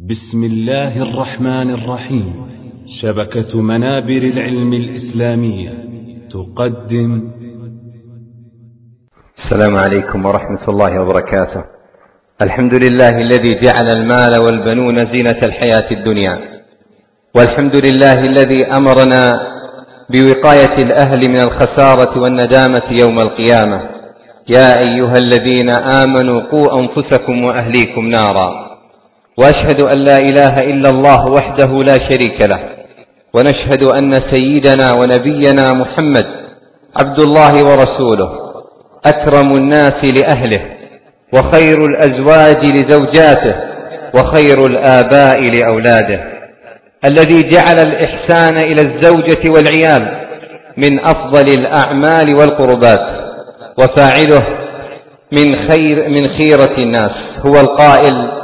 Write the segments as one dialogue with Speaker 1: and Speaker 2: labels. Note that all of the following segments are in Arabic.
Speaker 1: بسم الله الرحمن الرحيم. شبكة منابر العلم الإسلامية تقدم.
Speaker 2: السلام عليكم ورحمة الله وبركاته. الحمد لله الذي جعل المال والبنون زينة الحياة الدنيا. والحمد لله الذي أمرنا بوقاية الأهل من الخسارة والندامة يوم القيامة. يا أيها الذين آمنوا قوا أنفسكم وأهليكم نارا. وأشهد أن لا إله إلا الله وحده لا شريك له ونشهد أن سيدنا ونبينا محمد عبد الله ورسوله أكرم الناس لأهله وخير الأزواج لزوجاته وخير الآباء لأولاده. الذي جعل الإحسان إلى الزوجة والعيال من أفضل الأعمال والقربات وفاعله من خير من خيرة الناس هو القائل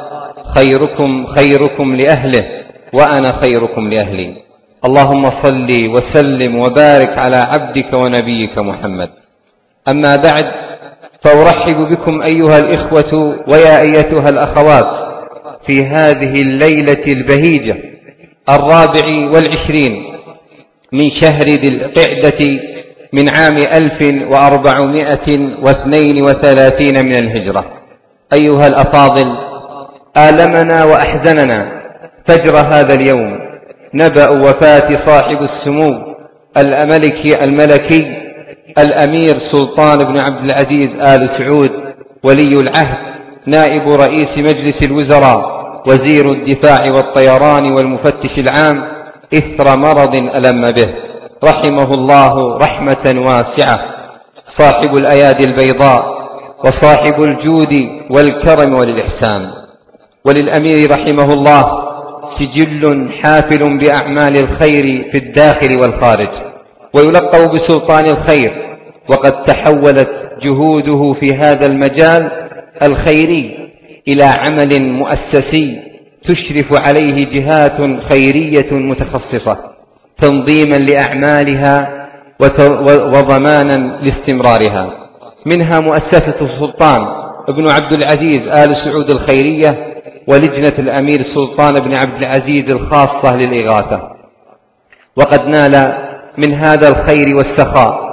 Speaker 2: خيركم خيركم لأهله وأنا خيركم لأهلي. اللهم صل وسلم وبارك على عبدك ونبيك محمد. أما بعد فأرحب بكم أيها الإخوة ويا أيتها الأخوات في هذه الليلة البهيجة الرابع والعشرين من شهر ذي القعدة من عام ألف وأربعمائة واثنين وثلاثين من الهجرة. أيها الأفاضل آلمنا وأحزننا فجر هذا اليوم. نبأ وفاة صاحب السمو الملكي الملكي الأمير سلطان بن عبد العزيز آل سعود ولي العهد نائب رئيس مجلس الوزراء وزير الدفاع والطيران والمفتش العام إثر مرض ألم به. رحمه الله رحمة واسعة. صاحب الأيادي البيضاء وصاحب الجود والكرم والإحسان. وللأمير رحمه الله سجل حافل بأعمال الخير في الداخل والخارج ويلقب بسلطان الخير وقد تحولت جهوده في هذا المجال الخيري إلى عمل مؤسسي تشرف عليه جهات خيرية متخصصة تنظيما لأعمالها وضمانا لاستمرارها. منها مؤسسة السلطان ابن عبد العزيز آل سعود الخيرية ولجنة الأمير سلطان بن عبد العزيز الخاصة للإغاثة. وقد نال من هذا الخير والسخاء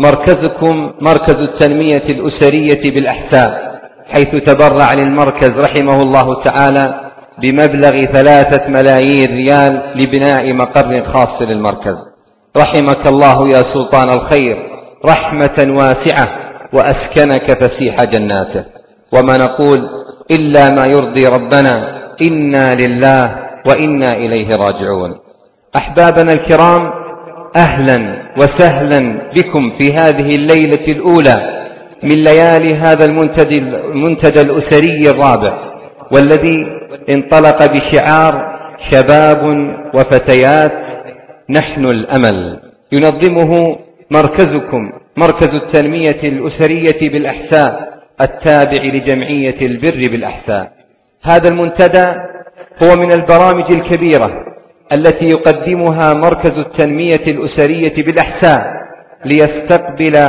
Speaker 2: مركزكم مركز التنمية الأسرية بالأحساء حيث تبرع للمركز رحمه الله تعالى بمبلغ ثلاثة ملايين ريال لبناء مقر خاص للمركز. رحمك الله يا سلطان الخير رحمة واسعة وأسكنك فسيح جناته. وما نقول إلا ما يرضي ربنا. إنا لله وإنا إليه راجعون. أحبابنا الكرام أهلا وسهلا بكم في هذه الليلة الأولى من ليالي هذا المنتدى, المنتدى الأسري الرابع والذي انطلق بشعار شباب وفتيات نحن الأمل. ينظمه مركزكم مركز التنمية الأسرية بالأحساء التابع لجمعية البر بالأحساء. هذا المنتدى هو من البرامج الكبيرة التي يقدمها مركز التنمية الأسرية بالأحساء ليستقبل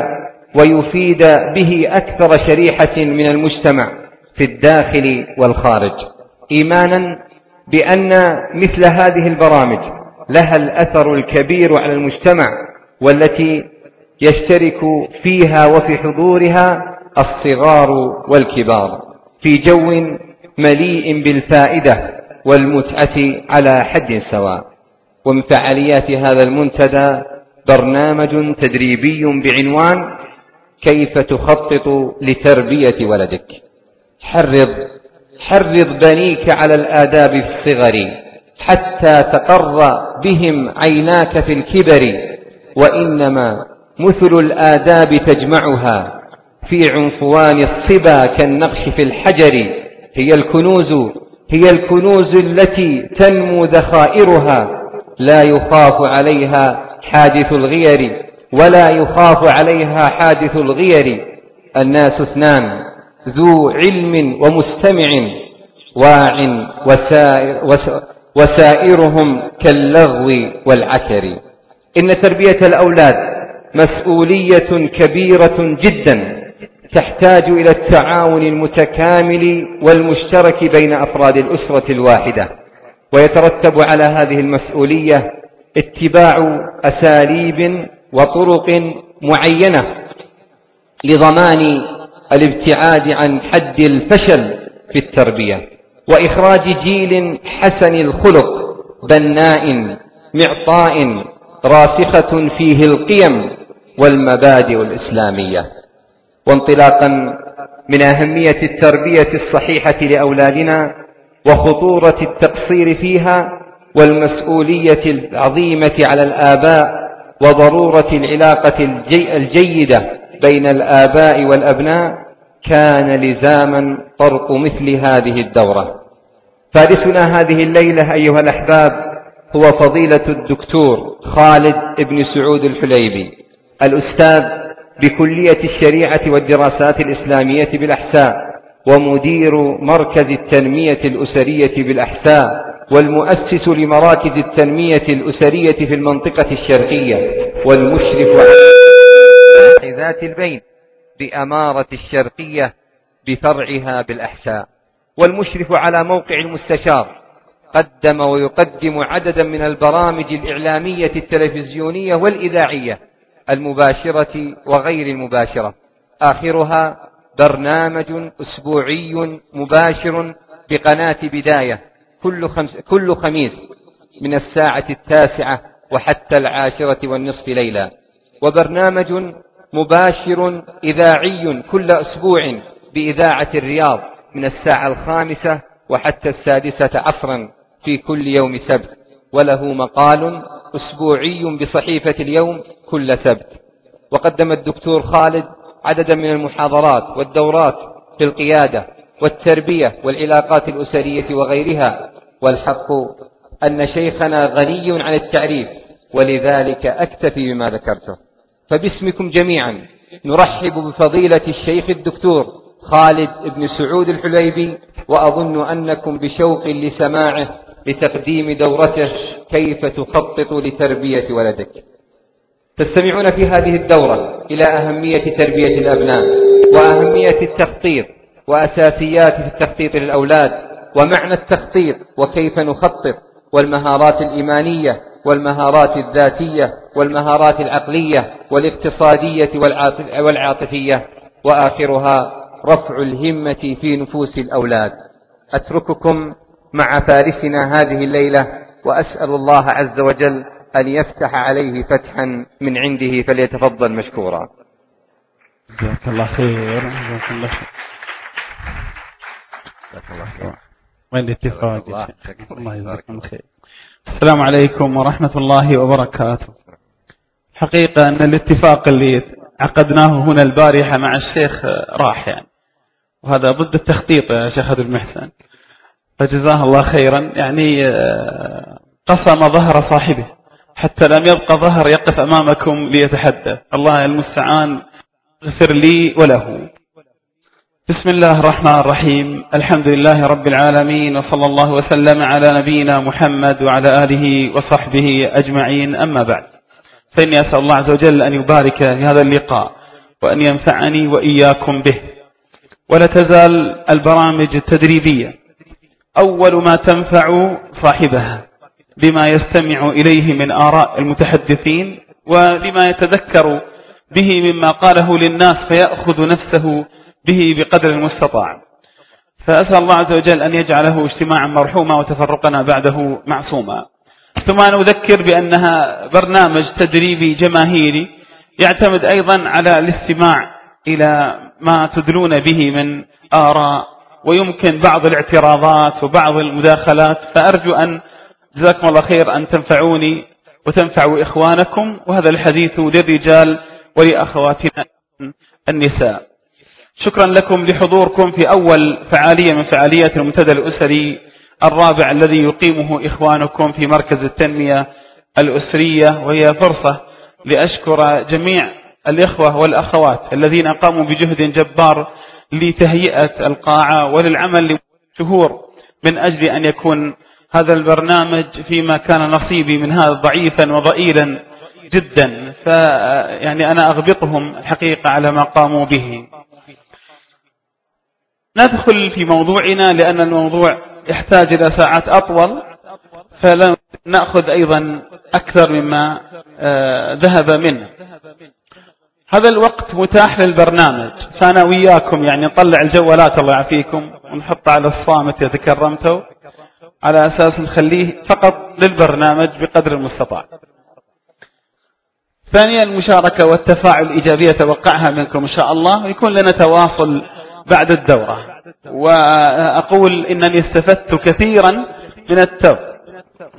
Speaker 2: ويفيد به أكثر شريحة من المجتمع في الداخل والخارج. إيمانا بأن مثل هذه البرامج لها الأثر الكبير على المجتمع والتي يشترك فيها وفي حضورها الصغار والكبار في جو مليء بالفائدة والمتعة على حد سواء. ومن فعاليات هذا المنتدى برنامج تدريبي بعنوان كيف تخطط لتربية ولدك. حرض حرض بنيك على الآداب الصغر حتى تقر بهم عيناك في الكبر وإنما مثل الآداب تجمعها في عنفوان الصبا كالنقش في الحجر. هي الكنوز هي الكنوز التي تنمو ذخائرها. لا يخاف عليها حادث الغير ولا يخاف عليها حادث الغير. الناس اثنان ذو علم ومستمع واع وسائر وسائرهم كاللغو والعكر إن تربية الأولاد مسؤولية كبيرة جدا. تحتاج إلى التعاون المتكامل والمشترك بين أفراد الأسرة الواحدة. ويترتب على هذه المسؤولية اتباع أساليب وطرق معينة لضمان الابتعاد عن حد الفشل في التربية. وإخراج جيل حسن الخلق بناء معطاء راسخة فيه القيم والمبادئ الإسلامية. وانطلاقا من أهمية التربية الصحيحة لأولادنا وخطورة التقصير فيها والمسؤولية العظيمة على الآباء وضرورة العلاقة الجيدة بين الآباء والأبناء كان لزاما طرق مثل هذه الدورة. فارسنا هذه الليلة أيها الأحباب هو فضيلة الدكتور خالد بن سعود الحليبي الأستاذ بكلية الشريعة والدراسات الإسلامية بالأحساء ومدير مركز التنمية الأسرية بالأحساء والمؤسس لمراكز التنمية الأسرية في المنطقة الشرقية والمشرف على ذات البين بأمارة الشرقية بفرعها بالأحساء والمشرف على موقع المستشار قدم ويقدم عددا من البرامج الإعلامية التلفزيونية والإذاعية المباشرة وغير المباشرة. آخرها برنامج أسبوعي مباشر بقناة بداية. كل, خمس كل خميس من الساعة التاسعة وحتى العاشرة والنصف ليلا وبرنامج مباشر إذاعي كل أسبوع بإذاعة الرياض من الساعة الخامسة وحتى السادسة عصرا في كل يوم سبت. وله مقال أسبوعي بصحيفة اليوم كل سبت. وقدم الدكتور خالد عددا من المحاضرات والدورات في القيادة والتربية والعلاقات الأسرية وغيرها. والحق أن شيخنا غني عن التعريف ولذلك أكتفي بما ذكرته. فباسمكم جميعا نرحب بفضيلة الشيخ الدكتور خالد بن سعود الحليبي وأظن أنكم بشوق لسماعه لتقديم دورته كيف تخطط لتربية ولدك. تستمعون في هذه الدورة إلى أهمية تربية الأبناء وأهمية التخطيط وأساسيات في التخطيط للأولاد ومعنى التخطيط وكيف نخطط والمهارات الإيمانية والمهارات الذاتية والمهارات العقلية والاقتصادية والعاطفية. وآخرها رفع الهمة في نفوس الأولاد. أترككم مع فارسنا هذه الليلة وأسأل الله عز وجل أن يفتح عليه فتحا من عنده فليتفضل مشكورا.
Speaker 3: جزاك الله خير. جزاك الله خير. جزاك الله خير. وين الاتفاق الله يجزاكم خير. السلام عليكم ورحمة الله وبركاته. حقيقة أن الاتفاق اللي عقدناه هنا البارحة مع الشيخ راح يعني. وهذا ضد التخطيط يا شيخ عبد المحسن. فجزاه الله خيرا. يعني آه، قسم ظهر صاحبه. حتى لم يبقى ظهر يقف أمامكم ليتحدث الله المستعان اغفر لي وله. بسم الله الرحمن الرحيم. الحمد لله رب العالمين وصلى الله وسلم على نبينا محمد وعلى آله وصحبه أجمعين. أما بعد فإني أسأل الله عز وجل أن يبارك في هذا اللقاء وأن ينفعني وإياكم به. ولا تزال البرامج التدريبية أول ما تنفع صاحبها بما يستمع إليه من آراء المتحدثين ولما يتذكر به مما قاله للناس فيأخذ نفسه به بقدر المستطاع. فأسأل الله عز وجل أن يجعله اجتماعا مرحوما وتفرقنا بعده معصوما. ثم أنا أذكر بأنها برنامج تدريبي جماهيري يعتمد أيضا على الاستماع إلى ما تدلون به من آراء ويمكن بعض الاعتراضات وبعض المداخلات فأرجو أن جزاكم الله خير أن تنفعوني وتنفعوا إخوانكم وهذا الحديث للرجال ولأخواتنا النساء. شكرا لكم لحضوركم في أول فعالية من فعاليات المنتدى الأسري الرابع الذي يقيمه إخوانكم في مركز التنمية الأسرية وهي فرصة لأشكر جميع الإخوة والأخوات الذين قاموا بجهد جبار لتهيئة القاعة وللعمل لشهور من أجل أن يكون هذا البرنامج فيما كان نصيبي من هذا ضعيفا وضئيلا جدا. فيعني أنا أغبطهم الحقيقة على ما قاموا به. ندخل في موضوعنا لأن الموضوع يحتاج إلى ساعات أطول فلن نأخذ أيضا أكثر مما آه، ذهب منه. هذا الوقت متاح للبرنامج. فأنا وياكم يعني نطلع الجوالات الله يعافيكم ونحط على الصامت إذا تكرمتوا على أساس نخليه فقط للبرنامج بقدر المستطاع. ثانيا المشاركة والتفاعل الإيجابية توقعها منكم إن شاء الله. ويكون لنا تواصل بعد الدورة. وأقول إنني استفدت كثيرا من التو.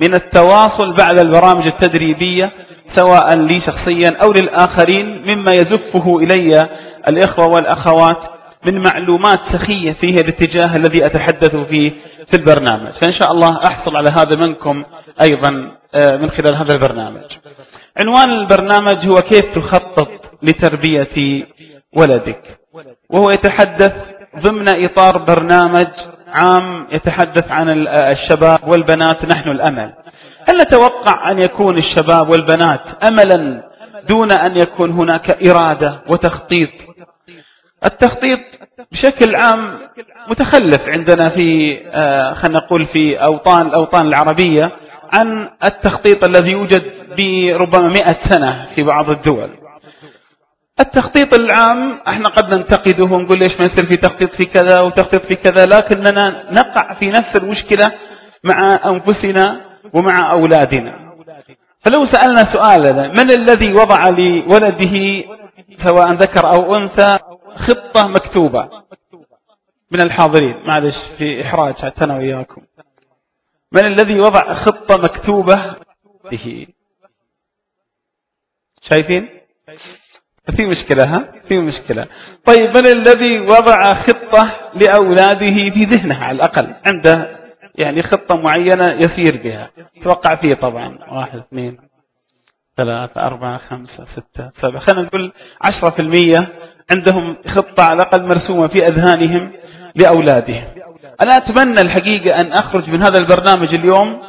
Speaker 3: من التواصل بعد البرامج التدريبية سواء لي شخصيا أو للآخرين مما يزفه إلي الإخوة والأخوات من معلومات سخية فيه الاتجاه الذي أتحدث فيه في البرنامج. فإن شاء الله أحصل على هذا منكم أيضا آه، من خلال هذا البرنامج. عنوان البرنامج هو كيف تخطط لتربية ولدك؟ وهو يتحدث ضمن إطار برنامج عام يتحدث عن الشباب والبنات نحن الأمل. هل نتوقع أن يكون الشباب والبنات أملا دون أن يكون هناك إرادة وتخطيط؟ التخطيط بشكل عام متخلف عندنا في آه، خلينا نقول في أوطان الأوطان العربية عن التخطيط الذي يوجد بربما مئة سنة في بعض الدول. التخطيط العام إحنا قد ننتقده ونقول ليش ما يصير في تخطيط في كذا وتخطيط في كذا لكننا نقع في نفس المشكلة مع أنفسنا ومع أولادنا. فلو سألنا سؤالا من الذي وضع لولده سواء ذكر أو أنثى خطة مكتوبة؟ من الحاضرين. معلش في إحراج حتى أنا وإياكم من الذي وضع خطة مكتوبة؟ به. شايفين؟ في مشكلة ها؟ في مشكلة. طيب من الذي وضع خطة لأولاده في ذهنه على الأقل عنده يعني خطة معينة يسير بها. توقع فيه طبعا. واحد اثنين ثلاثة أربعة خمسة ستة سبعة. خلينا نقول عشرة في المية عندهم خطة على الأقل مرسومة في أذهانهم لأولادهم. أنا أتمنى الحقيقة أن أخرج من هذا البرنامج اليوم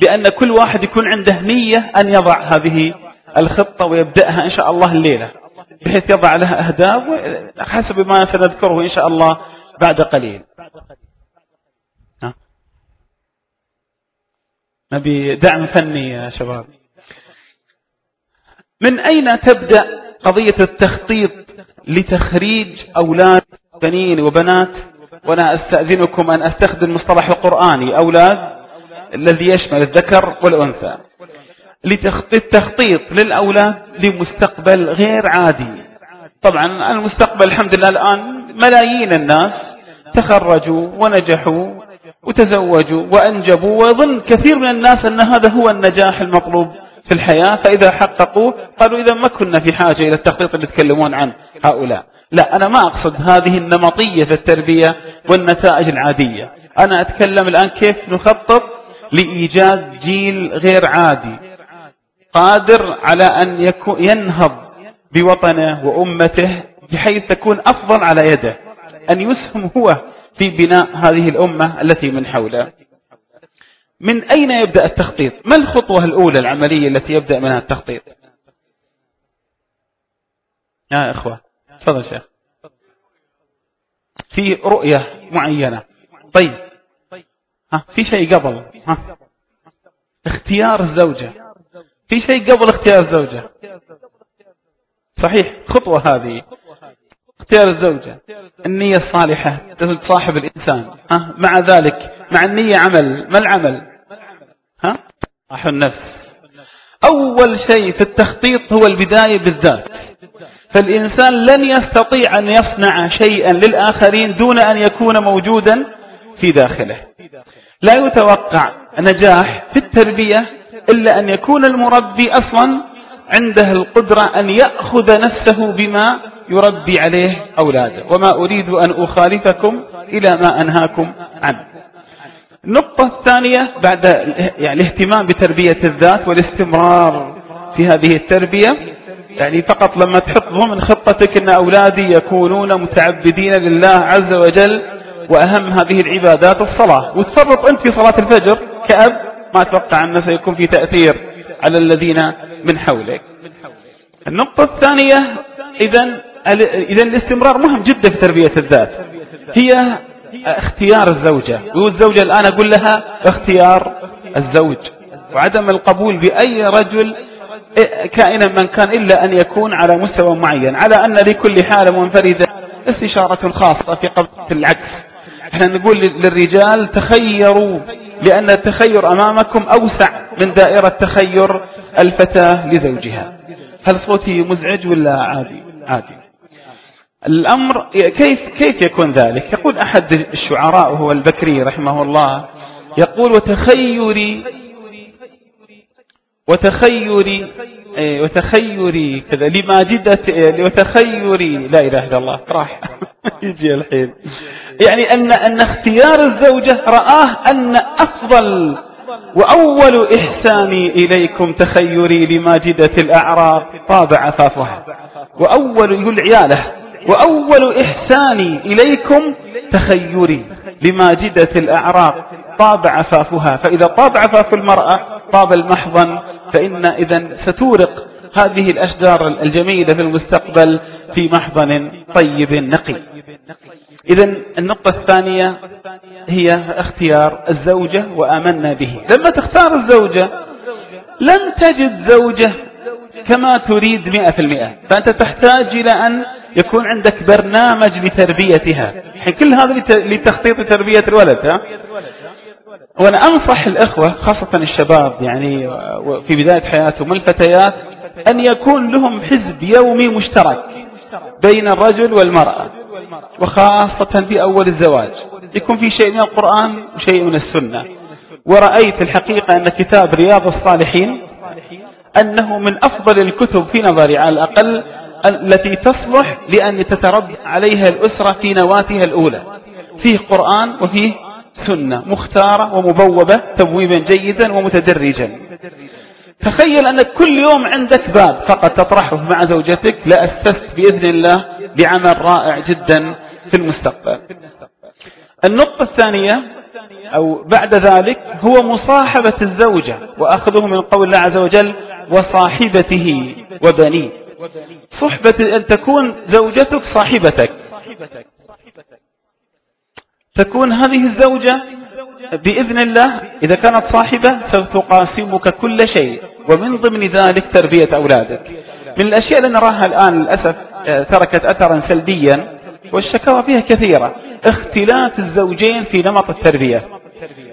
Speaker 3: بأن كل واحد يكون عنده نية أن يضع هذه الخطة ويبدأها إن شاء الله الليلة بحيث يضع لها أهداف حسب ما سنذكره إن شاء الله بعد قليل. نبي دعم فني يا شباب. من أين تبدأ قضية التخطيط لتخريج أولاد بنين وبنات؟ وأنا أستأذنكم أن أستخدم مصطلح القرآني أولاد الذي يشمل الذكر والأنثى. للتخطيط للأولاد لمستقبل غير عادي. طبعا المستقبل الحمد لله الآن ملايين الناس تخرجوا ونجحوا وتزوجوا وأنجبوا ويظن كثير من الناس أن هذا هو النجاح المطلوب في الحياة. فإذا حققوه قالوا إذا ما كنا في حاجة إلى التخطيط اللي يتكلمون عن هؤلاء. لا أنا ما أقصد هذه النمطية في التربية والنتائج العادية. أنا أتكلم الآن كيف نخطط لإيجاد جيل غير عادي. قادر على أن ينهض بوطنه وأمته بحيث تكون أفضل على يده. أن يسهم هو في بناء هذه الأمة التي من حوله. من أين يبدأ التخطيط؟ ما الخطوة الأولى العملية التي يبدأ منها التخطيط؟ يا إخوة تفضل شيخ. في رؤية معينة. طيب. ها في شيء قبل. ها. اختيار الزوجة. في شيء قبل اختيار الزوجة؟ صحيح خطوة هذه. اختيار الزوجة النية الصالحة تصاحب الإنسان ها؟ مع ذلك مع النية عمل ما العمل؟ ها؟ صاح النفس. أول شيء في التخطيط هو البداية بالذات. فالإنسان لن يستطيع أن يصنع شيئا للآخرين دون أن يكون موجودا في داخله. لا يتوقع نجاح في التربية إلا أن يكون المربي أصلا عنده القدرة أن يأخذ نفسه بما يربي عليه أولاده. وما أريد أن أخالفكم إلى ما أنهاكم عنه. النقطة الثانية بعد يعني الاهتمام بتربية الذات والاستمرار في هذه التربية يعني فقط لما تحط ضمن خطتك أن أولادي يكونون متعبدين لله عز وجل وأهم هذه العبادات الصلاة. وتفرط أنت في صلاة الفجر كأب ما أتوقع أنه سيكون في تأثير على الذين من حولك. النقطة الثانية إذا إذا الاستمرار مهم جدا في تربية الذات. هي اختيار الزوجة. والزوجة الآن أقول لها اختيار الزوج. وعدم القبول بأي رجل كائنا من كان إلا أن يكون على مستوى معين. على أن لكل حالة منفردة استشارة خاصة في قبل العكس. إحنا نقول للرجال تخيروا لأن التخير أمامكم أوسع من دائرة تخير الفتاة لزوجها. هل صوتي مزعج ولا عادي؟ عادي. الأمر كيف كيف يكون ذلك؟ يقول أحد الشعراء وهو البكري رحمه الله يقول وتخيري وتخيري وتخيري كذا لماجدة وتخيري لا إله إلا الله. راح. يجي الحين. يعني أن أن اختيار الزوجة رآه أن أفضل وأول إحساني إليكم تخيري لماجدة الأعراب طاب عفافها وأول يقول عياله وأول إحساني إليكم تخيري لماجدة الأعراب طاب عفافها فإذا طاب عفاف المرأة طاب المحضن فإن إذا ستورق هذه الأشجار الجميلة في المستقبل في محضن طيب نقي. إذا النقطة الثانية هي اختيار الزوجة وآمنا به. لما تختار الزوجة لن تجد زوجة كما تريد مئة في المئة. فأنت تحتاج إلى أن يكون عندك برنامج لتربيتها. كل هذا لتخطيط تربية الولد ها؟ وأنا أنصح الإخوة خاصة الشباب يعني في بداية حياتهم الفتيات أن يكون لهم حزب يومي مشترك بين الرجل والمرأة وخاصة في أول الزواج. يكون في شيء من القرآن وشيء من السنة. ورأيت الحقيقة أن كتاب رياض الصالحين أنه من أفضل الكتب في نظري على الأقل التي تصلح لأن تتربى عليها الأسرة في نواتها الأولى. فيه قرآن وفيه سنة مختارة ومبوبة تبويبا جيدا ومتدرجا. تخيل أنك كل يوم عندك باب فقط تطرحه مع زوجتك لأسست بإذن الله بعمل رائع جدا في المستقبل. النقطة الثانية أو بعد ذلك هو مصاحبة الزوجة وأخذه من قول الله عز وجل وصاحبته وبنيه. صحبة أن تكون زوجتك صاحبتك. تكون هذه الزوجة بإذن الله إذا كانت صاحبة سوف تقاسمك كل شيء ومن ضمن ذلك تربية أولادك. من الأشياء اللي نراها الآن للأسف آه، تركت أثرا سلبيا والشكاوى فيها كثيرة. اختلاف الزوجين في نمط التربية.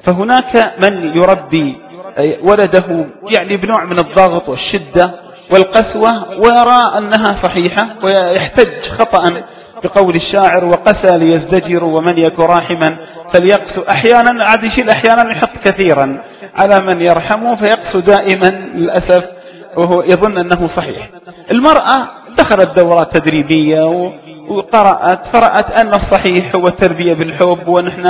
Speaker 3: فهناك من يربي آه، ولده يعني بنوع من الضغط والشدة والقسوة ويرى أنها صحيحة ويحتج خطأ. بقول الشاعر وقسى ليزدجر ومن يك راحما فليقسو أحيانا عاد يشيل أحيانا يحط كثيرا على من يرحمه فيقسو دائما للأسف وهو يظن أنه صحيح. المرأة دخلت دورات تدريبية وقرأت. فرأت أن الصحيح هو التربية بالحب ونحن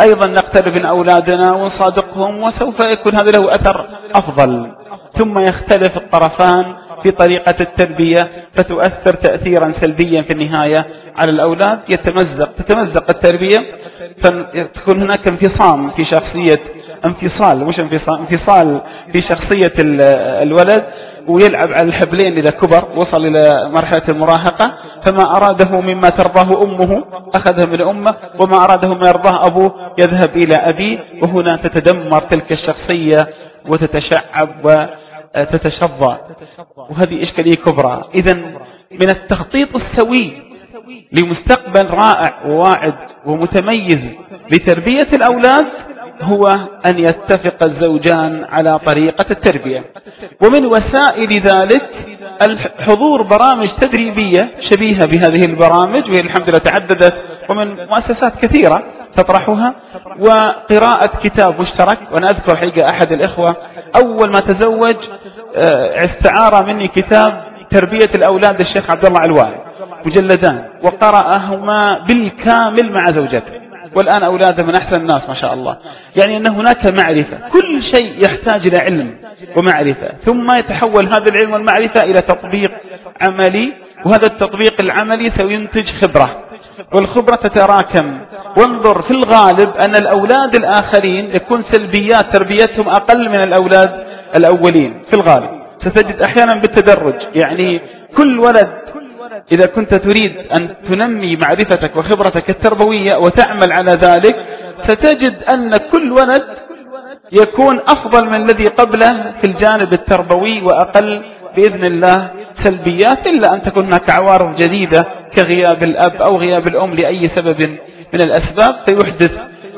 Speaker 3: أيضا نقترب من أولادنا ونصادقهم وسوف يكون هذا له أثر أفضل. ثم يختلف الطرفان في طريقة التربية فتؤثر تأثيرا سلبيا في النهاية على الأولاد. يتمزق تتمزق التربية فتكون هناك انفصام في شخصية انفصال مش انفصال انفصال في شخصية الولد ويلعب على الحبلين إذا كبر وصل إلى مرحلة المراهقة فما أراده مما ترضاه أمه أخذه من أمه وما أراده ما يرضاه أبوه يذهب إلى أبيه وهنا تتدمر تلك الشخصية وتتشعب وتتشظى. وهذه إشكالية كبرى. إذا من التخطيط السوي لمستقبل رائع وواعد ومتميز لتربية الأولاد هو أن يتفق الزوجان على طريقة التربية. ومن وسائل ذلك الحضور برامج تدريبية شبيهة بهذه البرامج وهي الحمد لله تعددت ومن مؤسسات كثيرة تطرحها وقراءة كتاب مشترك. وأنا أذكر حقيقة أحد الإخوة أول ما تزوج آه، استعار مني كتاب تربية الأولاد الشيخ عبد الله علوان مجلدان وقرأهما بالكامل مع زوجته. والآن أولاده من أحسن الناس ما شاء الله. يعني أن هناك معرفة. كل شيء يحتاج إلى علم ومعرفة. ثم يتحول هذا العلم والمعرفة إلى تطبيق عملي وهذا التطبيق العملي سينتج خبرة. والخبرة تتراكم. وانظر في الغالب أن الأولاد الآخرين يكون سلبيات تربيتهم أقل من الأولاد الأولين في الغالب. ستجد أحيانا بالتدرج. يعني كل ولد إذا كنت تريد أن تنمي معرفتك وخبرتك التربوية وتعمل على ذلك ستجد أن كل ولد يكون أفضل من الذي قبله في الجانب التربوي وأقل بإذن الله سلبيات إلا أن تكون هناك عوارض جديدة كغياب الأب أو غياب الأم لأي سبب من الأسباب فيحدث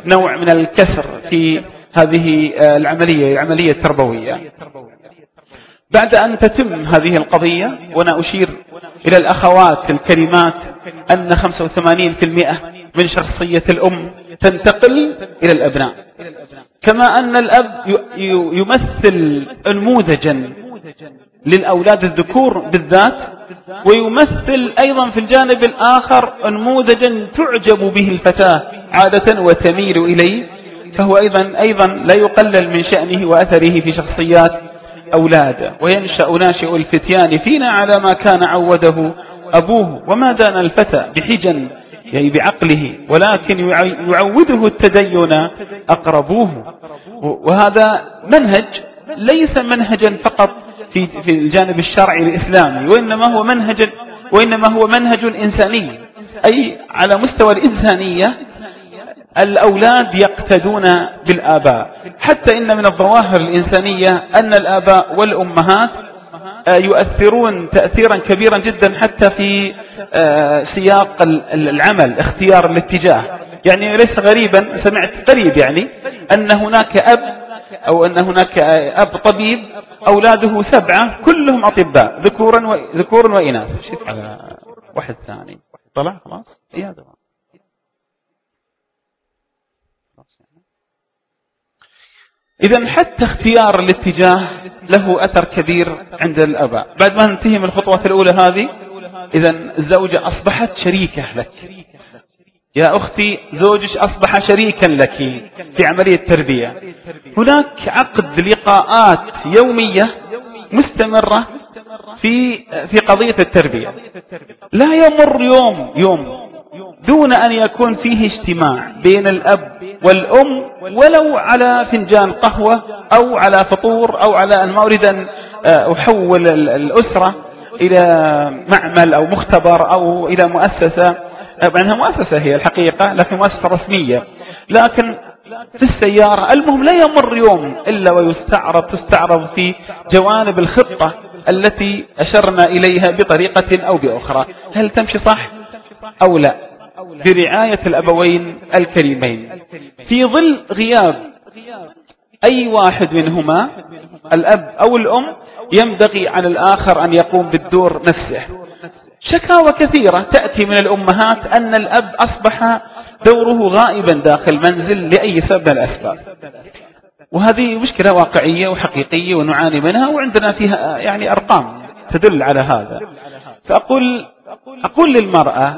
Speaker 3: نوع من الكسر في هذه العملية العملية التربوية. بعد أن تتم هذه القضية وأنا أشير إلى الأخوات الكريمات أن 85% من شخصية الأم تنتقل إلى الأبناء. كما أن الأب يمثل نموذجا للأولاد الذكور بالذات ويمثل أيضا في الجانب الآخر نموذجا تعجب به الفتاة عادة وتميل إليه فهو أيضا, أيضا لا يقلل من شأنه وأثره في شخصيات أولاده. وينشأ ناشئ الفتيان فينا على ما كان عوده أبوه. وما دان الفتى بحجن يعني بعقله. ولكن يعوده التدين أقربوه. وهذا منهج ليس منهجا فقط في في الجانب الشرعي الإسلامي وإنما هو منهج وإنما هو منهج إنساني. أي على مستوى الإنسانية الأولاد يقتدون بالآباء. حتى إن من الظواهر الإنسانية أن الآباء والأمهات آه، يؤثرون تأثيرا كبيرا جدا حتى في آه، سياق العمل اختيار الاتجاه. يعني ليس غريبا سمعت قريب يعني أن هناك أب أو أن هناك أب طبيب أولاده سبعة كلهم أطباء ذكورا وإناث. شوف على واحد ثاني. طلع خلاص؟ إيه هذا؟ إذا حتى اختيار الاتجاه له أثر كبير عند الأباء. بعد ما ننتهي من الخطوة الأولى هذه إذا الزوجة أصبحت شريكة لك. يا أختي زوجك أصبح شريكا لك في عملية التربية. هناك عقد لقاءات يومية مستمرة في في قضية التربية. لا يمر يوم يوم دون أن يكون فيه اجتماع بين الأب والأم ولو على فنجان قهوة أو على فطور أو على أن ما أريد أن آه، أحول الأسرة إلى معمل أو مختبر أو إلى مؤسسة. أنها مؤسسة هي الحقيقة لكن مؤسسة رسمية. لكن في السيارة المهم لا يمر يوم إلا ويستعرض تستعرض في جوانب الخطة التي أشرنا إليها بطريقة أو بأخرى. هل تمشي صح أو لا؟ برعاية الأبوين الكريمين. في ظل غياب أي واحد منهما الأب أو الأم ينبغي على الآخر أن يقوم بالدور نفسه. شكاوى كثيرة تأتي من الأمهات أن الأب أصبح دوره غائبا داخل المنزل لأي سبب من الأسباب. وهذه مشكلة واقعية وحقيقية ونعاني منها وعندنا فيها يعني أرقام تدل على هذا. فأقول أقول للمرأة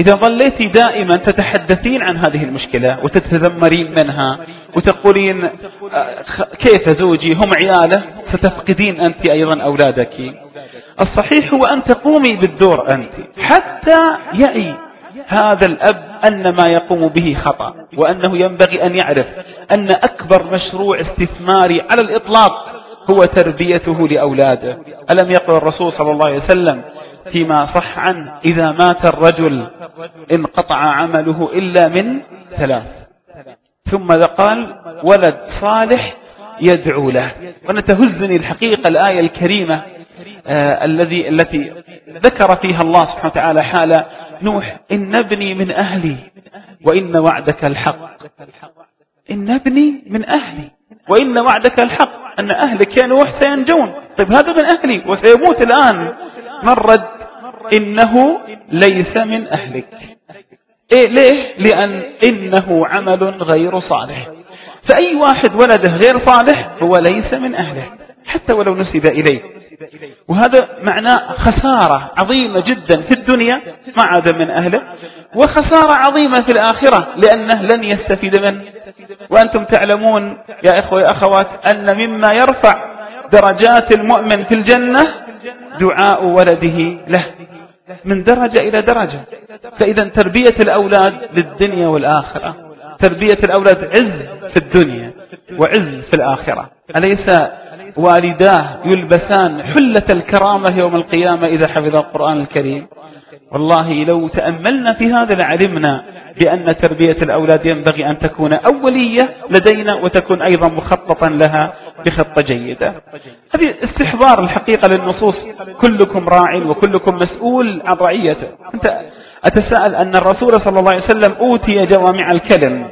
Speaker 3: إذا ظليت دائما تتحدثين عن هذه المشكلة وتتذمرين منها وتقولين آه، كيف زوجي؟ هم عيالة ستفقدين أنت أيضا أولادك. الصحيح هو أن تقومي بالدور أنت حتى يعي هذا الأب أن ما يقوم به خطأ وأنه ينبغي أن يعرف أن أكبر مشروع استثماري على الإطلاق هو تربيته لأولاده. ألم يقل الرسول صلى الله عليه وسلم فيما صح عنه إذا مات الرجل انقطع عمله إلا من ثلاث. ثم قال ولد صالح يدعو له. وأنا تهزني الحقيقة الآية الكريمة آه الذي التي ذكر فيها الله سبحانه وتعالى حال نوح إن ابني من أهلي وإن وعدك الحق. إن ابني من أهلي وإن وعدك الحق. أن أهلك يا نوح سينجون طيب هذا من أهلي وسيموت الآن. من رد إنه ليس من أهلك. إيه ليه؟ لأن إنه عمل غير صالح. فأي واحد ولده غير صالح هو ليس من أهله حتى ولو نسب إليه. وهذا معناه خسارة عظيمة جدا في الدنيا ما عاد من أهله. وخسارة عظيمة في الآخرة لأنه لن يستفيد منه. وأنتم تعلمون يا إخوة يا أخوات أن مما يرفع درجات المؤمن في الجنة دعاء ولده له من درجة إلى درجة. فإذا تربية الأولاد للدنيا والآخرة. تربية الأولاد عز في الدنيا وعز في الآخرة. أليس والداه يلبسان حلة الكرامة يوم القيامة إذا حفظ القرآن الكريم. والله لو تأملنا في هذا لعلمنا بأن تربية الأولاد ينبغي أن تكون أولية لدينا وتكون أيضا مخططا لها بخطة جيدة. هذه استحضار الحقيقة للنصوص. كلكم راع وكلكم مسؤول عن رعيته. أنت أتساءل أن الرسول صلى الله عليه وسلم أوتي جوامع الكلم.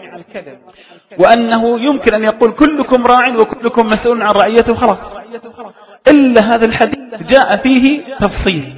Speaker 3: وأنه يمكن أن يقول كلكم راع وكلكم مسؤول عن رعيته خلاص. إلا هذا الحديث جاء فيه تفصيل.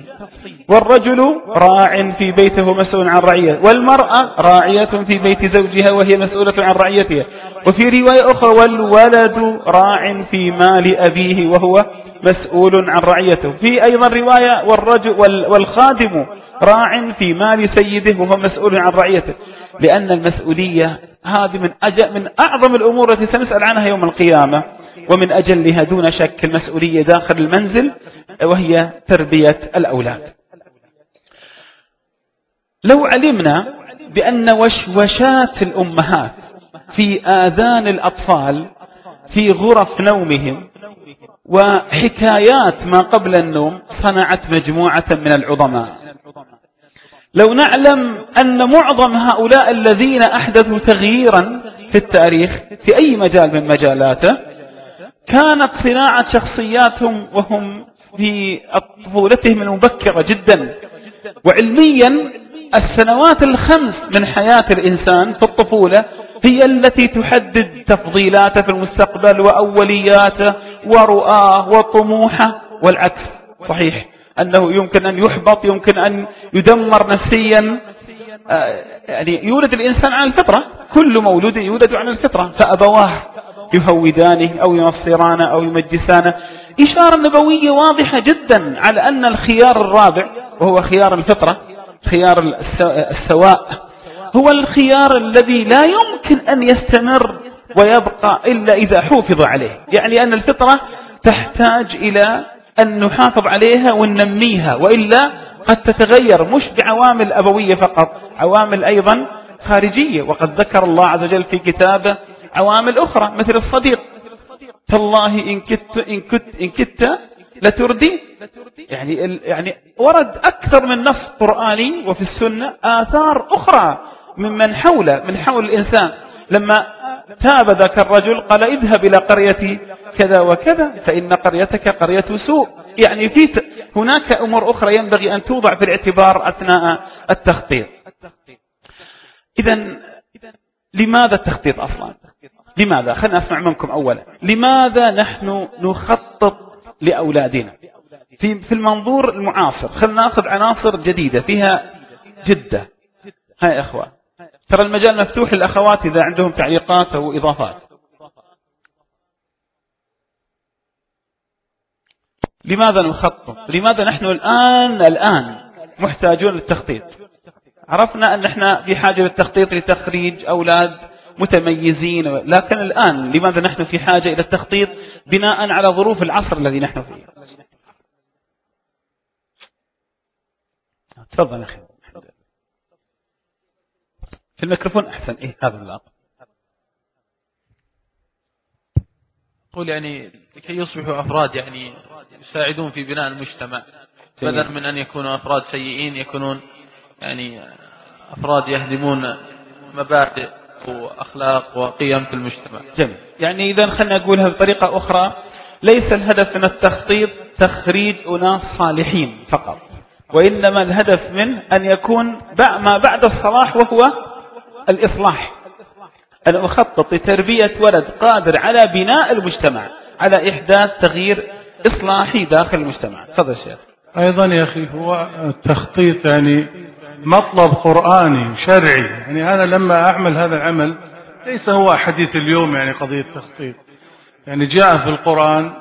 Speaker 3: والرجل راع في بيته مسؤول عن رعيته والمرأة راعية في بيت زوجها وهي مسؤولة عن رعيتها وفي رواية أخرى والولد راع في مال أبيه وهو مسؤول عن رعيته. في أيضا رواية والرجل والخادم راع في مال سيده وهو مسؤول عن رعيته. لأن المسؤولية هذه من, أجل من أعظم الأمور التي سنسأل عنها يوم القيامة. ومن أجلها دون شك المسؤولية داخل المنزل وهي تربية الأولاد. لو علمنا بأن وشوشات الأمهات في آذان الأطفال في غرف نومهم وحكايات ما قبل النوم صنعت مجموعة من العظماء. لو نعلم أن معظم هؤلاء الذين أحدثوا تغييرا في التاريخ في أي مجال من مجالاته كانت صناعة شخصياتهم وهم في طفولتهم المبكرة جدا. وعلميا السنوات الخمس من حياة الإنسان في الطفولة هي التي تحدد تفضيلاته في المستقبل وأولياته ورؤاه وطموحه والعكس صحيح. أنه يمكن أن يحبط يمكن أن يدمر نفسيا. آه، يعني يولد الإنسان على الفطرة. كل مولود يولد على الفطرة. فأبواه يهودانه أو ينصرانه أو يمجسانه. إشارة نبوية واضحة جدا على أن الخيار الرابع وهو خيار الفطرة خيار السواء هو الخيار الذي لا يمكن أن يستمر ويبقى إلا إذا حوفظ عليه. يعني أن الفطرة تحتاج إلى أن نحافظ عليها وننميها وإلا قد تتغير مش بعوامل أبوية فقط عوامل أيضا خارجية وقد ذكر الله عز وجل في كتابه عوامل أخرى مثل الصديق. تالله إن كدت, إن كدت, إن كدت لتردي. يعني, يعني ورد أكثر من نص قرآني وفي السنة آثار أخرى ممن حوله من حول الإنسان. لما تاب ذاك الرجل قال اذهب إلى قرية كذا وكذا فإن قريتك قرية سوء. يعني في هناك أمور أخرى ينبغي أن توضع في الاعتبار أثناء التخطيط. إذا لماذا التخطيط أصلا؟ لماذا؟ خلنا أسمع منكم أولا. لماذا نحن نخطط لأولادنا؟ في في المنظور المعاصر. خلنا ناخذ عناصر جديدة فيها جدة. هاي أخوة ترى المجال مفتوح للأخوات إذا عندهم تعليقات أو إضافات. لماذا نخطط؟ لماذا نحن الآن الآن محتاجون للتخطيط؟ عرفنا أن إحنا في حاجة للتخطيط لتخريج أولاد متميزين لكن الآن لماذا نحن في حاجة إلى التخطيط بناء على ظروف العصر الذي نحن فيه؟ تفضل أخي. في الميكروفون أحسن. إيه هذا اللقب
Speaker 4: قول يعني لكي يصبحوا أفراد يعني يساعدون في بناء المجتمع. بدلا من أن يكونوا أفراد سيئين يكونون يعني أفراد يهدمون مبادئ وأخلاق وقيم في المجتمع.
Speaker 3: جميل. يعني إذا خلنا نقولها بطريقة أخرى ليس الهدف من التخطيط تخريج أناس صالحين فقط وإنما الهدف منه أن يكون ما بعد الصلاح وهو الإصلاح. أن أخطط لتربية ولد قادر على بناء المجتمع على إحداث تغيير إصلاحي داخل المجتمع. تفضل الشيخ
Speaker 5: أيضا يا أخي هو التخطيط يعني مطلب قرآني شرعي. يعني أنا لما أعمل هذا العمل ليس هو حديث اليوم يعني قضية تخطيط. يعني جاء في القرآن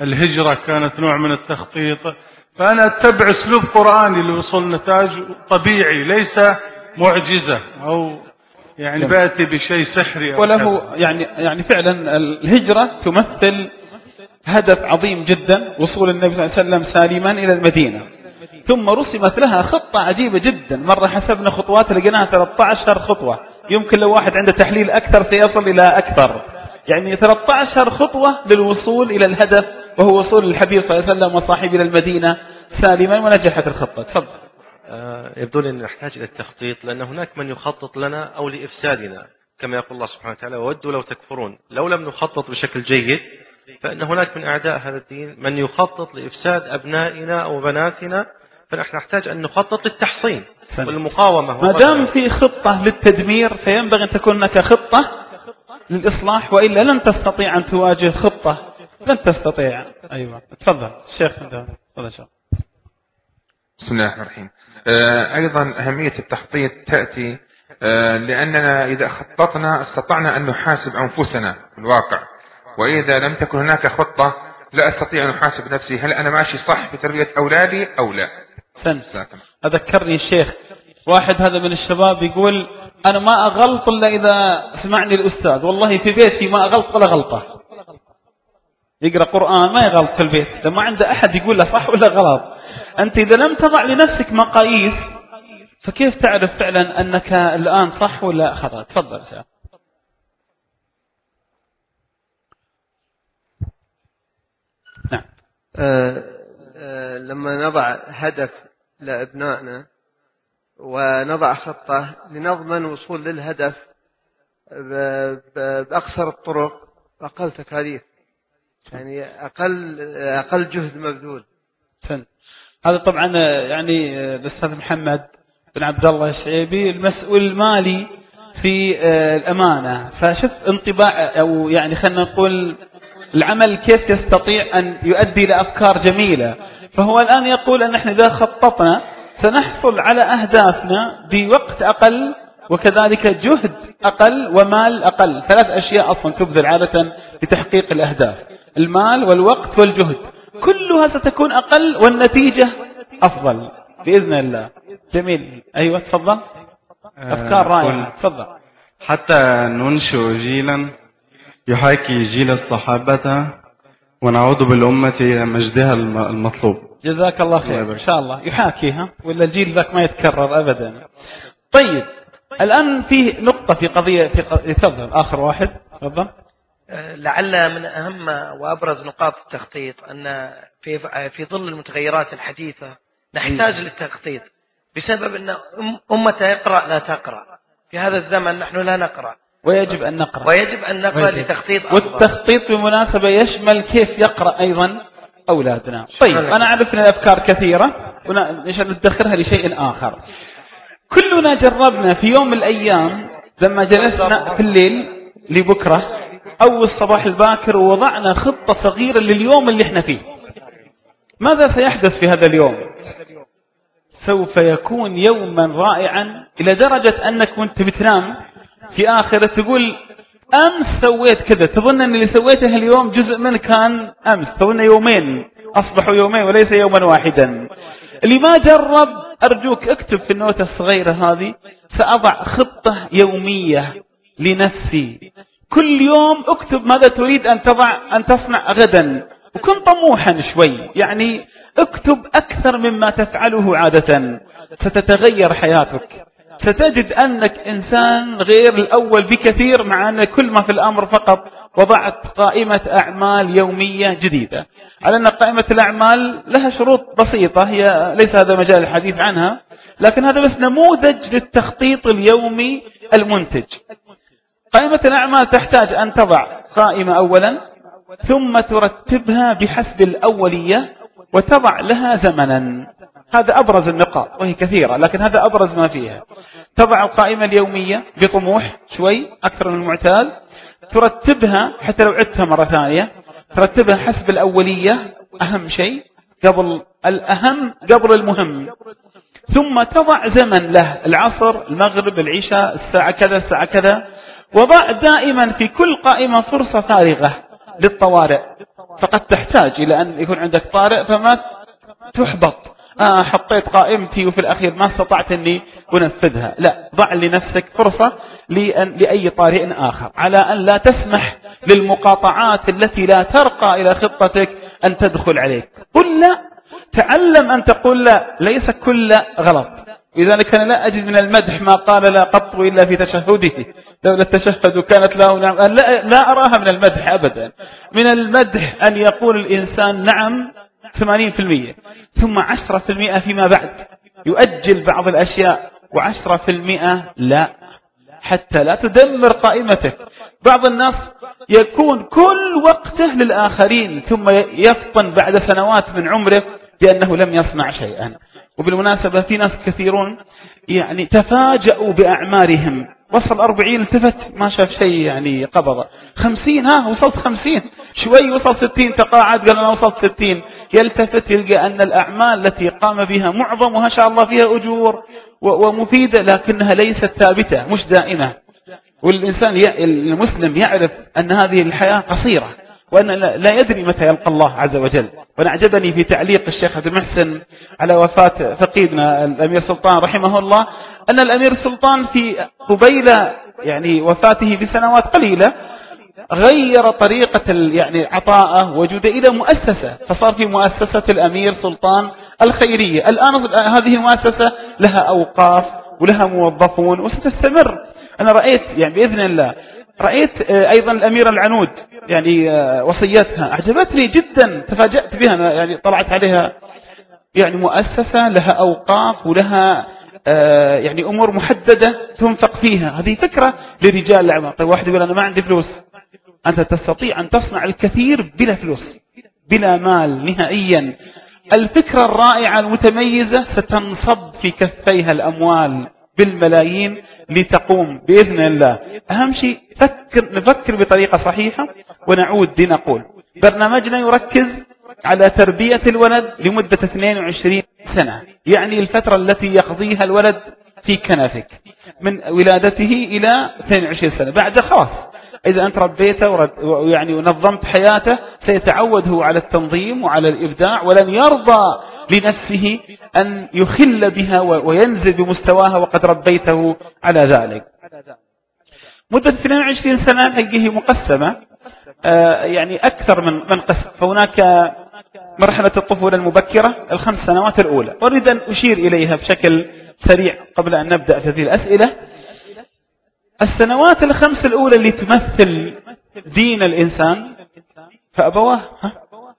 Speaker 5: الهجرة كانت نوع من التخطيط. فأنا أتبع أسلوب قرآني لوصول نتاج طبيعي ليس معجزة أو يعني باتي بشيء سحري
Speaker 3: وله يعني يعني فعلا الهجرة تمثل هدف عظيم جدا وصول النبي صلى الله عليه وسلم سالما إلى المدينة. ثم رسمت لها خطة عجيبة جدا. مرة حسبنا خطوات لقيناها 13 خطوة. يمكن لو واحد عنده تحليل أكثر سيصل إلى أكثر. يعني 13 خطوة للوصول إلى الهدف وهو وصول الحبيب صلى الله عليه وسلم وصاحبه إلى المدينة سالما ونجحت الخطة. تفضل.
Speaker 6: يبدو لي أن نحتاج إلى التخطيط لأن هناك من يخطط لنا أو لإفسادنا كما يقول الله سبحانه وتعالى ودوا لو تكفرون. لو لم نخطط بشكل جيد فإن هناك من أعداء هذا الدين من يخطط لإفساد أبنائنا أو بناتنا فنحن نحتاج أن نخطط للتحصين والمقاومة
Speaker 3: ما دام في خطة للتدمير فينبغي أن تكون هناك خطة للإصلاح وإلا لن تستطيع أن تواجه خطة. لن تستطيع. أيوة. تفضل. الشيخ تفضل شيخ.
Speaker 7: بسم الله الرحمن الرحيم. آه، أيضا أهمية التخطيط تأتي آه، لأننا إذا خططنا استطعنا أن نحاسب أنفسنا في الواقع. وإذا لم تكن هناك خطة لا أستطيع أن أحاسب نفسي. هل أنا ماشي صح في تربية أولادي أو لا؟
Speaker 3: سن. أذكرني الشيخ واحد هذا من الشباب يقول أنا ما أغلط إلا إذا سمعني الأستاذ. والله في بيتي ما أغلط ولا غلطة. يقرأ قرآن ما يغلط في البيت. لما عنده أحد يقول له صح ولا غلط. أنت إذا لم تضع لنفسك مقاييس فكيف تعرف فعلا أنك الآن صح ولا خطأ؟ تفضل شاء.
Speaker 8: نعم. آه آه لما نضع هدف لأبنائنا ونضع خطة لنضمن وصول للهدف بأقصر الطرق أقل تكاليف يعني أقل أقل جهد مبذول.
Speaker 3: سن. هذا طبعا يعني الأستاذ محمد بن عبد الله الشعيبي المسؤول المالي في آه، الأمانة. فشف انطباع أو يعني خلينا نقول العمل كيف يستطيع أن يؤدي لأفكار جميلة. فهو الآن يقول أن إحنا إذا خططنا سنحصل على أهدافنا بوقت أقل وكذلك جهد أقل ومال أقل. ثلاث أشياء أصلا تبذل عادة لتحقيق الأهداف. المال والوقت والجهد. كلها ستكون أقل والنتيجة أفضل. بإذن الله. جميل. أيوة تفضل. أفكار رائعة. تفضل.
Speaker 9: حتى ننشئ جيلا يحاكي جيل الصحابة ونعود بالأمة إلى مجدها المطلوب.
Speaker 3: جزاك الله خير. إن شاء الله. يحاكيها. ولا الجيل ذاك ما يتكرر أبدا. طيب. الآن في نقطة في قضية في تفضل. آخر واحد. تفضل.
Speaker 10: لعل من أهم وأبرز نقاط التخطيط أن في في ظل المتغيرات الحديثة نحتاج للتخطيط بسبب أن أمة يقرأ لا تقرأ. في هذا الزمن نحن لا نقرأ.
Speaker 3: ويجب أن نقرأ.
Speaker 10: ويجب أن نقرأ ويجب. لتخطيط
Speaker 3: أفضل. والتخطيط بالمناسبة يشمل كيف يقرأ أيضا أولادنا. طيب أنا أعرف أن الأفكار كثيرة. عشان ندخرها لشيء آخر. كلنا جربنا في يوم من الأيام لما جلسنا في الليل لبكرة أو الصباح الباكر ووضعنا خطة صغيرة لليوم اللي إحنا فيه. ماذا سيحدث في هذا اليوم؟ سوف يكون يوما رائعا إلى درجة أنك وأنت بتنام في آخرة تقول أمس سويت كذا. تظن أن اللي سويته اليوم جزء منه كان أمس. تظن يومين. أصبحوا يومين وليس يوما واحدا. اللي ما جرب أرجوك اكتب في النوتة الصغيرة هذه سأضع خطة يومية لنفسي. كل يوم اكتب ماذا تريد أن تضع أن تصنع غدا. وكن طموحا شوي. يعني اكتب أكثر مما تفعله عادة. ستتغير حياتك. ستجد أنك إنسان غير الأول بكثير مع أن كل ما في الأمر فقط وضعت قائمة أعمال يومية جديدة. على أن قائمة الأعمال لها شروط بسيطة هي ليس هذا مجال الحديث عنها لكن هذا بس نموذج للتخطيط اليومي المنتج. قائمة الأعمال تحتاج أن تضع قائمة أولا ثم ترتبها بحسب الأولية وتضع لها زمنا. هذا أبرز النقاط وهي كثيرة لكن هذا أبرز ما فيها. تضع القائمة اليومية بطموح شوي أكثر من المعتاد ترتبها حتى لو عدتها مرة ثانية ترتبها حسب الأولية أهم شيء قبل الأهم قبل المهم. ثم تضع زمن له العصر المغرب العشاء الساعة كذا الساعة كذا. وضع دائما في كل قائمة فرصة فارغة للطوارئ. فقد تحتاج إلى أن يكون عندك طارئ فما تحبط. آه حطيت قائمتي وفي الأخير ما استطعت أني أنفذها. لا ضع لنفسك فرصة لأن لأي طارئ آخر. على أن لا تسمح للمقاطعات التي لا ترقى إلى خطتك أن تدخل عليك. قل لا. تعلم أن تقول لا. ليس كل غلط. لذلك أنا لا أجد من المدح ما قال لا قط إلا في تشهده. لولا التشهد كانت له نعم لا, لا أراها من المدح أبدا. من المدح أن يقول الإنسان نعم 80% ثم 10% فيما بعد. يؤجل بعض الأشياء وعشرة في المئة لا. حتى لا تدمر قائمتك. بعض الناس يكون كل وقته للآخرين ثم يفطن بعد سنوات من عمره بأنه لم يصنع شيئا. وبالمناسبة في ناس كثيرون يعني تفاجأوا بأعمارهم. وصل أربعين التفت ما شاف شيء يعني قبضة خمسين ها وصلت خمسين. شوي وصل ستين تقاعد قال أنا وصلت ستين. يلتفت يلقى أن الأعمال التي قام بها معظمها شاء الله فيها أجور ومفيدة لكنها ليست ثابتة مش دائمة. والإنسان المسلم يعرف أن هذه الحياة قصيرة وأن لا يدري متى يلقى الله عز وجل. وأنا أعجبني في تعليق الشيخ عبد المحسن على وفاة فقيدنا الأمير سلطان رحمه الله أن الأمير سلطان في قبيل يعني وفاته بسنوات قليلة غير طريقة يعني عطاءه وجوده إلى مؤسسة فصار في مؤسسة الأمير سلطان الخيرية. الآن هذه المؤسسة لها أوقاف ولها موظفون وستستمر. أنا رأيت يعني بإذن الله رأيت آه، أيضا الأميرة العنود يعني آه، وصيتها. أعجبتني جدا تفاجأت بها يعني طلعت عليها يعني مؤسسة لها أوقاف ولها آه، يعني أمور محددة تنفق فيها. هذه فكرة لرجال الأعمال. طيب واحد يقول أنا ما عندي فلوس. أنت تستطيع أن تصنع الكثير بلا فلوس بلا مال نهائيا. الفكرة الرائعة المتميزة ستنصب في كفيها الأموال. بالملايين لتقوم بإذن الله. أهم شيء فكر نفكر بطريقة صحيحة ونعود لنقول برنامجنا يركز على تربية الولد لمدة 22 سنة يعني الفترة التي يقضيها الولد في كنفك من ولادته إلى 22 سنة بعد خلاص. إذا أنت ربيته ويعني ونظمت حياته سيتعود هو على التنظيم وعلى الإبداع ولن يرضى لنفسه أن يخل بها وينزل بمستواها وقد ربيته على ذلك. مدة 22 سنة هي مقسمة. آه، يعني أكثر من من قسم. فهناك مرحلة الطفولة المبكرة الخمس سنوات الأولى. أريد أن أشير إليها بشكل سريع قبل أن نبدأ في هذه الأسئلة. السنوات الخمس الأولى اللي تمثل دين الإنسان فأبواه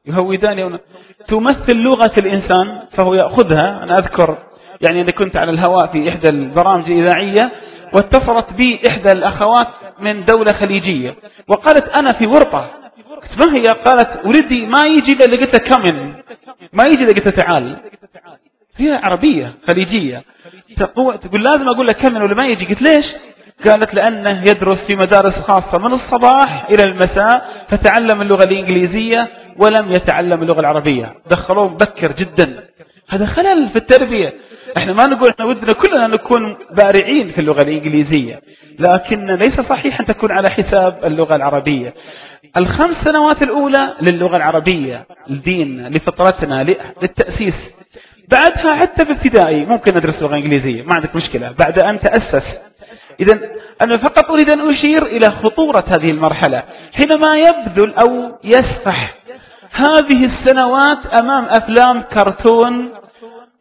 Speaker 3: يهودان تمثل لغة الإنسان فهو يأخذها. أنا أذكر يعني أنا كنت على الهواء في إحدى البرامج الإذاعية واتصلت بي إحدى الأخوات من دولة خليجية وقالت أنا في ورطة. قلت ما هي؟ قالت ولدي ما يجي إلا لقيته كمن ما يجي لقيته تعال. هي عربية خليجية. تقول لازم أقول لك كمن ولا ما يجي. قلت ليش؟ قالت لأنه يدرس في مدارس خاصة من الصباح إلى المساء فتعلم اللغة الإنجليزية ولم يتعلم اللغة العربية. دخلوه مبكر جدا. هذا خلل في التربية. إحنا ما نقول إحنا ودنا كلنا نكون بارعين في اللغة الإنجليزية لكن ليس صحيح أن تكون على حساب اللغة العربية. الخمس سنوات الأولى للغة العربية الدين لفطرتنا للتأسيس. بعدها حتى في ابتدائي ممكن ندرس لغة إنجليزية ما عندك مشكلة. بعد أن تأسس. إذا أنا فقط أريد أن أشير إلى خطورة هذه المرحلة. حينما يبذل أو يسفح هذه السنوات أمام أفلام كرتون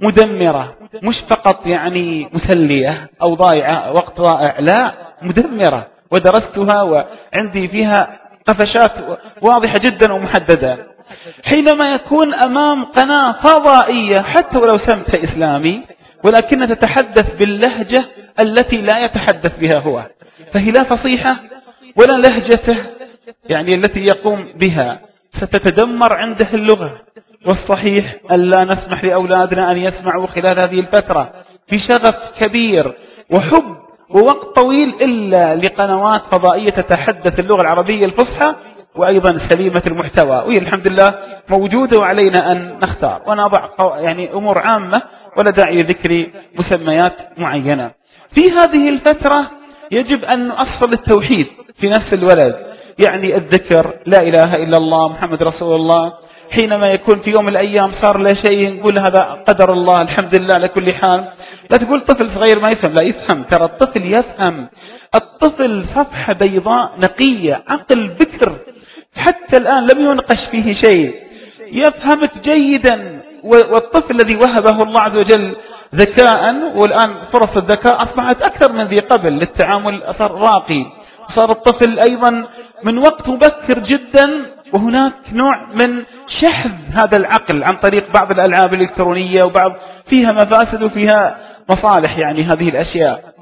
Speaker 3: مدمرة. مش فقط يعني مسلية أو ضائعة وقت ضائع لا مدمرة. ودرستها وعندي فيها قفشات واضحة جدا ومحددة. حينما يكون أمام قناة فضائية حتى ولو سمتها إسلامي ولكنها تتحدث باللهجة التي لا يتحدث بها هو. فهي لا فصيحة ولا لهجته يعني التي يقوم بها. ستتدمر عنده اللغة. والصحيح ألا نسمح لأولادنا أن يسمعوا خلال هذه الفترة في شغف كبير وحب ووقت طويل إلا لقنوات فضائية تتحدث اللغة العربية الفصحى وأيضا سليمة المحتوى. وهي الحمد لله موجودة وعلينا أن نختار. ونضع يعني أمور عامة ولا داعي لذكر مسميات معينة. في هذه الفترة يجب أن نؤصل التوحيد في نفس الولد. يعني الذكر لا إله إلا الله محمد رسول الله. حينما يكون في يوم الأيام صار له شيء نقول هذا قدر الله الحمد لله على كل حال. لا تقول طفل صغير ما يفهم لا يفهم. ترى الطفل يفهم. الطفل صفحة بيضاء نقية عقل بكر. حتى الآن لم ينقش فيه شيء. يفهمك جيدا والطفل الذي وهبه الله عز وجل ذكاء والآن فرص الذكاء أصبحت أكثر من ذي قبل للتعامل صار راقي صار الطفل أيضا من وقت مبكر جدا وهناك نوع من شحذ هذا العقل عن طريق بعض الألعاب الإلكترونية وبعض فيها مفاسد وفيها مصالح يعني هذه الأشياء.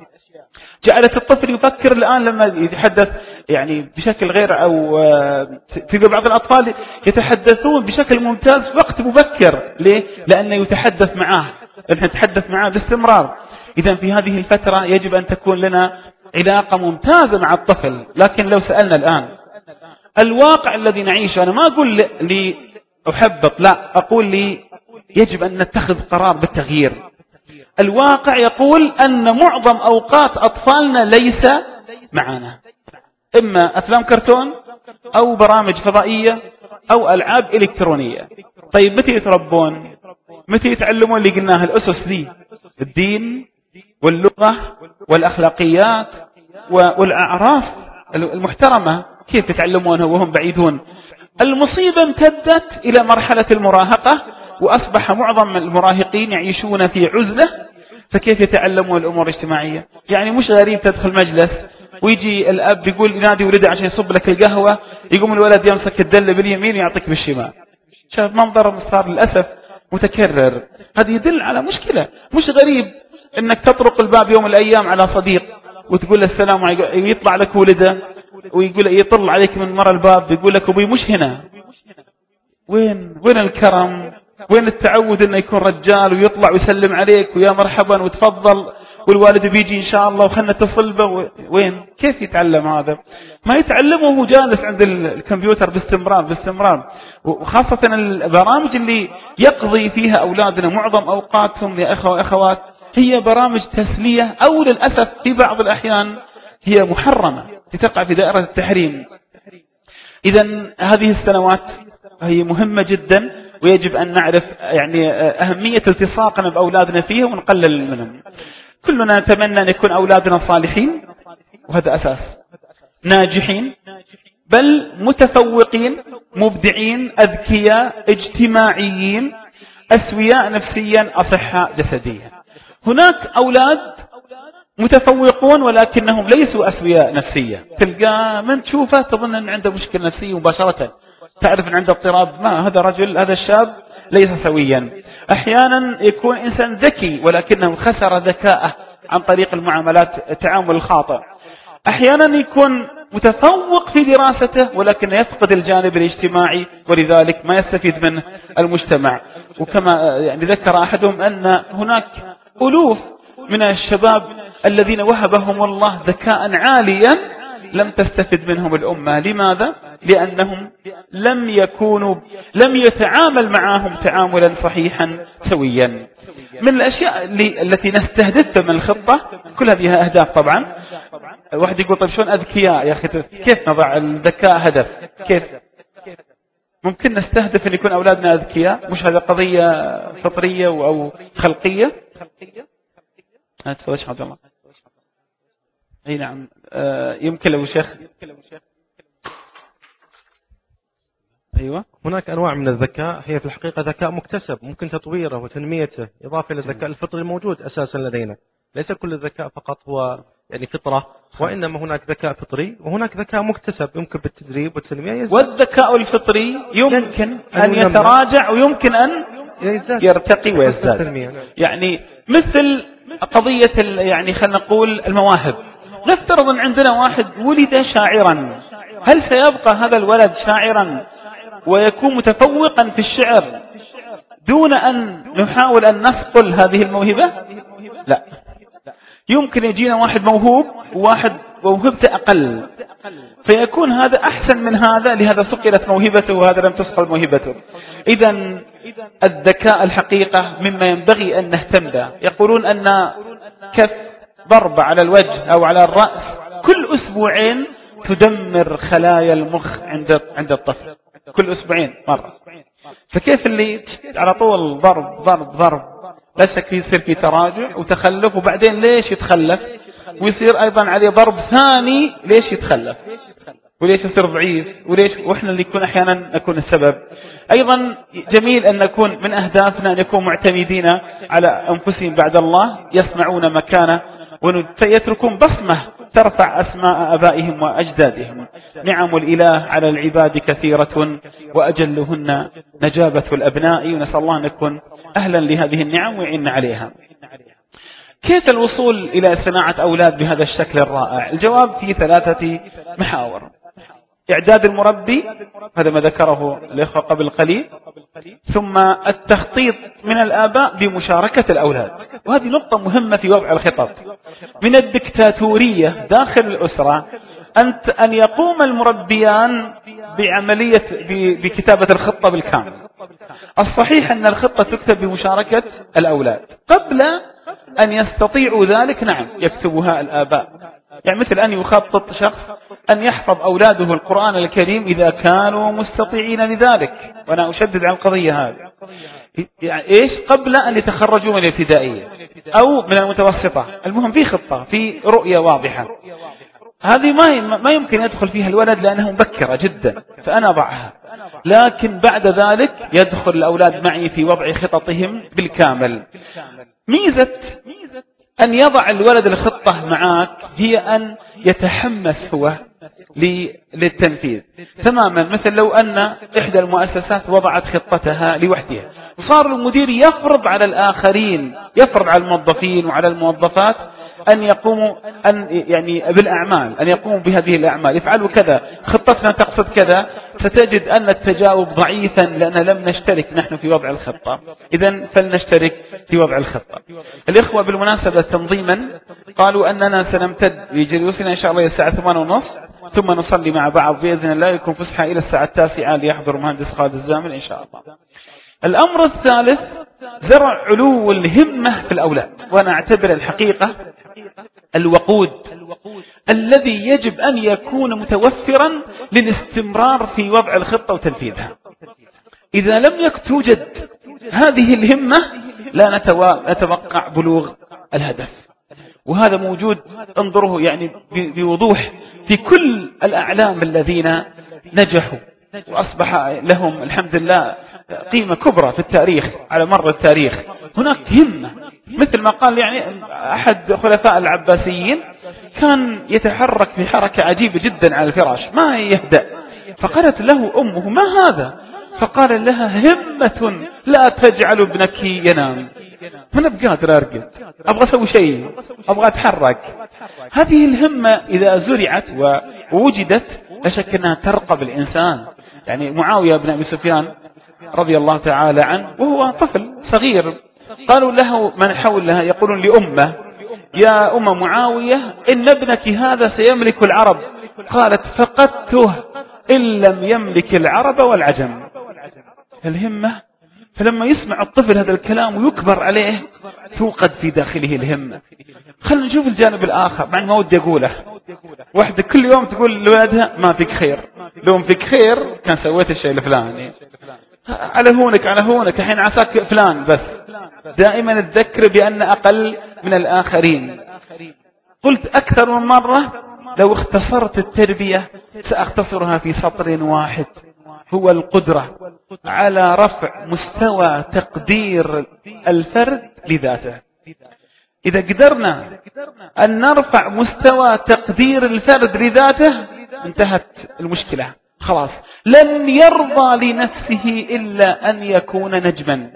Speaker 3: جعلت الطفل يفكر الآن لما يتحدث يعني بشكل غير أو تلقى بعض الأطفال يتحدثون بشكل ممتاز في وقت مبكر. ليه؟ لأنه يتحدث معاه. نحن نتحدث معاه باستمرار. إذا في هذه الفترة يجب أن تكون لنا علاقة ممتازة مع الطفل. لكن لو سألنا الآن الواقع الذي نعيشه أنا ما أقول لي أحبط لا أقول لي يجب أن نتخذ قرار بالتغيير. الواقع يقول أن معظم أوقات أطفالنا ليس معنا. إما أفلام كرتون أو برامج فضائية أو ألعاب إلكترونية. طيب متى يتربون؟ متى يتعلمون اللي قلناها الأسس ذي؟ الدين واللغة والأخلاقيات والأعراف المحترمة. كيف يتعلمونها وهم بعيدون؟ المصيبة امتدت إلى مرحلة المراهقة. وأصبح معظم المراهقين يعيشون في عزلة فكيف يتعلمون الأمور الاجتماعية؟ يعني مش غريب تدخل مجلس ويجي الأب يقول ينادي ولده عشان يصب لك القهوة يقوم الولد يمسك الدلة باليمين ويعطيك بالشمال. شاف منظر صار للأسف متكرر. هذا يدل على مشكلة. مش غريب إنك تطرق الباب يوم من الأيام على صديق وتقول له السلام ويطلع لك ولده ويقول يطل عليك من مرة الباب يقول لك أبوي مش هنا. وين؟ وين الكرم؟ وين التعود إنه يكون رجال ويطلع ويسلم عليك ويا مرحبا وتفضل والوالد بيجي إن شاء الله وخلنا نتصل به. وين؟ كيف يتعلم هذا؟ ما يتعلمه وهو جالس عند الكمبيوتر باستمرار باستمرار. وخاصة البرامج اللي يقضي فيها أولادنا معظم أوقاتهم يا أخوة وأخوات هي برامج تسلية أو للأسف في بعض الأحيان هي محرمة لتقع في دائرة التحريم. إذا هذه السنوات هي مهمة جدا. ويجب أن نعرف يعني أهمية التصاقنا بأولادنا فيها ونقلل منهم. كلنا نتمنى أن يكون أولادنا صالحين وهذا أساس. ناجحين بل متفوقين مبدعين أذكياء اجتماعيين أسوياء نفسيا أصحاء جسديا. هناك أولاد متفوقون ولكنهم ليسوا أسوياء نفسية. تلقى من تشوفه تظن أن عنده مشكلة نفسية مباشرة. تعرف أن عنده اضطراب؟ ما هذا رجل هذا الشاب ليس سويا. أحيانا يكون إنسان ذكي ولكنه خسر ذكاءه عن طريق المعاملات التعامل الخاطئ. أحيانا يكون متفوق في دراسته ولكن يفقد الجانب الاجتماعي ولذلك ما يستفيد منه المجتمع. وكما يعني ذكر أحدهم أن هناك ألوف من الشباب الذين وهبهم الله ذكاء عاليا لم تستفد منهم الأمة. لماذا؟ لأنهم لم يكونوا لم يتعامل معهم تعاملا صحيحا سويا. من الأشياء التي نستهدفها من الخطة كلها فيها أهداف طبعا. الواحد يقول طيب شلون أذكياء يا أخي؟ كيف نضع الذكاء هدف؟ كيف؟ ممكن نستهدف أن يكون أولادنا أذكياء. مش هذا قضية فطرية أو خلقية؟ تفضل عبد الله. أي نعم. آه، يمكن له شيخ.
Speaker 6: أيوة. هناك أنواع من الذكاء هي في الحقيقة ذكاء مكتسب ممكن تطويره وتنميته إضافة إلى الذكاء الفطري الموجود أساسا لدينا. ليس كل الذكاء فقط هو يعني فطرة وإنما هناك ذكاء فطري وهناك ذكاء مكتسب يمكن بالتدريب والتنمية.
Speaker 3: يزداد. والذكاء الفطري يمكن أن يتراجع ويمكن أن يرتقي ويزداد. يعني مثل قضية يعني خلينا نقول المواهب. نفترض أن عندنا واحد ولد شاعرا. هل سيبقى هذا الولد شاعرا ويكون متفوقا في الشعر دون أن نحاول أن نصقل هذه الموهبة؟ لا. يمكن يجينا واحد موهوب وواحد موهبته أقل. فيكون هذا أحسن من هذا لهذا صقلت موهبته وهذا لم تصقل موهبته. إذا الذكاء الحقيقة مما ينبغي أن نهتم به. يقولون أن كف ضربة على الوجه أو على الرأس كل أسبوعين تدمر خلايا المخ عند عند الطفل. كل أسبوعين مرة. فكيف اللي على طول ضرب ضرب ضرب؟ لا شك يصير في تراجع وتخلف وبعدين ليش يتخلف؟ ويصير أيضا عليه ضرب ثاني ليش يتخلف؟ وليش يصير ضعيف؟ وليش؟ وإحنا اللي يكون أحيانا نكون السبب. أيضا جميل أن نكون من أهدافنا أن يكون معتمدين على أنفسهم بعد الله يسمعون مكانه. ويتركون بصمة ترفع أسماء أبائهم وأجدادهم. نعم الإله على العباد كثيرة وأجلهن نجابة الأبناء. ونسأل الله أن نكون أهلا لهذه النعم ويعين عليها. كيف الوصول إلى صناعة أولاد بهذا الشكل الرائع؟ الجواب في ثلاثة محاور. إعداد المربي هذا ما ذكره الإخوة قبل قليل ثم التخطيط من الآباء بمشاركة الأولاد. وهذه نقطة مهمة في وضع الخطط من الدكتاتورية داخل الأسرة أن يقوم المربيان بعملية بكتابة الخطة بالكامل. الصحيح أن الخطة تكتب بمشاركة الأولاد. قبل أن يستطيعوا ذلك نعم يكتبها الآباء. يعني مثل أن يخطط شخص أن يحفظ أولاده القرآن الكريم إذا كانوا مستطيعين لذلك. وأنا أشدد على القضية هذه. يعني إيش؟ قبل أن يتخرجوا من الابتدائية أو من المتوسطة. المهم في خطة في رؤية واضحة. هذه ما ما يمكن يدخل فيها الولد لأنها مبكرة جدا فأنا أضعها. لكن بعد ذلك يدخل الأولاد معي في وضع خططهم بالكامل. ميزة أن يضع الولد الخطة معك هي أن يتحمس هو. للتنفيذ. تماما. مثل لو أن إحدى المؤسسات وضعت خطتها لوحدها. وصار المدير يفرض على الآخرين يفرض على الموظفين وعلى الموظفات أن يقوموا أن يعني بالأعمال أن يقوموا بهذه الأعمال. يفعلوا كذا. خطتنا تقصد كذا. ستجد أن التجاوب ضعيفا لأن لم نشترك. نحن في وضع الخطة. إذا فلنشترك في وضع الخطة. الإخوة بالمناسبة تنظيما قالوا أننا سنمتد. بجلوسنا إن شاء الله الساعة 8 ونص ثم نصلي مع بعض بإذن الله. يكون فسحة إلى الساعة التاسعة ليحضر مهندس خالد الزامل إن شاء الله. الأمر الثالث زرع علو الهمة في الأولاد. وأنا أعتبر الحقيقة الوقود الذي يجب أن يكون متوفرا للاستمرار في وضع الخطة وتنفيذها. إذا لم توجد هذه الهمة لا نتوقع بلوغ الهدف. وهذا موجود انظره يعني بوضوح في كل الأعلام الذين نجحوا وأصبح لهم الحمد لله قيمة كبرى في التاريخ على مر التاريخ. هناك همة مثل ما قال يعني أحد خلفاء العباسيين كان يتحرك في حركة عجيبة جدا على الفراش ما يهدأ. فقالت له أمه ما هذا؟ فقال لها همة لا تجعل ابنك ينام. أنا بقادر أرقد. أبغى أسوي شيء. أبغى أتحرك. هذه الهمة إذا زرعت ووجدت لا شك أنها ترقب الإنسان. يعني معاوية بن أبي سفيان رضي الله تعالى عنه وهو طفل صغير. قالوا له من حولها يقولون لأمه يا أم معاوية إن ابنك هذا سيملك العرب. قالت فقدته إن لم يملك العرب والعجم. الهمة فلما يسمع الطفل هذا الكلام ويكبر عليه توقد في داخله الهمة خلينا نشوف الجانب الآخر مع ما ودي أقوله. واحدة كل يوم تقول لولدها ما فيك خير. لو فيك خير كان سويت الشيء الفلاني. على هونك على هونك الحين عساك فلان بس. دائما تذكر بأن أقل من الآخرين. قلت أكثر من مرة لو اختصرت التربية سأختصرها في سطر واحد. هو القدرة على رفع مستوى تقدير الفرد لذاته. إذا قدرنا أن نرفع مستوى تقدير الفرد لذاته انتهت المشكلة. خلاص. لن يرضى لنفسه إلا أن يكون نجما.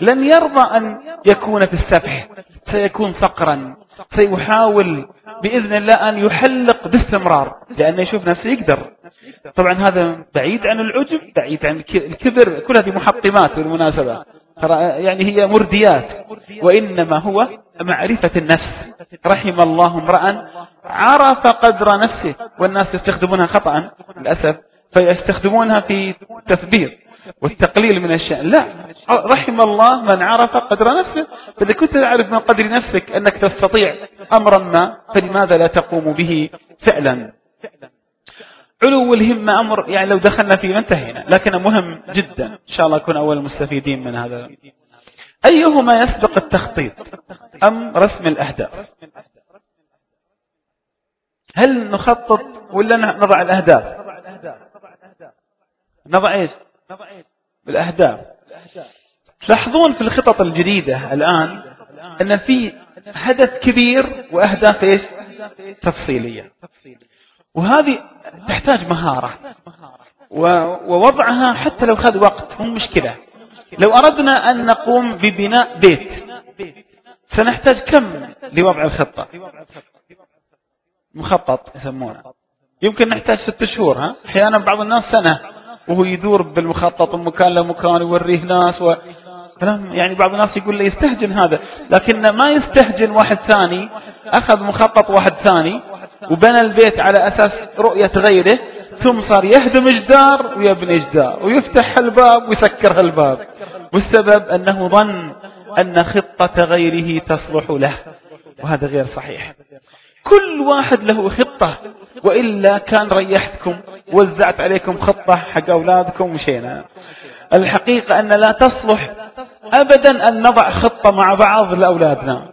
Speaker 3: لن يرضى أن يكون في السفح سيكون فقرا. سيحاول بإذن الله أن يحلق باستمرار. لأنه يشوف نفسه يقدر. طبعا هذا بعيد عن العجب بعيد عن الكبر. كل هذه محطمات بالمناسبة يعني هي مرديات. وإنما هو معرفة النفس. رحم الله امرأ عرف قدر نفسه. والناس يستخدمونها خطأ للأسف. فيستخدمونها في تثبير والتقليل من الشأن. لا. رحم الله من عرف قدر نفسه. فإذا كنت تعرف من قدر نفسك أنك تستطيع أمرا ما فلماذا لا تقوم به فعلا؟ علو الهمة أمر يعني لو دخلنا فيه انتهينا. لكنه مهم جدا. إن شاء الله نكون أول المستفيدين من هذا. أيهما يسبق التخطيط؟ أم رسم الأهداف؟ هل نخطط ولا نضع الأهداف؟ نضع إيش؟ بالأهداف. تلاحظون في الخطط الجديدة الآن أن في هدف كبير وأهداف إيش؟ تفصيلية. وهذه تحتاج مهارة. ووضعها حتى لو خذ وقت مو مشكلة. لو أردنا أن نقوم ببناء بيت سنحتاج كم لوضع الخطة؟ مخطط يسمونه. يمكن نحتاج ست شهور ها؟ أحيانا بعض الناس سنة. وهو يدور بالمخطط من مكان لمكان يوريه ناس و... كلام يعني بعض الناس يقول لي يستهجن هذا. لكن ما يستهجن واحد ثاني. أخذ مخطط واحد ثاني وبنى البيت على أساس رؤية غيره ثم صار يهدم جدار ويبني جدار ويفتح الباب ويسكر الباب والسبب أنه ظن أن خطة غيره تصلح له. وهذا غير صحيح. كل واحد له خطة وإلا كان ريحتكم وزعت عليكم خطة حق أولادكم ومشينا. الحقيقة أن لا تصلح أبدا أن نضع خطة مع بعض لأولادنا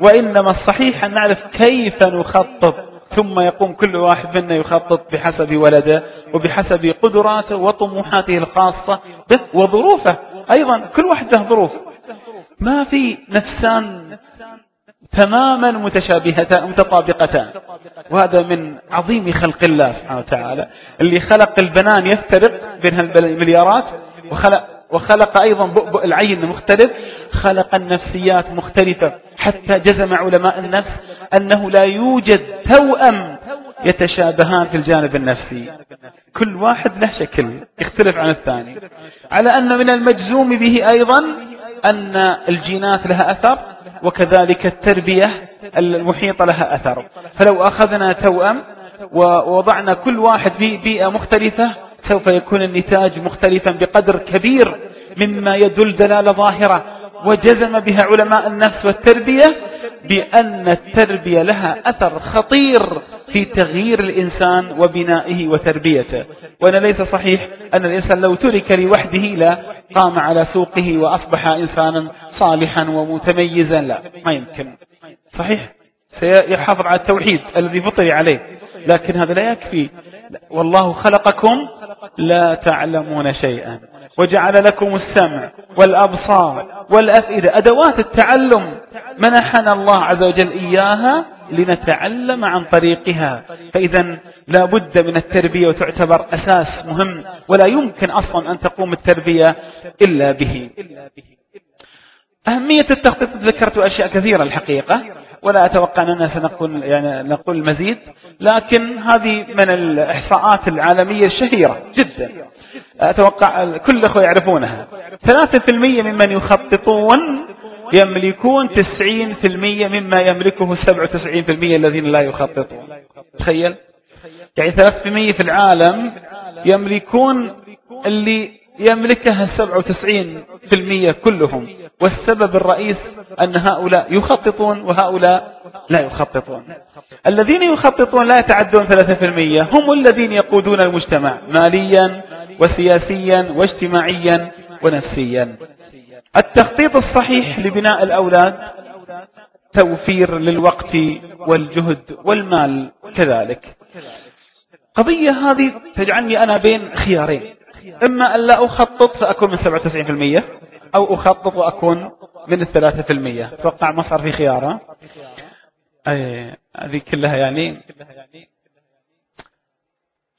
Speaker 3: وإنما الصحيح أن نعرف كيف نخطط. ثم يقوم كل واحد منا يخطط بحسب ولده وبحسب قدراته وطموحاته الخاصة وظروفه. أيضا كل واحد له ظروف. ما في نفسان تماما متشابهتان متطابقتان. وهذا من عظيم خلق الله سبحانه وتعالى اللي خلق البنان يفترق بين المليارات وخلق وخلق أيضا بؤبؤ العين مختلف خلق النفسيات مختلفة حتى جزم علماء النفس أنه لا يوجد توأم يتشابهان في الجانب النفسي. كل واحد له شكل يختلف عن الثاني. على أن من المجزوم به أيضا أن الجينات لها أثر وكذلك التربية المحيطة لها أثر. فلو أخذنا توأم ووضعنا كل واحد في بيئة مختلفة سوف يكون النتاج مختلفا بقدر كبير مما يدل دلالة ظاهرة. وجزم بها علماء النفس والتربية بأن التربية لها أثر خطير في تغيير الإنسان وبنائه وتربيته. وأن ليس صحيح أن الإنسان لو ترك لوحده لا قام على سوقه وأصبح إنسانا صالحا ومتميزا. لا ما يمكن. صحيح؟ سيحافظ على التوحيد الذي فطر عليه. لكن هذا لا يكفي. والله خلقكم لا تعلمون شيئا. وجعل لكم السمع والأبصار والأفئدة. أدوات التعلم. منحنا الله عز وجل إياها لنتعلم عن طريقها. فإذا لا بد من التربية وتعتبر أساس مهم ولا يمكن أصلا أن تقوم التربية إلا به. أهمية التخطيط ذكرت أشياء كثيرة الحقيقة ولا أتوقع أننا سنقول يعني نقول مزيد لكن هذه من الإحصاءات العالمية الشهيرة جدا. أتوقع كل أخوة يعرفونها. 3% ممن يخططون يملكون 90% مما يملكه 97% الذين لا يخططون. تخيل. يعني 3% في العالم يملكون اللي يملكها 97% كلهم. والسبب الرئيس أن هؤلاء يخططون وهؤلاء لا يخططون. الذين يخططون لا يتعدون 3% هم الذين يقودون المجتمع ماليا وسياسيا واجتماعيا ونفسيا. التخطيط الصحيح لبناء الأولاد توفير للوقت والجهد والمال كذلك. قضية هذه تجعلني أنا بين خيارين. إما أن لا أخطط فأكون من 97% أو أخطط وأكون من الثلاثة في المية. توقع ما صار في خيارة. أي هذه كلها يعني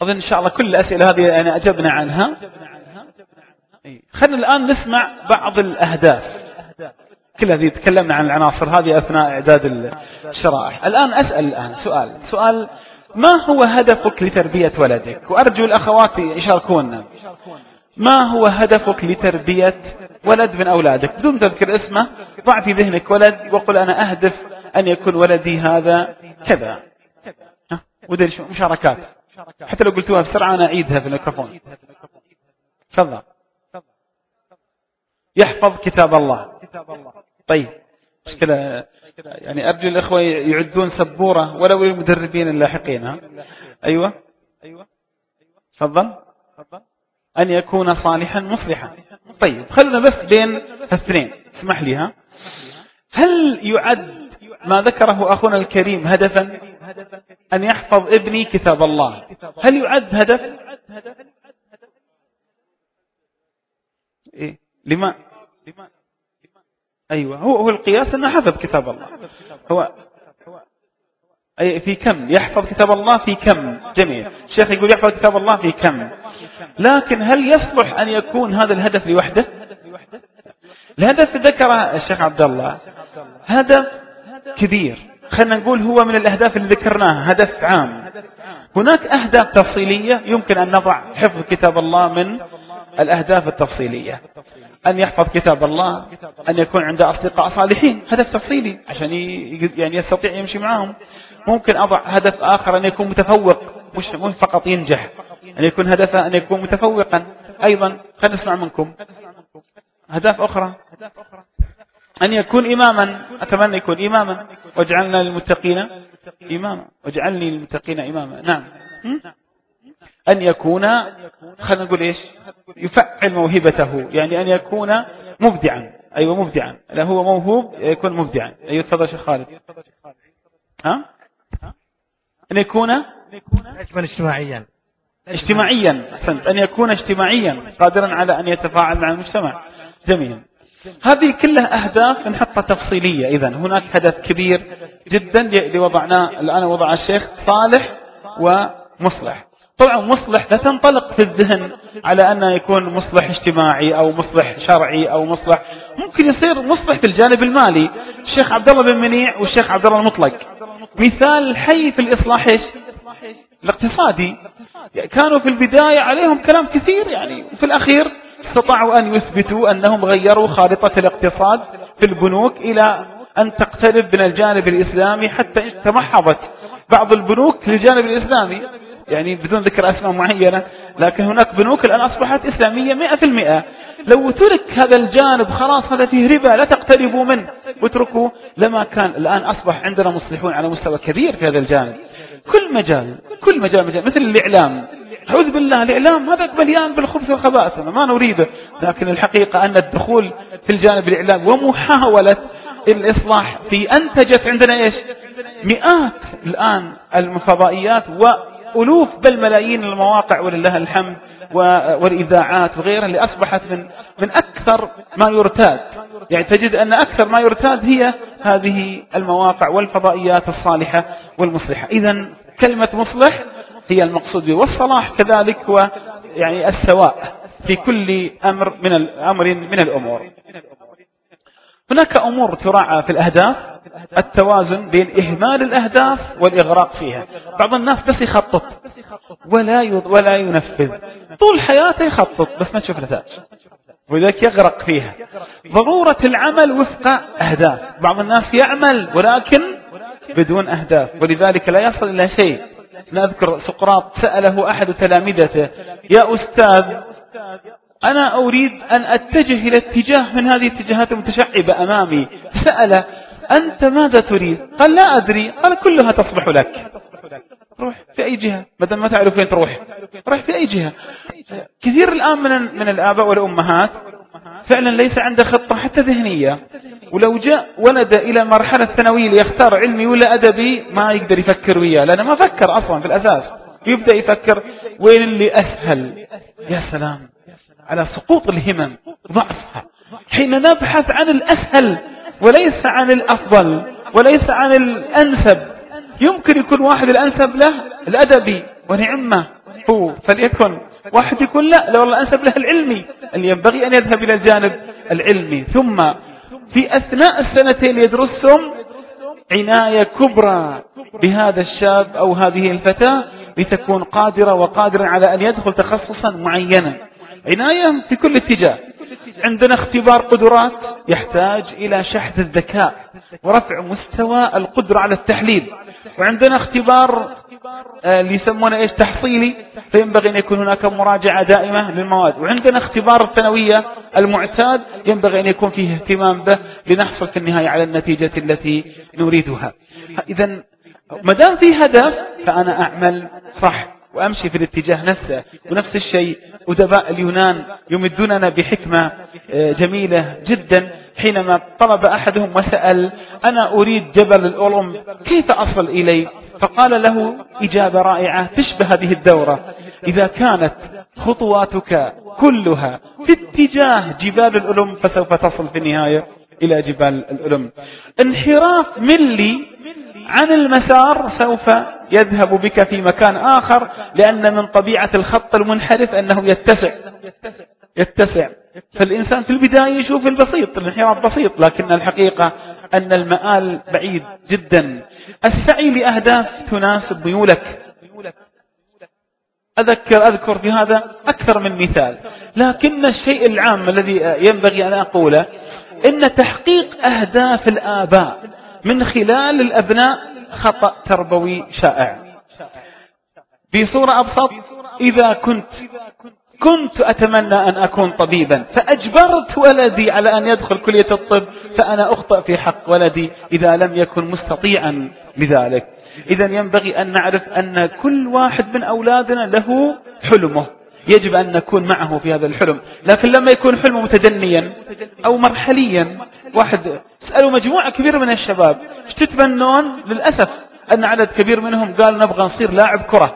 Speaker 3: أظن إن شاء الله كل الأسئلة هذه يعني أجبنا عنها. خلينا الآن نسمع بعض الأهداف. كل هذه تكلمنا عن العناصر هذه أثناء إعداد الشرائح. الآن أسأل الآن سؤال. سؤال ما هو هدفك لتربية ولدك؟ وأرجو الأخوات يشاركونا ما هو هدفك لتربية ولد من أولادك؟ بدون تذكر اسمه ضع في ذهنك ولد وقل أنا أهدف أن يكون ولدي هذا كذا. ودي مشاركات. حتى لو قلتوها بسرعة أنا أعيدها في الميكروفون. تفضل. يحفظ كتاب الله. طيب مشكلة يعني أرجو الإخوة يعدون سبورة ولو للمدربين اللاحقين أيوة. تفضل. أن يكون صالحا مصلحا. طيب خلونا بس بين الاثنين اسمح لي ها؟ هل يعد ما ذكره أخونا الكريم هدفا؟ أن يحفظ ابني كتاب الله. هل يعد هدف؟ إيه لما؟ أيوة هو هو القياس أنه حفظ كتاب الله. هو أي في كم؟ يحفظ كتاب الله في كم؟ جميل الشيخ يقول يحفظ كتاب الله في كم؟ لكن هل يصلح أن يكون هذا الهدف لوحده؟ الهدف ذكره الشيخ عبد الله. هدف كبير. خلينا نقول هو من الأهداف اللي ذكرناها هدف عام. هناك أهداف تفصيلية يمكن أن نضع حفظ كتاب الله من الأهداف التفصيلية. أن يحفظ كتاب الله أن يكون عنده أصدقاء صالحين هدف تفصيلي عشان يعني يستطيع يمشي معهم ممكن أضع هدف آخر أن يكون متفوق مش فقط ينجح أن يكون هدفه أن يكون متفوقا. أيضا خلينا نسمع منكم. أهداف أخرى. أن يكون إماما. أتمنى يكون إماما. واجعلنا للمتقين إماما. واجعلني للمتقين إماما. نعم. أن يكون خلينا نقول إيش؟ يفعل موهبته. يعني أن يكون مبدعا. أيوة مبدعا. لا هو موهوب يكون مبدعا. أيوة تفضل شيخ خالد. ها؟ أن يكون
Speaker 10: أجمل اجتماعيا.
Speaker 3: اجتماعيا. أحسنت. أن يكون اجتماعيا قادرا على أن يتفاعل مع المجتمع. جميل. هذه كلها أهداف نحطها تفصيلية. إذا هناك هدف كبير جدا اللي وضعناه الآن وضع الشيخ صالح ومصلح. طبعا مصلح لا تنطلق في الذهن على أن يكون مصلح اجتماعي أو مصلح شرعي أو مصلح. ممكن يصير مصلح في الجانب المالي. الشيخ عبد الله بن منيع والشيخ عبد الله المطلق. مثال حي في الإصلاح الاقتصادي. كانوا في البداية عليهم كلام كثير يعني وفي الأخير استطاعوا أن يثبتوا أنهم غيروا خارطة الاقتصاد في البنوك إلى أن تقترب من الجانب الإسلامي حتى تمحضت بعض البنوك للجانب الإسلامي. يعني بدون ذكر أسماء معينة لكن هناك بنوك الآن أصبحت إسلامية مئة في المئة. لو ترك هذا الجانب خلاص هذا فيه ربا لا تقتربوا منه. واتركوا لما كان الآن أصبح عندنا مصلحون على مستوى كبير في هذا الجانب. كل مجال كل مجال, مجال مثل الإعلام. أعوذ بالله الإعلام هذا مليان بالخبث والخبائث ما نريده. لكن الحقيقة أن الدخول في الجانب الإعلام ومحاولة الإصلاح في أنتجت عندنا إيش؟ مئات الآن المفضائيات وألوف بل ملايين المواقع ولله الحمد والإذاعات وغيرها اللي أصبحت من, من أكثر ما يرتاد. يعني تجد أن أكثر ما يرتاد هي هذه المواقع والفضائيات الصالحة والمصلحة. إذا كلمة مصلح هي المقصود به والصلاح كذلك هو يعني السواء في كل أمر من الأمر من الأمور. هناك أمور تراعى في الأهداف التوازن بين إهمال الأهداف والإغراق فيها. بعض الناس بس يخطط ولا ولا ينفذ. طول حياته يخطط بس ما تشوف نتائج. ولذلك يغرق فيها. ضرورة العمل وفق أهداف. بعض الناس يعمل ولكن بدون أهداف. ولذلك لا يصل إلى شيء. نذكر سقراط سأله أحد تلامذته يا أستاذ أنا أريد أن أتجه إلى اتجاه من هذه الاتجاهات المتشعبة أمامي. سأل أنت ماذا تريد؟ قال لا أدري. قال كلها تصلح لك. روح في أي جهة؟ بدل ما تعرف وين تروح. روح في أي جهة. كثير الآن من من الآباء والأمهات فعلا ليس عنده خطة حتى ذهنية. ولو جاء ولد إلى المرحلة الثانوية ليختار علمي ولا أدبي ما يقدر يفكر وياه لأنه ما فكر أصلا في الأساس. يبدأ يفكر وين اللي أسهل؟ يا سلام. على سقوط الهمم ضعفها. حين نبحث عن الأسهل وليس عن الأفضل وليس عن الأنسب يمكن يكون واحد الأنسب له الأدبي ونعمة هو فليكن واحد يقول لا لو الله أنسب له العلمي اللي ينبغي أن يذهب إلى الجانب العلمي ثم في أثناء السنتين يدرسهم عناية كبرى بهذا الشاب أو هذه الفتاة لتكون قادرة وقادرا على أن يدخل تخصصا معينا. عناية في كل اتجاه. عندنا اختبار قدرات يحتاج إلى شحذ الذكاء ورفع مستوى القدرة على التحليل. وعندنا اختبار آه، اللي يسمونه إيش؟ تحصيلي. فينبغي أن يكون هناك مراجعة دائمة للمواد. وعندنا اختبار الثانوية المعتاد. ينبغي أن يكون فيه اهتمام به لنحصل في النهاية على النتيجة التي نريدها. اذا ما دام في هدف فأنا أعمل صح. وأمشي في الاتجاه نفسه ونفس الشيء. أدباء اليونان يمدوننا بحكمة آه، جميلة جدا. حينما طلب أحدهم وسأل أنا أريد جبل الأولم كيف أصل إليه فقال له إجابة رائعة تشبه هذه الدورة. إذا كانت خطواتك كلها في اتجاه جبال الألم فسوف تصل في النهاية إلى جبال الألم انحراف ملي عن المسار سوف يذهب بك في مكان آخر لأن من طبيعة الخط المنحرف أنه يتسع. يتسع. فالإنسان في البداية يشوف البسيط الانحراف بسيط لكن الحقيقة أن المآل بعيد جدا. السعي لأهداف تناسب ميولك. أذكر أذكر في هذا أكثر من مثال. لكن الشيء العام الذي ينبغي أن أقوله إن تحقيق أهداف الآباء من خلال الأبناء خطأ تربوي شائع. بصورة أبسط إذا كنت كنت أتمنى أن أكون طبيبا فأجبرت ولدي على أن يدخل كلية الطب فأنا أخطأ في حق ولدي إذا لم يكن مستطيعا لذلك إذا ينبغي أن نعرف أن كل واحد من أولادنا له حلمه. يجب أن نكون معه في هذا الحلم. لكن لما يكون حلمه متدنيا أو مرحليا واحد سألوا مجموعة كبيرة من الشباب إيش للأسف أن عدد كبير منهم قال نبغى نصير لاعب كرة.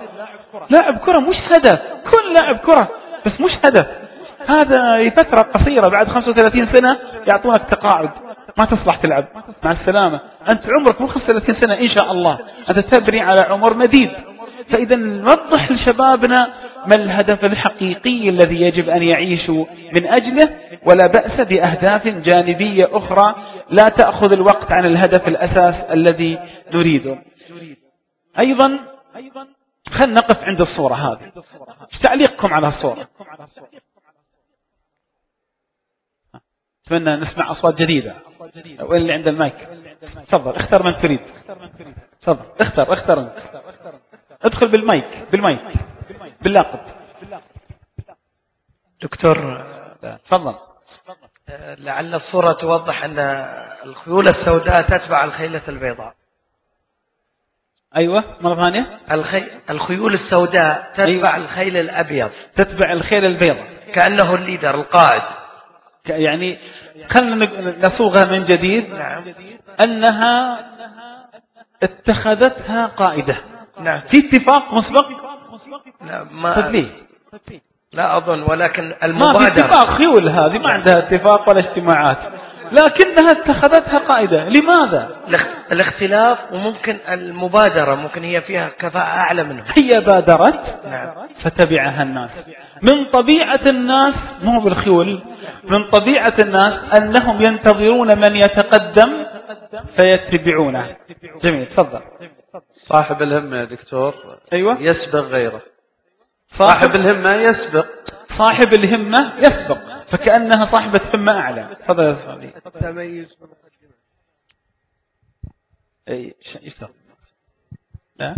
Speaker 3: لاعب كرة مش هدف. كل لاعب كرة بس مش هدف. هذا فترة قصيرة بعد 35 سنة يعطونك تقاعد. ما تصلح تلعب. مع السلامة. أنت عمرك مو 35 سنة إن شاء الله. أنت تبني على عمر مديد. فإذا نوضح لشبابنا ما الهدف الحقيقي الذي يجب أن يعيشوا من أجله ولا بأس بأهداف جانبية أخرى لا تأخذ الوقت عن الهدف الأساس الذي نريده. أيضا خلنا نقف عند الصورة هذه. تعليقكم على الصورة؟ أتمنى نسمع أصوات جديدة. وين اللي عند المايك؟ تفضل اختر من تريد. تفضل اختر اختر ادخل بالمايك بالمايك باللاقط
Speaker 10: دكتور
Speaker 3: تفضل.
Speaker 10: لعل الصورة توضح أن الخيول السوداء تتبع الخيلة البيضاء.
Speaker 3: أيوة مرة ثانية.
Speaker 10: الخي... الخيول السوداء تتبع أيوة. الخيل الأبيض.
Speaker 3: تتبع الخيل البيضاء.
Speaker 10: كأنه الليدر القائد.
Speaker 3: يعني خلنا نصوغها من جديد.
Speaker 10: نعم.
Speaker 3: أنها اتخذتها قائدة.
Speaker 10: نعم.
Speaker 3: في اتفاق مسبق؟
Speaker 10: لا ما
Speaker 3: ليه
Speaker 10: لا أظن ولكن المبادرة
Speaker 3: ما في اتفاق خيول هذه ما عندها اتفاق ولا اجتماعات. لكنها اتخذتها قائدة لماذا؟
Speaker 10: الاختلاف وممكن المبادرة ممكن هي فيها كفاءة أعلى منه
Speaker 3: هي بادرت
Speaker 10: نعم.
Speaker 3: فتبعها الناس. من طبيعة الناس مو بالخيول من طبيعة الناس أنهم ينتظرون من يتقدم فيتبعونه. جميل تفضل.
Speaker 11: صاحب الهمة يا دكتور.
Speaker 3: أيوة.
Speaker 11: يسبق غيره.
Speaker 3: صاحب,
Speaker 11: صاحب الهمة يسبق.
Speaker 3: صاحب الهمة يسبق. فكأنها صاحبة همة أعلى. تفضل يا صاحبي
Speaker 8: التميز
Speaker 3: أي إيش لا؟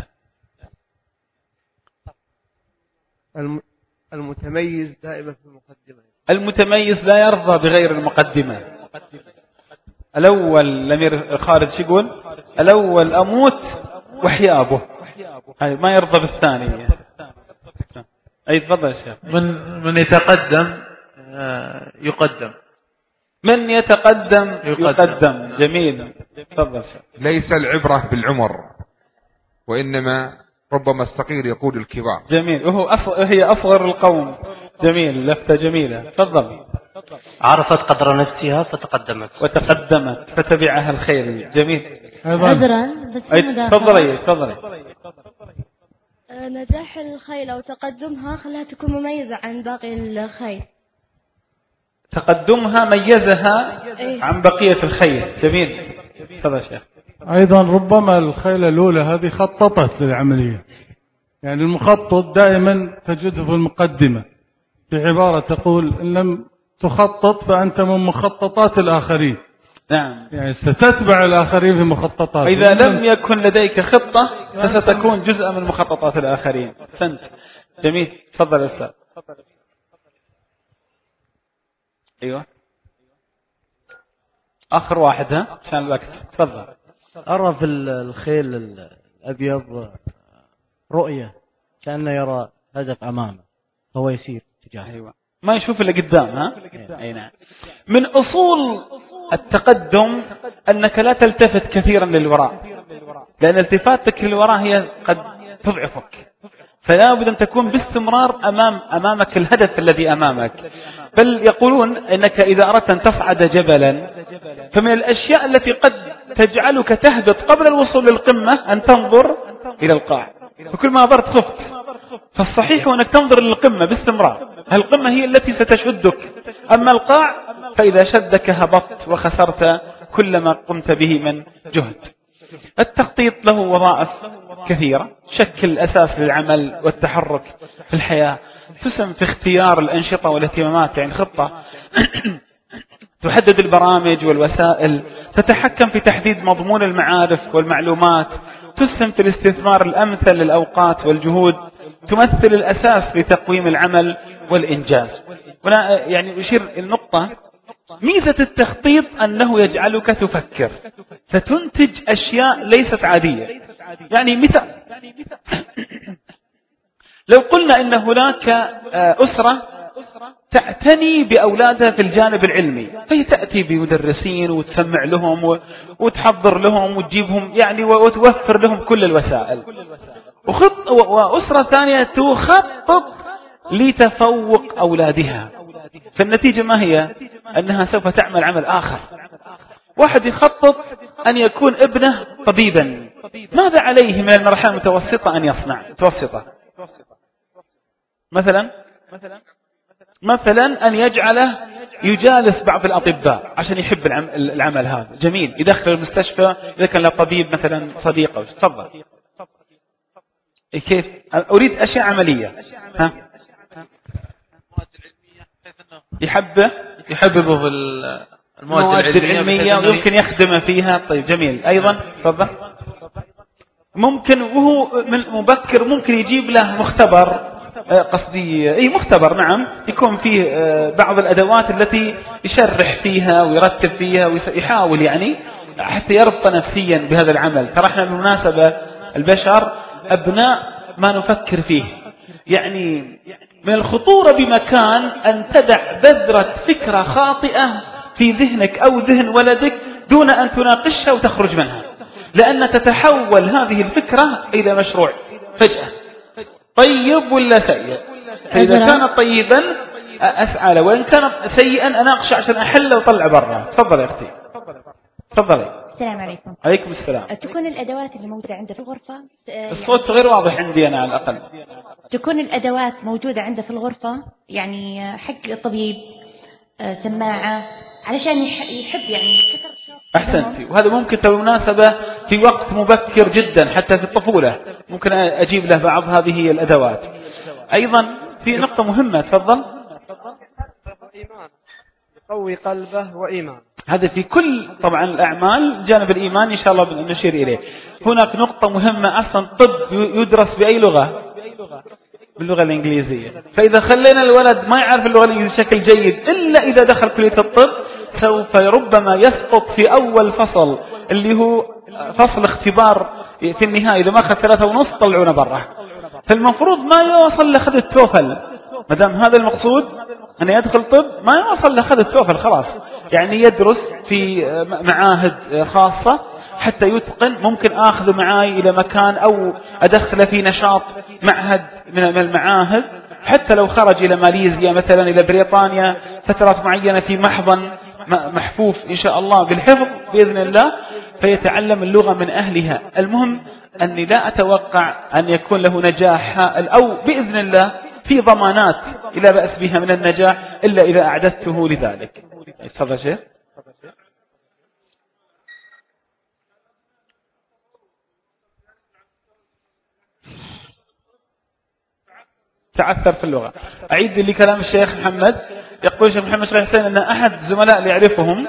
Speaker 8: المتميز دائما في المقدمة.
Speaker 3: المتميز لا يرضى بغير المقدمة. الأول الأمير خالد شو يقول؟ الأول أموت وحيابه. ما يرضى بالثاني أي تفضل يا شيخ.
Speaker 4: من من يتقدم آه، يقدم.
Speaker 3: من يتقدم يقدم, يقدم. جميل. تفضل شيخ.
Speaker 7: ليس العبرة بالعمر وإنما ربما الصغير يقود الكبار.
Speaker 3: جميل. وهو أصغر هي أصغر القوم. جميل. لفتة جميلة. تفضل.
Speaker 12: عرفت قدر نفسها فتقدمت.
Speaker 3: وتقدمت فتبعها الخير. جميل.
Speaker 13: عذرا. بس
Speaker 3: تفضلي تفضلي.
Speaker 13: آه، نجاح الخيل أو تقدمها خلاها تكون مميزة عن باقي الخيل.
Speaker 3: تقدمها ميزها
Speaker 13: إيه؟
Speaker 3: عن بقية الخيل. جميل. تفضل شيخ.
Speaker 5: أيضا ربما الخيل الأولى هذه خططت للعملية. يعني المخطط دائما تجده في المقدمة. بعبارة تقول إن لم تخطط فأنت من مخططات الآخرين.
Speaker 3: نعم.
Speaker 5: يعني ستتبع الآخرين في مخططات
Speaker 3: إذا لم يكن لديك خطة فستكون جزءا من مخططات الآخرين. سنت جميل. تفضل أستاذ. أيوة. آخر واحد ها؟ عشان الوقت. تفضل.
Speaker 14: أرى في الخيل الأبيض رؤية كأنه يرى هدف أمامه. هو يسير تجاهه.
Speaker 3: أيوة. ما يشوف اللي قدام ها؟ أي نعم. من أصول التقدم أنك لا تلتفت كثيرا للوراء لأن التفاتك للوراء هي قد تضعفك. فلا بد أن تكون باستمرار أمام أمامك الهدف الذي أمامك. بل يقولون أنك إذا أردت أن تصعد جبلا فمن الأشياء التي قد تجعلك تهبط قبل الوصول للقمة أن تنظر إلى القاع. فكل ما نظرت خفت. فالصحيح أنك تنظر للقمة باستمرار. القمة هي التي ستشدك. أما القاع فإذا شدك هبطت وخسرت كل ما قمت به من جهد. التخطيط له وظائف كثيرة. شكل أساس للعمل والتحرك في الحياة. تسم في اختيار الأنشطة والاهتمامات يعني خطة تحدد البرامج والوسائل. تتحكم في تحديد مضمون المعارف والمعلومات. تسهم في الاستثمار الأمثل للأوقات والجهود. تمثل الأساس لتقويم العمل والإنجاز. هنا يعني أشير النقطة ميزة التخطيط أنه يجعلك تفكر فتنتج أشياء ليست عادية. يعني مثال لو قلنا أن هناك آه، أسرة تعتني بأولادها في الجانب العلمي فهي تأتي بمدرسين وتسمع لهم وتحضر لهم وتجيبهم يعني وتوفر لهم كل الوسائل. وخط وأسرة ثانية تخطط لتفوق أولادها. فالنتيجة ما هي؟ أنها سوف تعمل عمل آخر. واحد يخطط أن يكون ابنه طبيبا. ماذا عليه من المرحلة المتوسطة أن يصنع؟ متوسطة. مثلا؟ مثلا أن يجعله يجالس بعض الأطباء عشان يحب العمل هذا. جميل. يدخل المستشفى إذا كان له طبيب مثلا صديقه تفضل كيف؟ أريد أشياء عملية. ها؟ يحبه
Speaker 4: يحببه في
Speaker 3: المواد العلمية ويمكن يخدمه فيها. طيب جميل. أيضا تفضل. ممكن وهو من مبكر ممكن يجيب له مختبر آه، قصدي إي مختبر نعم. يكون فيه آه، بعض الأدوات التي يشرح فيها ويرتب فيها ويحاول يعني حتى يربط نفسيا بهذا العمل. ترى إحنا بالمناسبة البشر أبناء ما نفكر فيه. يعني من الخطورة بمكان أن تدع بذرة فكرة خاطئة في ذهنك أو ذهن ولدك دون أن تناقشها وتخرج منها. لأن تتحول هذه الفكرة إلى مشروع فجأة. طيب ولا سيء؟ فإذا كان طيبا أسعى له وإن كان سيئا أناقشه عشان أحله وطلع برا. تفضل يا أختي. تفضلي
Speaker 15: السلام عليكم.
Speaker 3: عليكم السلام.
Speaker 15: تكون الأدوات اللي موجودة عنده في الغرفة
Speaker 3: آه، الصوت غير واضح عندي أنا على الأقل.
Speaker 15: تكون الأدوات موجودة عنده في الغرفة يعني حق الطبيب آه، سماعة علشان يحب يعني
Speaker 3: أحسنتي وهذا ممكن بالمناسبة في وقت مبكر جدا حتى في الطفولة. ممكن أجيب له بعض هذه الأدوات. أيضا في نقطة مهمة تفضل.
Speaker 8: يقوي قلبه وإيمان
Speaker 3: هذا في كل طبعا الأعمال جانب الإيمان إن شاء الله نشير إليه. هناك نقطة مهمة أصلا طب يدرس بأي لغة؟ باللغة الإنجليزية. فإذا خلينا الولد ما يعرف اللغة الإنجليزية بشكل جيد إلا إذا دخل كلية الطب سوف ربما يسقط في أول فصل اللي هو فصل اختبار في النهاية. إذا ما أخذ ثلاثة ونص طلعونا برا. فالمفروض ما يوصل لأخذ التوفل. ما دام هذا المقصود أن يدخل طب ما يوصل لأخذ التوفل خلاص. يعني يدرس في معاهد خاصة حتى يتقن ممكن أخذه معاي إلى مكان أو أدخله في نشاط معهد من المعاهد. حتى لو خرج إلى ماليزيا مثلا إلى بريطانيا فترات معينة في محضن محفوف إن شاء الله بالحفظ بإذن الله فيتعلم اللغة من أهلها. المهم أني لا أتوقع أن يكون له نجاح أو بإذن الله في ضمانات لا بأس بها من النجاح إلا إذا أعددته لذلك. تفضل شيخ. تعثر في اللغة. أعيد لي كلام الشيخ محمد. يقول الشيخ محمد شريح حسين أن أحد الزملاء اللي يعرفهم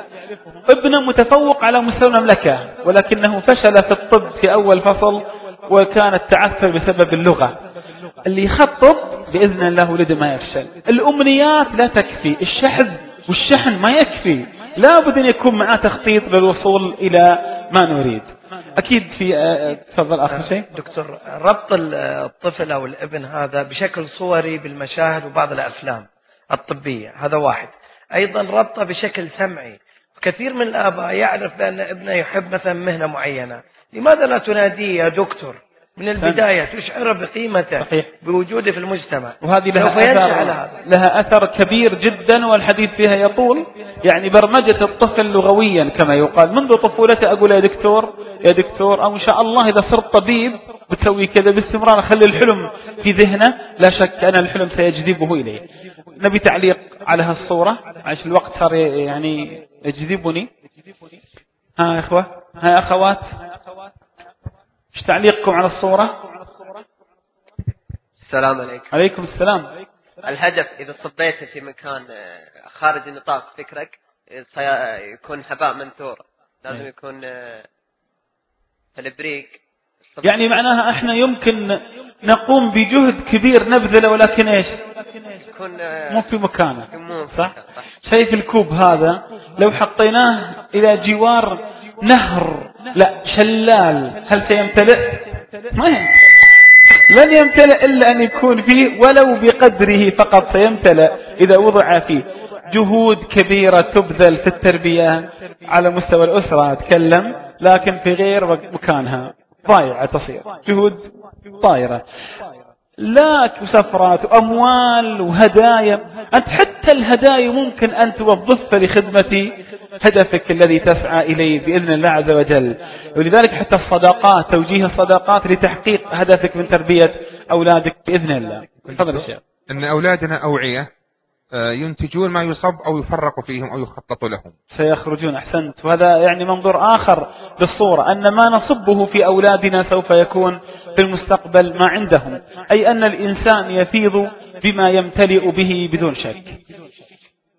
Speaker 3: ابنه متفوق على مستوى المملكة ولكنه فشل في الطب في أول فصل وكان التعثر بسبب اللغة. اللي يخطط بإذن الله ولده ما يفشل. الأمنيات لا تكفي الشحذ والشحن ما يكفي. لا بد أن يكون معاه تخطيط للوصول إلى ما نريد. أكيد في آه، تفضل آخر شيء.
Speaker 10: دكتور ربط الطفل أو الابن هذا بشكل صوري بالمشاهد وبعض الأفلام الطبية. هذا واحد. أيضا ربطه بشكل سمعي. كثير من الآباء يعرف بأن ابنه يحب مثلا مهنة معينة. لماذا لا تناديه يا دكتور؟ من البداية تشعره بقيمته
Speaker 3: صحيح.
Speaker 10: بوجوده في المجتمع.
Speaker 3: وهذه لها أثر, لها أثر كبير جدا والحديث فيها يطول. يعني برمجة الطفل لغويا كما يقال. منذ طفولته أقول يا دكتور يا دكتور أو إن شاء الله إذا صرت طبيب بتسوي كذا باستمرار خلي الحلم في ذهنه. لا شك أن الحلم سيجذبه إليه. نبي تعليق على هالصورة. عشان الوقت صار يعني يجذبني. ها يا إخوة. ها يا أخوات. إيش تعليقكم على الصورة؟
Speaker 16: السلام عليكم.
Speaker 3: عليكم السلام.
Speaker 16: الهدف إذا صبيته في مكان آه، خارج نطاق فكرك سيكون هباء منثور. لازم
Speaker 3: أي.
Speaker 16: يكون آه، البريك
Speaker 3: يعني معناها إحنا يمكن نقوم بجهد كبير نبذله ولكن إيش؟
Speaker 16: يكون آه،
Speaker 3: مو في مكانه صح؟ شايف الكوب هذا لو حطيناه إلى جوار نهر لا شلال. هل سيمتلئ؟ ما يمتلئ. لن يمتلئ إلا أن يكون فيه ولو بقدره فقط سيمتلئ. إذا وضع فيه جهود كبيرة تبذل في التربية على مستوى الأسرة أتكلم لكن في غير مكانها. ضايعة تصير. جهود طائرة لا سفرات وأموال وهدايا. أنت حتى الهدايا ممكن أن توظفها لخدمة هدفك الذي تسعى إليه بإذن الله عز وجل. ولذلك حتى الصداقات توجيه الصداقات لتحقيق هدفك من تربية أولادك بإذن الله. تفضل الشيخ
Speaker 7: أن أولادنا أوعية. ينتجون ما يصب أو يفرق فيهم أو يخطط لهم.
Speaker 3: سيخرجون أحسنت. وهذا يعني منظور آخر للصورة أن ما نصبه في أولادنا سوف يكون في المستقبل ما عندهم أي أن الإنسان يفيض بما يمتلئ به بدون شك.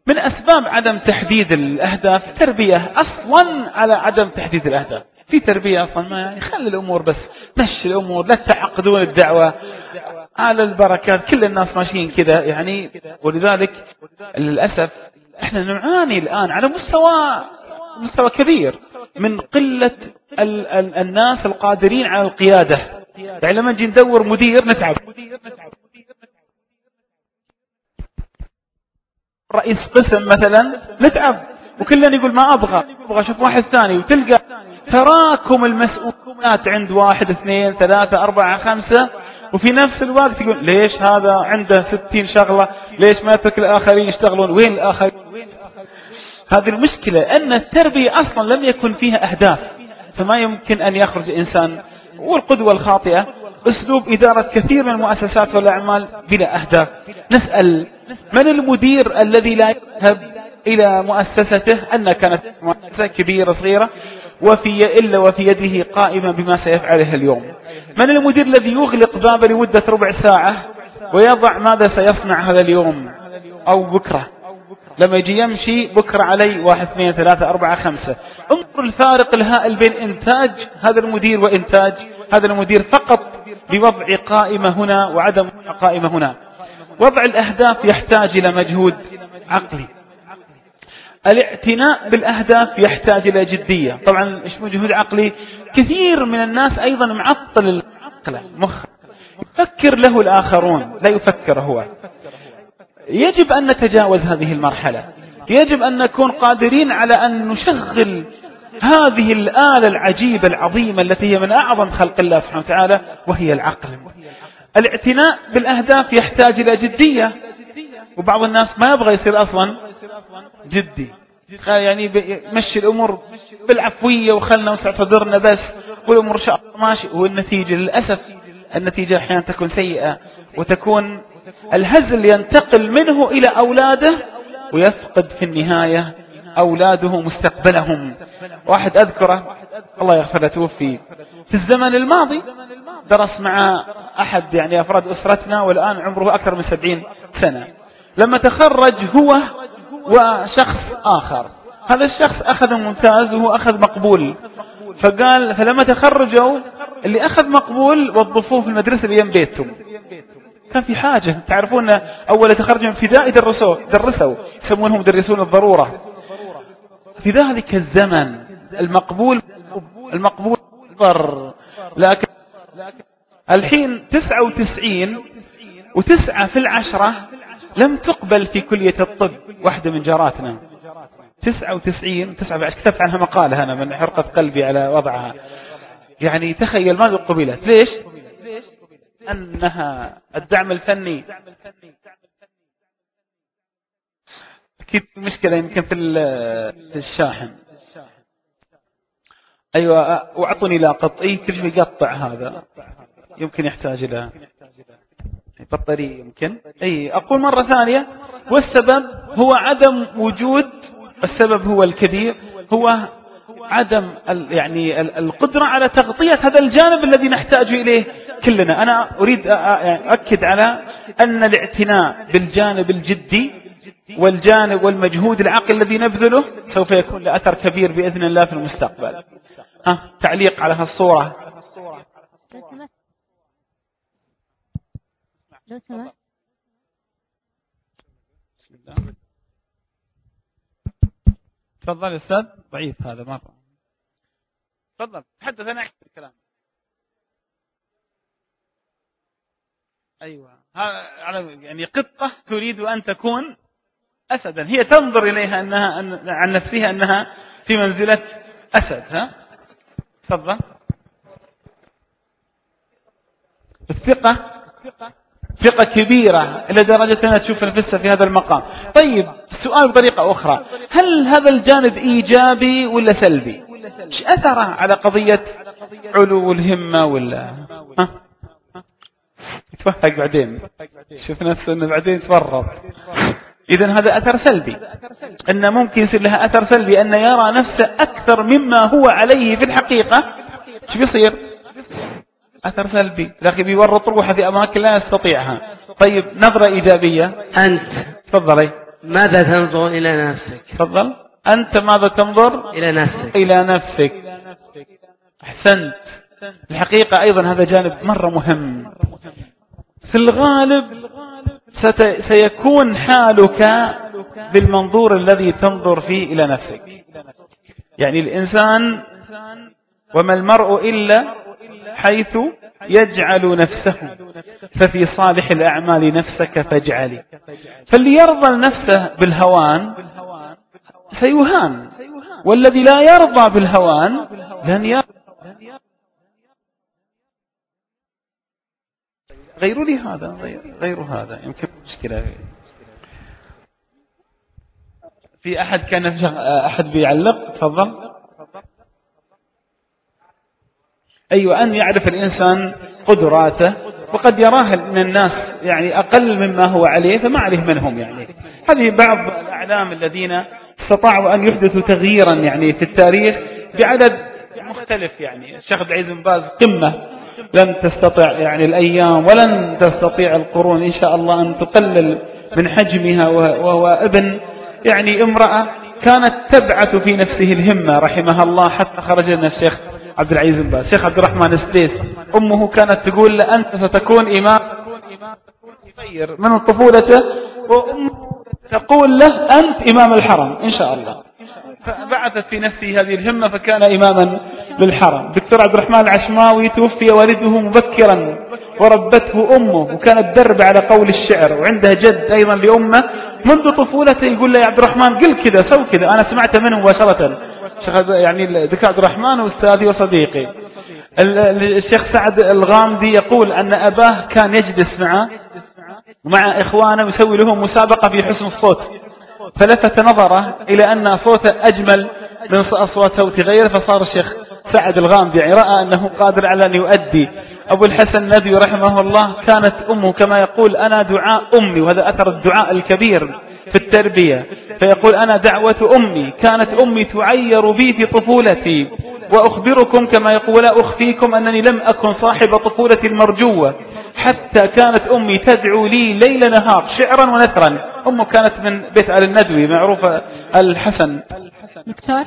Speaker 3: من أسباب عدم تحديد الأهداف تربية أصلا على عدم تحديد الأهداف. في تربية أصلا ما يعني خلي الأمور بس مشي الأمور لا تعقدون الدعوة. على البركات كل الناس ماشيين كذا يعني ولذلك للأسف إحنا نعاني الآن على مستوى مستوى كبير من قلة ال ال الناس القادرين على القيادة. يعني لما نجي ندور مدير نتعب. رئيس قسم مثلا نتعب وكلنا يقول ما أبغى أبغى أشوف واحد ثاني وتلقى تراكم المسؤوليات عند واحد اثنين ثلاثة أربعة خمسة. وفي نفس الوقت يقول ليش هذا عنده ستين شغلة؟ ليش ما يترك الآخرين يشتغلون؟ وين الآخرين؟ هذه المشكلة أن التربية أصلا لم يكن فيها أهداف. فما يمكن أن يخرج الإنسان والقدوة الخاطئة أسلوب إدارة كثير من المؤسسات والأعمال بلا أهداف. نسأل من المدير الذي لا يذهب إلى مؤسسته؟ أن كانت مؤسسة كبيرة صغيرة. وفي إلا وفي يده قائمة بما سيفعله اليوم. من المدير الذي يغلق بابه لمدة ربع ساعة ويضع ماذا سيصنع هذا اليوم؟ أو بكرة. لما يجي يمشي بكرة علي واحد اثنين ثلاثة أربعة خمسة. انظر الفارق الهائل بين إنتاج هذا المدير وإنتاج هذا المدير فقط بوضع قائمة هنا وعدم قائمة هنا. وضع الأهداف يحتاج إلى مجهود عقلي. الاعتناء بالأهداف يحتاج إلى جدية. طبعا إيش مجهود عقلي؟ كثير من الناس أيضا معطل العقل مخ. يفكر له الآخرون لا يفكر هو. يجب أن نتجاوز هذه المرحلة. يجب أن نكون قادرين على أن نشغل هذه الآلة العجيبة العظيمة التي هي من أعظم خلق الله سبحانه وتعالى وهي العقل. الاعتناء بالأهداف يحتاج إلى جدية. وبعض الناس ما يبغى يصير أصلا جدي. يعني مشي الأمور بالعفوية وخلنا وسع صدرنا بس والأمور شاء ماشي. والنتيجة للأسف النتيجة أحيانا تكون سيئة وتكون الهزل ينتقل منه إلى أولاده ويفقد في النهاية أولاده مستقبلهم. واحد أذكره الله يغفر له توفي. في الزمن الماضي درس مع أحد يعني أفراد أسرتنا والآن عمره أكثر من سبعين سنة. لما تخرج هو وشخص آخر. هذا الشخص أخذ ممتاز وهو أخذ مقبول. فقال فلما تخرجوا اللي أخذ مقبول وظفوه في المدرسة اللي يم بيتهم كان في حاجة. تعرفون أول تخرج من ابتدائي درسوا درسوا. يسمونهم مدرسون الضرورة. في ذلك الزمن المقبول المقبول ضر لكن الحين تسعة وتسعين وتسعة في العشرة لم تقبل في كلية الطب واحدة من جاراتنا. 99 99 كتبت عنها مقالة أنا من حرقة قلبي على وضعها. يعني تخيل ما قبلت. ليش؟ أنها الدعم الفني. أكيد مشكلة يمكن في الشاحن. أيوة وأعطوني لاقط أي كل شيء يقطع هذا. يمكن يحتاج إلى بطارية يمكن. أي أقول مرة ثانية والسبب هو عدم وجود السبب هو الكبير هو عدم يعني القدرة على تغطية هذا الجانب الذي نحتاج إليه كلنا. أنا أريد أؤكد على أن الاعتناء بالجانب الجدي والجانب والمجهود العقل الذي نبذله سوف يكون له أثر كبير بإذن الله في المستقبل. ها تعليق على هالصورة. لو سمحت بسم الله. تفضل أستاذ. ضعيف هذا مرة تفضل. تحدث أنا أحكي الكلام أيوة. يعني قطة تريد أن تكون أسدا. هي تنظر إليها أنها عن نفسها أنها في منزلة أسد ها؟ تفضل. الثقة. ثقة كبيرة إلى درجة أنها تشوف نفسها في هذا المقام. طيب السؤال بطريقة أخرى. هل هذا الجانب إيجابي ولا سلبي؟ إيش أثره على قضية علو الهمة ولا؟ ها؟ يتوهق بعدين. شوف نفسه أنه بعدين تفرط إذا هذا أثر سلبي. أنه ممكن يصير لها أثر سلبي أن يرى نفسه أكثر مما هو عليه في الحقيقة. شو بيصير أثر سلبي. لكن بيورط روحه في أماكن لا يستطيعها. طيب نظرة إيجابية.
Speaker 17: أنت.
Speaker 3: تفضلي.
Speaker 17: ماذا تنظر إلى نفسك؟
Speaker 3: تفضل. أنت ماذا تنظر؟
Speaker 17: إلى نفسك.
Speaker 3: إلى نفسك. أحسنت. الحقيقة أيضا هذا جانب مرة مهم. في الغالب سيكون حالك بالمنظور الذي تنظر فيه إلى نفسك. يعني الإنسان وما المرء إلا حيث يجعل نفسه. ففي صالح الأعمال نفسك فاجعلي. فاللي يرضى نفسه بالهوان سيهان. والذي لا يرضى بالهوان لن يرضى. غيروا لي هذا غير هذا. يمكن مشكلة. في أحد كان أحد بيعلق تفضل. أيوة أن يعرف الإنسان قدراته وقد يراه من الناس يعني أقل مما هو عليه فما عليه من هم يعني. هذه بعض الأعلام الذين استطاعوا أن يحدثوا تغييرا يعني في التاريخ بعدد مختلف يعني. الشيخ عبد العزيز بن باز قمة لن تستطيع يعني الأيام ولن تستطيع القرون إن شاء الله أن تقلل من حجمها وهو ابن يعني امرأة كانت تبعث في نفسه الهمة رحمها الله حتى خرج لنا الشيخ عبد العزيز بن باز. الشيخ عبد الرحمن السديس. أمه كانت تقول له أنت ستكون إمام. من طفولته وأمه تقول له أنت إمام الحرم إن شاء الله. فبعثت في نفسه هذه الهمة فكان إماما للحرم. دكتور عبد الرحمن العشماوي توفي والده مبكرا وربته أمه وكانت درب على قول الشعر وعنده جد أيضا لأمه. منذ طفولته يقول له يا عبد الرحمن قل كذا سو كذا. أنا سمعت منه مباشرة. يعني الدكتور عبد الرحمن أستاذي وصديقي. الشيخ سعد الغامدي يقول أن أباه كان يجلس معه مع إخوانه ويسوي لهم مسابقة في حسن الصوت. فلفت نظره إلى أن صوته أجمل من أصوات صوت غيره فصار الشيخ سعد الغامدي يعني رأى أنه قادر على أن يؤدي أبو الحسن الندوي رحمه الله كانت أمه كما يقول أنا دعاء أمي وهذا أثر الدعاء الكبير في التربية. فيقول أنا دعوة أمي كانت أمي تعير بي في طفولتي وأخبركم كما يقول أخفيكم أنني لم أكن صاحب طفولة المرجوة. حتى كانت أمي تدعو لي ليل نهار شعرا ونثرا. أمه كانت من بيت آل الندوي معروفة الحسن.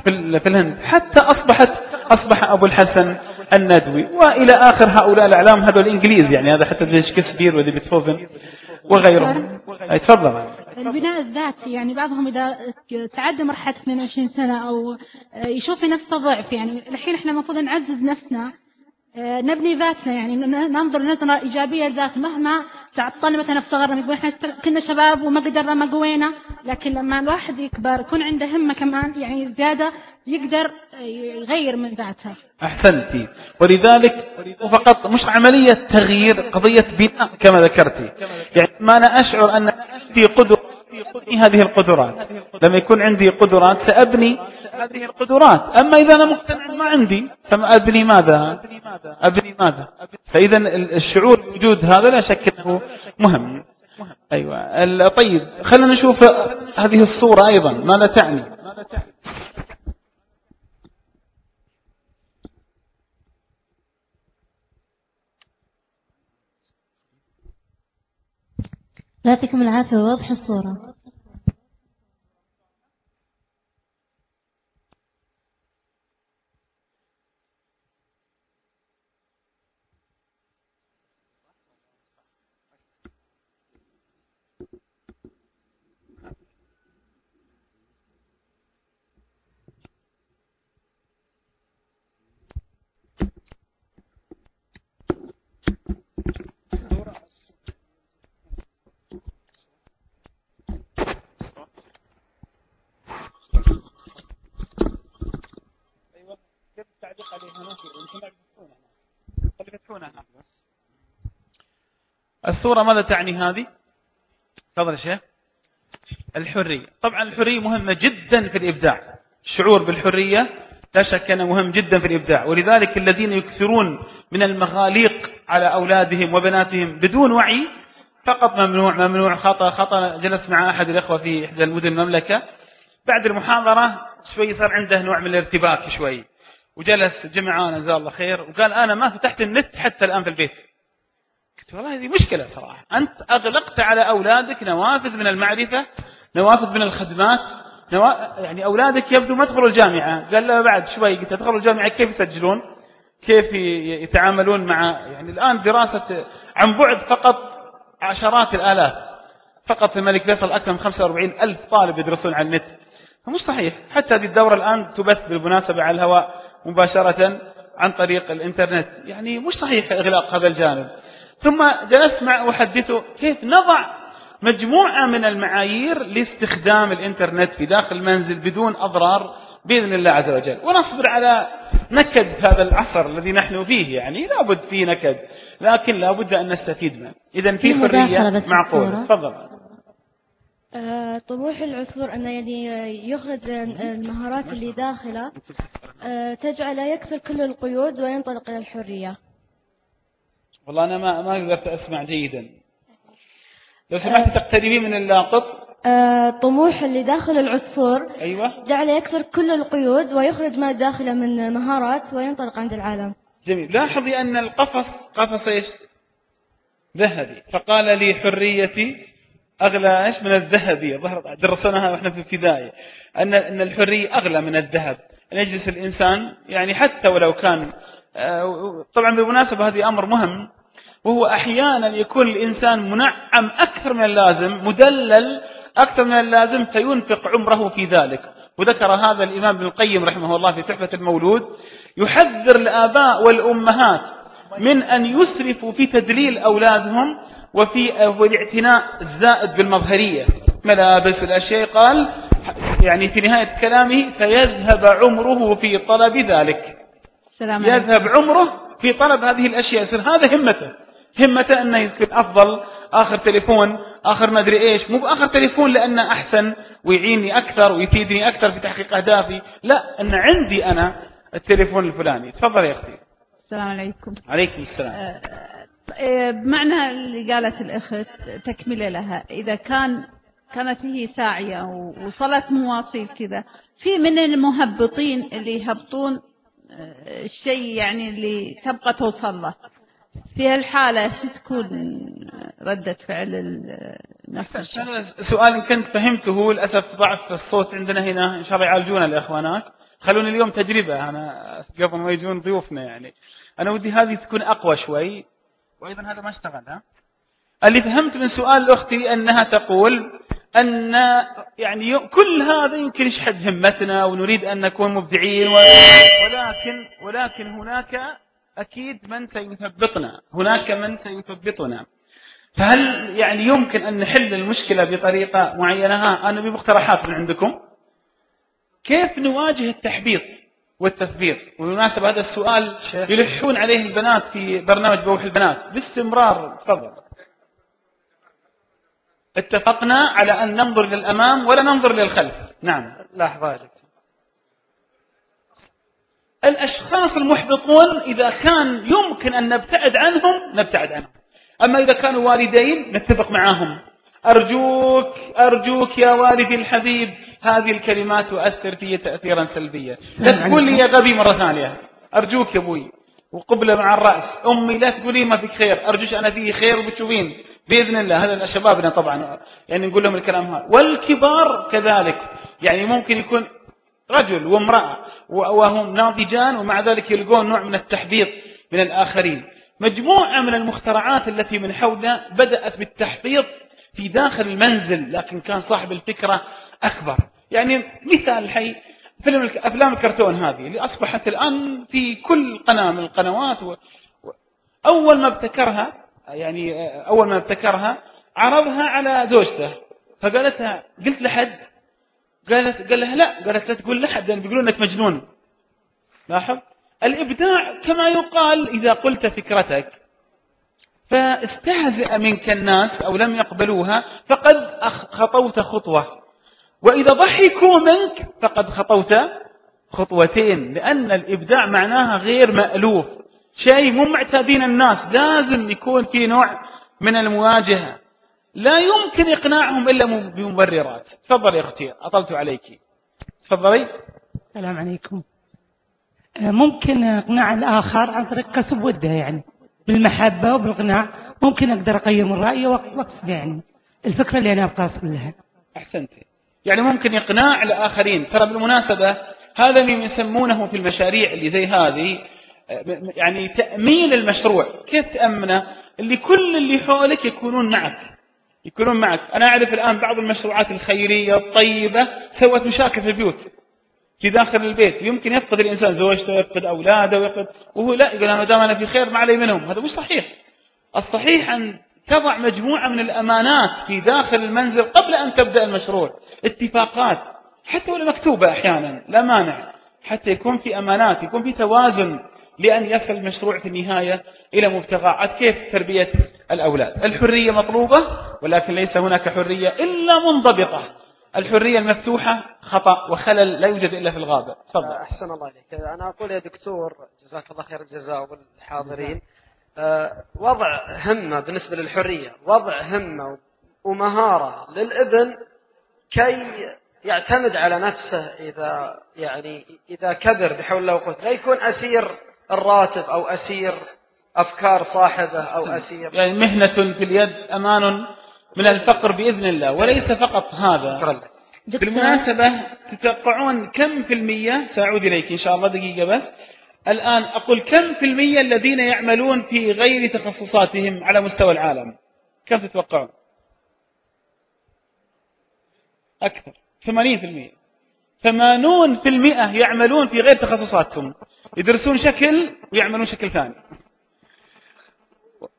Speaker 3: في الهند. حتى أصبحت أصبح أبو الحسن الندوي. وإلى آخر هؤلاء الأعلام هذول الإنجليز يعني هذا حتى شكسبير وذي بيتهوفن وغيرهم. تفضل.
Speaker 18: البناء الذاتي يعني بعضهم إذا تعدى مرحلة 22 سنة أو يشوف نفسه ضعف يعني الحين إحنا المفروض نعزز نفسنا نبني ذاتنا يعني ننظر نظرة إيجابية لذات. مهما تعطلنا مثلا في صغرنا يقول إحنا كنا شباب وما قدرنا ما قوينا. لكن لما الواحد يكبر يكون عنده همة كمان يعني زيادة يقدر يغير من ذاته
Speaker 3: أحسنتي ولذلك فقط مش عملية تغيير قضية بناء كما ذكرتي يعني ما أنا أشعر أن عندي قدرة هذه القدرات. لما يكون عندي قدرات سأبني هذه القدرات. أما إذا أنا مقتنع ما عندي فأبني ماذا. أبني ماذا. فإذا الشعور بوجود هذا لا شك أنه مهم. أيوة. طيب خلينا نشوف هذه الصورة أيضا. ماذا تعني.
Speaker 19: يعطيكم العافية واضح الصورة.
Speaker 3: الصورة ماذا تعني هذه؟ تفضل يا شيخ. الحرية. طبعا الحرية مهمة جدا في الإبداع. الشعور بالحرية لا شك أنه مهم جدا في الإبداع. ولذلك الذين يكثرون من المغاليق على أولادهم وبناتهم بدون وعي فقط ممنوع ممنوع خطأ خطأ. جلس مع أحد الأخوة في إحدى المدن المملكة. بعد المحاضرة شوي صار عنده نوع من الارتباك شوي. وجلس جمعانا جزاه الله خير وقال أنا ما فتحت النت حتى الآن في البيت. قلت والله هذه مشكلة صراحة أنت أغلقت على أولادك نوافذ من المعرفة نوافذ من الخدمات نوا... يعني أولادك يبدو ما دخلوا الجامعة. قال له بعد شوي قلت دخلوا الجامعة كيف يسجلون؟ كيف يتعاملون مع يعني الآن دراسة عن بعد فقط عشرات الآلاف. فقط في الملك فيصل أكثر من 45 ألف طالب يدرسون على النت. مش صحيح. حتى هذه الدورة الآن تبث بالمناسبة على الهواء مباشرة عن طريق الإنترنت. يعني مش صحيح إغلاق هذا الجانب. ثم جلست مع أحدثه كيف نضع مجموعة من المعايير لاستخدام الإنترنت في داخل المنزل بدون أضرار بإذن الله عز وجل. ونصبر على نكد هذا العصر الذي نحن فيه. يعني لابد فيه نكد. لكن لابد أن نستفيد منه. إذا في حرية معقولة. تفضل.
Speaker 13: طموح العصفور أنه يعني يخرج المهارات اللي داخله. آه، تجعله يكسر كل القيود وينطلق إلى الحرية.
Speaker 3: والله أنا ما ما قدرت أسمع جيدا. لو سمحت تقتربين من اللاقط.
Speaker 13: آه، طموح اللي داخل العصفور
Speaker 3: أيوة.
Speaker 13: جعله يكسر كل القيود ويخرج ما داخله من مهارات وينطلق عند العالم.
Speaker 3: جميل. لاحظي أن القفص قفص إيش؟ ذهبي. فقال لي حريتي أغلى إيش؟ من الذهبي ظهر درسناها وإحنا في الابتدائي أن أن الحرية أغلى من الذهب. أن يجلس الإنسان يعني حتى ولو كان آه، طبعا بالمناسبة هذه أمر مهم. وهو أحيانا يكون الإنسان منعم أكثر من اللازم مدلل أكثر من اللازم فينفق عمره في ذلك. وذكر هذا الإمام ابن القيم رحمه الله في تحفة المولود. يحذر الآباء والأمهات من أن يسرفوا في تدليل أولادهم وفي والاعتناء الزائد بالمظهرية. ملابس الأشياء؟ قال يعني في نهاية كلامه فيذهب عمره في طلب ذلك.
Speaker 18: عليكم.
Speaker 3: يذهب عمره في طلب هذه الأشياء. يصير هذا همته. همته أنه يكون أفضل آخر تليفون آخر ما أدري إيش. مو بآخر تليفون لأنه أحسن ويعيني أكثر ويفيدني أكثر في تحقيق أهدافي. لا أن عندي أنا التليفون الفلاني. تفضل يا أختي.
Speaker 18: السلام عليكم.
Speaker 3: عليكم السلام.
Speaker 18: آه، بمعنى اللي قالت الأخت تكملة لها. إذا كان كانت هي ساعية ووصلت مواصيل كذا في من المهبطين اللي يهبطون آه، الشيء يعني اللي تبقى توصل له. في هالحالة شو تكون ردة فعل ال- نفس الشخص
Speaker 3: أنا سؤال إن كنت فهمته للأسف ضعف الصوت عندنا هنا إن شاء الله يعالجونا الإخوة هناك خلوني اليوم تجربة أنا قبل ما يجون ضيوفنا يعني. أنا ودي هذه تكون أقوى شوي. وأيضا هذا ما اشتغل ها؟ اللي فهمت من سؤال أختي أنها تقول أن يعني كل هذا يمكن يشحذ همتنا ونريد أن نكون مبدعين ولكن ولكن هناك أكيد من سيثبطنا هناك من سيثبطنا. فهل يعني يمكن أن نحل المشكلة بطريقة معينة؟ ها أنا بمقترحات من عندكم. كيف نواجه التحبيط؟ والتثبيط وبمناسبة هذا السؤال يلحون عليه البنات في برنامج بوح البنات باستمرار. تفضل. اتفقنا على أن ننظر للأمام ولا ننظر للخلف. نعم.
Speaker 8: لحظة
Speaker 3: الأشخاص المحبطون إذا كان يمكن أن نبتعد عنهم نبتعد عنهم. أما إذا كانوا والدين نتفق معهم. أرجوك أرجوك يا والدي الحبيب هذه الكلمات تؤثر في تأثيرا سلبيا. لا تقول لي يا غبي مرة ثانية. أرجوك يا أبوي وقبلة مع الرأس. أمي لا تقولي ما فيك خير. أرجوش أنا فيه خير وبتشوفين. بإذن الله. هذا شبابنا طبعا. يعني نقول لهم الكلام هذا. والكبار كذلك. يعني ممكن يكون رجل وامرأة وهم ناضجان ومع ذلك يلقون نوع من التحبيط من الآخرين. مجموعة من المخترعات التي من حولنا بدأت بالتحبيط في داخل المنزل لكن كان صاحب الفكرة أكبر. يعني مثال الحي فيلم أفلام الكرتون هذه اللي أصبحت الآن في كل قناة من القنوات و... أول ما ابتكرها يعني أول ما ابتكرها عرضها على زوجته. فقالتها قلت لحد. قالت قال لها لا. قالت لا تقول لحد لأن بيقولون أنك مجنون. لاحظ؟ الإبداع كما يقال إذا قلت فكرتك. فاستهزئ منك الناس أو لم يقبلوها فقد خطوت خطوة. وإذا ضحكوا منك فقد خطوت خطوتين لأن الإبداع معناها غير مألوف. شيء مو معتادين الناس لازم يكون في نوع من المواجهة. لا يمكن إقناعهم إلا بمبررات. تفضل يا أختي أطلت عليك. تفضلي.
Speaker 20: السلام عليكم. آه، ممكن إقناع الآخر عن طريق كسب ودة يعني بالمحبة وبالإقناع. ممكن أقدر من رأيي وأكسب يعني الفكرة اللي أنا أبغى أصل لها.
Speaker 3: أحسنت يعني ممكن إقناع الآخرين. ترى بالمناسبة هذا اللي يسمونه في المشاريع اللي زي هذه يعني تأمين المشروع. كيف تأمنه؟ اللي كل اللي حولك يكونون معك. يكونون معك. أنا أعرف الآن بعض المشروعات الخيرية الطيبة سوت مشاكل في البيوت في داخل البيت. يمكن يفقد الإنسان زوجته يفقد أولاده ويفقد وهو لا يقول ما دام أنا في خير ما علي منهم. هذا مش صحيح. الصحيح أن تضع مجموعة من الأمانات في داخل المنزل قبل أن تبدأ المشروع. اتفاقات. حتى ولو مكتوبة أحيانا. لا مانع. حتى يكون في أمانات يكون في توازن لأن يصل المشروع في النهاية إلى مبتغاات كيف؟ تربية الأولاد. الحرية مطلوبة ولكن ليس هناك حرية إلا منضبطة. الحرية المفتوحة خطأ وخلل لا يوجد إلا في الغابة. تفضل.
Speaker 8: أحسن الله عليك أنا أقول يا دكتور جزاك الله خير الجزاء والحاضرين. آه، وضع همة بالنسبة للحرية وضع همة ومهارة للإبن كي يعتمد على نفسه إذا يعني إذا كبر بحول الله وقوته. لا يكون أسير الراتب أو أسير أفكار صاحبه أو أسير
Speaker 3: يعني مهنة في اليد أمان من الفقر بإذن الله وليس فقط هذا. بالمناسبة تتوقعون كم في المية؟ سأعود إليك إن شاء الله دقيقة بس. الآن أقول كم في المية الذين يعملون في غير تخصصاتهم على مستوى العالم؟ كم تتوقعون؟ أكثر. ثمانين في المية. ثمانون في المئة يعملون في غير تخصصاتهم. يدرسون شكل ويعملون شكل ثاني.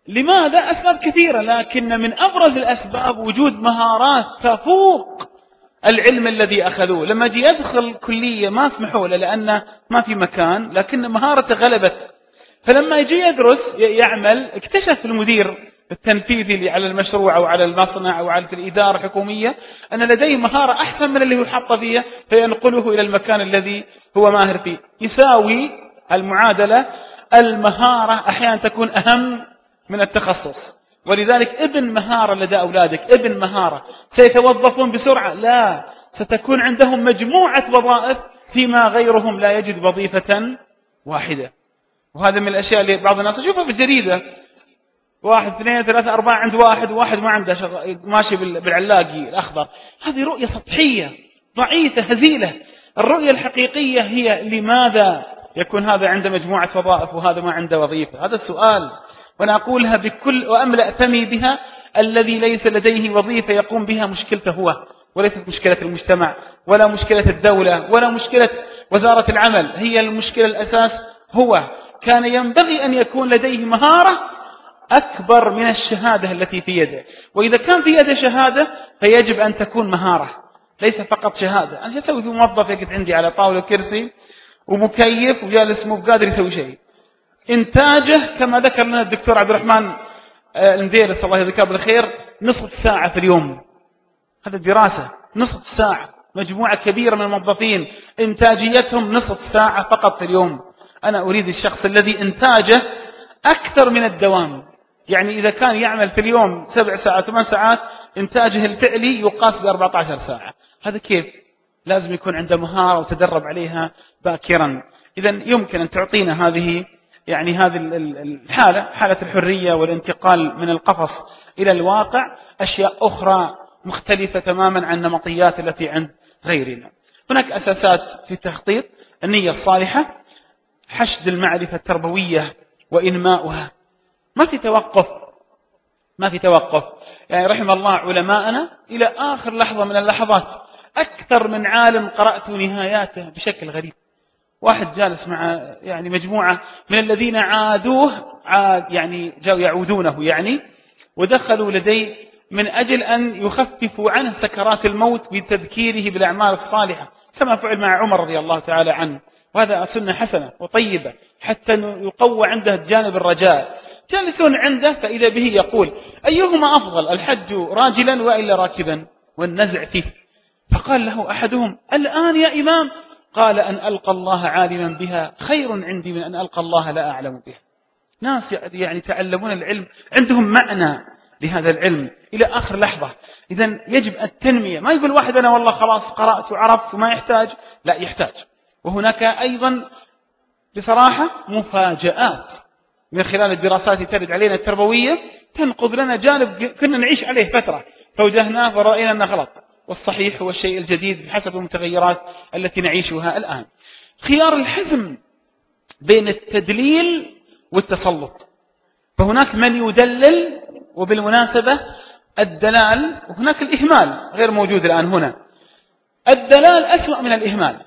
Speaker 3: لماذا؟ أسباب كثيرة لكن من أبرز الأسباب وجود مهارات تفوق العلم الذي أخذوه. لما جي يدخل كلية ما سمحوا له لأنه ما في مكان لكن مهارته غلبت. فلما يجي يدرس يعمل اكتشف المدير التنفيذي اللي على المشروع أو على المصنع أو على الإدارة الحكومية أن لديه مهارة أحسن من اللي هو فيها فينقله إلى المكان الذي هو ماهر فيه. يساوي المعادلة المهارة أحيانا تكون أهم من التخصص. ولذلك ابن مهارة لدى أولادك ابن مهارة. سيتوظفون بسرعة؟ لا. ستكون عندهم مجموعة وظائف فيما غيرهم لا يجد وظيفة واحدة. وهذا من الأشياء اللي بعض الناس يشوفها في الجريدة واحد اثنين ثلاثة أربعة عند واحد وواحد ما عنده شغ... ماشي بالعلاقي الأخضر. هذه رؤية سطحية ضعيفة هزيلة. الرؤية الحقيقية هي لماذا يكون هذا عنده مجموعة وظائف وهذا ما عنده وظيفة؟ هذا السؤال. وأنا أقولها بكل وأملأ فمي بها الذي ليس لديه وظيفة يقوم بها مشكلته هو وليست مشكلة المجتمع ولا مشكلة الدولة ولا مشكلة وزارة العمل هي المشكلة الأساس هو. كان ينبغي أن يكون لديه مهارة أكبر من الشهادة التي في يده. وإذا كان في يده شهادة فيجب أن تكون مهارة ليس فقط شهادة. أنا أسوي في موظف يقعد عندي على طاولة كرسي ومكيف وجالس مو بقادر يسوي شيء؟ إنتاجه كما ذكر لنا الدكتور عبد الرحمن آه، المديرس الله يذكره بالخير نصف ساعة في اليوم. هذا دراسة نصف ساعة مجموعة كبيرة من الموظفين إنتاجيتهم نصف ساعة فقط في اليوم. أنا أريد الشخص الذي إنتاجه أكثر من الدوام. يعني إذا كان يعمل في اليوم سبع ساعات ثمان ساعات إنتاجه الفعلي يقاس ب 14 ساعة. هذا كيف؟ لازم يكون عنده مهارة وتدرب عليها باكرا. إذا يمكن أن تعطينا هذه يعني هذه الحالة حالة الحرية والانتقال من القفص إلى الواقع أشياء أخرى مختلفة تماما عن النمطيات التي عند غيرنا. هناك أساسات في التخطيط النية الصالحة حشد المعرفة التربوية وإنماؤها. ما في توقف ما في توقف. يعني رحم الله علماءنا إلى آخر لحظة من اللحظات أكثر من عالم قرأت نهاياته بشكل غريب. واحد جالس مع يعني مجموعة من الذين عادوه عاد يعني جاءوا يعودونه يعني ودخلوا لدي من أجل أن يخففوا عنه سكرات الموت بتذكيره بالأعمال الصالحة كما فعل مع عمر رضي الله تعالى عنه. وهذا سنة حسنة وطيبة حتى يقوى عنده جانب الرجاء. جالسون عنده فإذا به يقول أيهما أفضل الحج راجلا وإلا راكبا؟ والنزع فيه. فقال له أحدهم الآن يا إمام قال أن ألقى الله عالما بها خير عندي من أن ألقى الله لا أعلم بها. ناس يعني تعلمون العلم عندهم معنى لهذا العلم إلى آخر لحظة. إذا يجب التنمية. ما يقول واحد أنا والله خلاص قرأت وعرفت وما يحتاج. لا يحتاج. وهناك أيضا بصراحة مفاجآت. من خلال الدراسات ترد علينا التربوية تنقض لنا جانب كنا نعيش عليه فترة. فوجهناه ورأينا أنه غلط. والصحيح هو الشيء الجديد بحسب المتغيرات التي نعيشها الآن. خيار الحزم بين التدليل والتسلط. فهناك من يدلل وبالمناسبة الدلال وهناك الإهمال غير موجود الآن هنا. الدلال أسوأ من الإهمال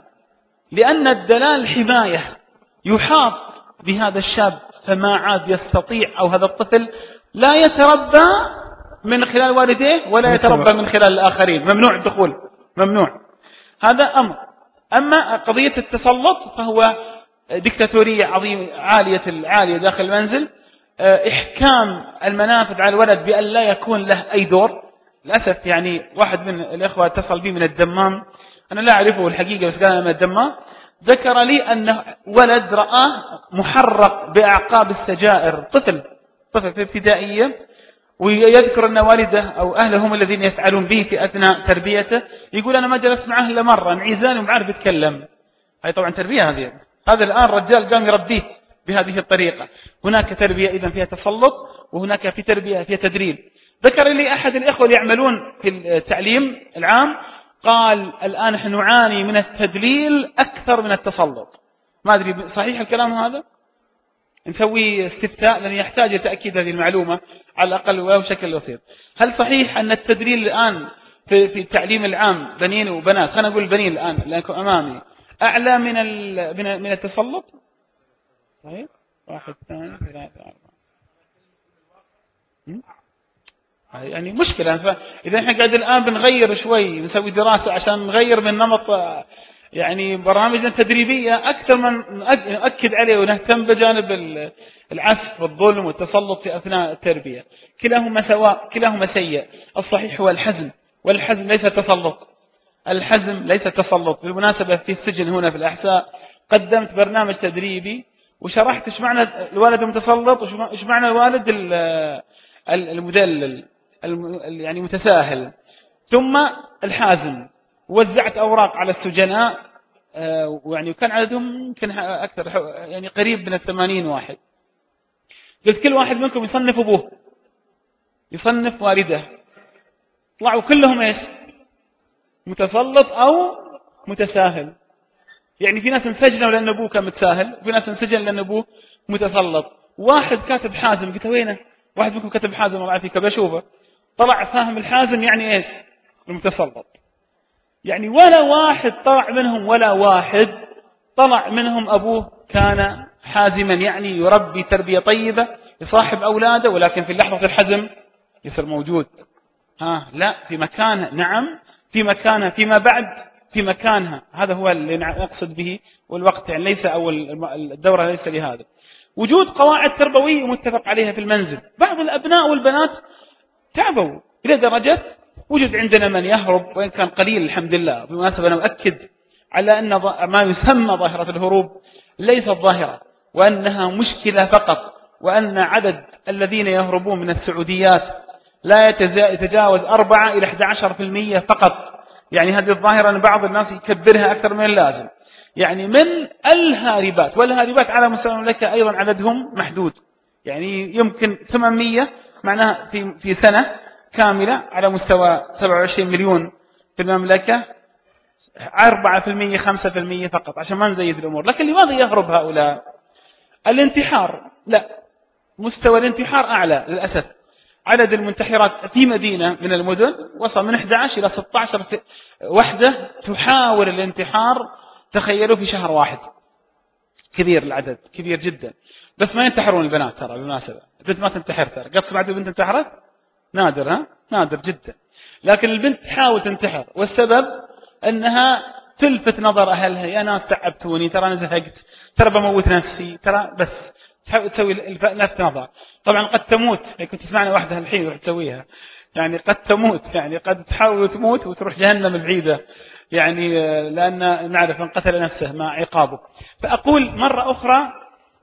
Speaker 3: لأن الدلال حماية يحاط بهذا الشاب فما عاد يستطيع أو هذا الطفل لا يتربى من خلال والديه ولا يتربى من خلال الآخرين. ممنوع الدخول ممنوع. هذا أمر. أما قضية التسلط فهو دكتاتورية عظيمة عالية العالية داخل المنزل. آه، إحكام المنافذ على الولد بأن لا يكون له أي دور. للأسف يعني واحد من الإخوة اتصل بي من الدمام. أنا لا أعرفه الحقيقة بس قال من الدمام. ذكر لي أن ولد رآه محرق بأعقاب السجائر. طفل طفل في ابتدائية. ويذكر أن والده أو أهله هم الذين يفعلون به في أثناء تربيته يقول أنا ما جلست معه إلا مرة انعزاني وما عارف يتكلم. هاي طبعا تربية هذه. هذا الآن رجال قام يربيه بهذه الطريقة. هناك تربية إذا فيها تسلط وهناك في تربية فيها تدريب. ذكر لي أحد الإخوة اللي يعملون في التعليم العام قال الآن نحن نعاني من التدليل أكثر من التسلط. ما أدري صحيح الكلام هذا؟ نسوي استفتاء لأن يحتاج لتأكيد هذه المعلومة على الأقل ولو بشكل بسيط. هل صحيح أن التدليل الآن في, في التعليم العام بنين وبنات خلينا نقول البنين الآن لأنكم أمامي أعلى من من التسلط؟ طيب واحد اثنين ثلاثة أربعة. يعني مشكلة. إذا إحنا قاعد الآن بنغير شوي نسوي دراسة عشان نغير من نمط يعني برامجنا التدريبية أكثر من نؤكد عليه ونهتم بجانب العسف والظلم والتسلط في أثناء التربية. كلاهما سواء كلاهما سيء. الصحيح هو الحزم. والحزم ليس تسلط. الحزم ليس تسلط. بالمناسبة في السجن هنا في الأحساء قدمت برنامج تدريبي وشرحت إيش معنى الوالد المتسلط وإيش معنى الوالد المدلل يعني متساهل ثم الحازم. وزعت أوراق على السجناء آه، ويعني وكان عددهم يمكن أكثر يعني قريب من الثمانين واحد. قلت كل واحد منكم يصنف أبوه يصنف والده. طلعوا كلهم إيش؟ متسلط أو متساهل. يعني في ناس انسجنوا لأن أبوه كان متساهل وفي ناس انسجن لأن أبوه متسلط. واحد كاتب حازم قلت وينه؟ واحد منكم كتب حازم الله يعافيك بشوفه طلع فاهم الحازم يعني إيش؟ المتسلط. يعني ولا واحد طلع منهم ولا واحد طلع منهم أبوه كان حازما يعني يربي تربية طيبة يصاحب أولاده ولكن في لحظة الحزم يصير موجود. ها لا في مكانها نعم في مكانها فيما بعد في مكانها هذا هو اللي نقصد به والوقت يعني ليس أو الدورة ليس لهذا وجود قواعد تربوية متفق عليها في المنزل. بعض الأبناء والبنات تعبوا إلى درجة وجد عندنا من يهرب وإن كان قليل الحمد لله. بالمناسبة أنا أؤكد على أن ما يسمى ظاهرة الهروب ليست ظاهرة وأنها مشكلة فقط وأن عدد الذين يهربون من السعوديات لا يتجاوز 4 إلى 11% فقط. يعني هذه الظاهرة أن بعض الناس يكبرها أكثر من اللازم. يعني من الهاربات والهاربات على مستوى المملكة أيضا عددهم محدود. يعني يمكن 800 معناها في في سنة كاملة على مستوى 27 مليون في المملكة 4% 5% فقط عشان ما نزيد الأمور. لكن لماذا يهرب هؤلاء؟ الانتحار لا. مستوى الانتحار أعلى للأسف. عدد المنتحرات في مدينة من المدن وصل من 11 إلى 16 وحدة تحاول الانتحار تخيلوا في شهر واحد. كبير العدد كبير جدا. بس ما ينتحرون البنات ترى بالمناسبة. البنت ما تنتحر ترى. قد سمعت بنت انتحرت؟ نادر ها؟ نادر جدا. لكن البنت تحاول تنتحر والسبب أنها تلفت نظر أهلها يا ناس تعبتوني ترى أنا زهقت ترى بموت نفسي ترى بس تحاول تسوي لفت نظر. طبعا قد تموت كنت تسمعنا واحدة الحين روح تسويها. يعني قد تموت يعني قد تحاول تموت وتروح جهنم البعيدة. يعني لأن نعرف من قتل نفسه مع عقابه. فأقول مرة أخرى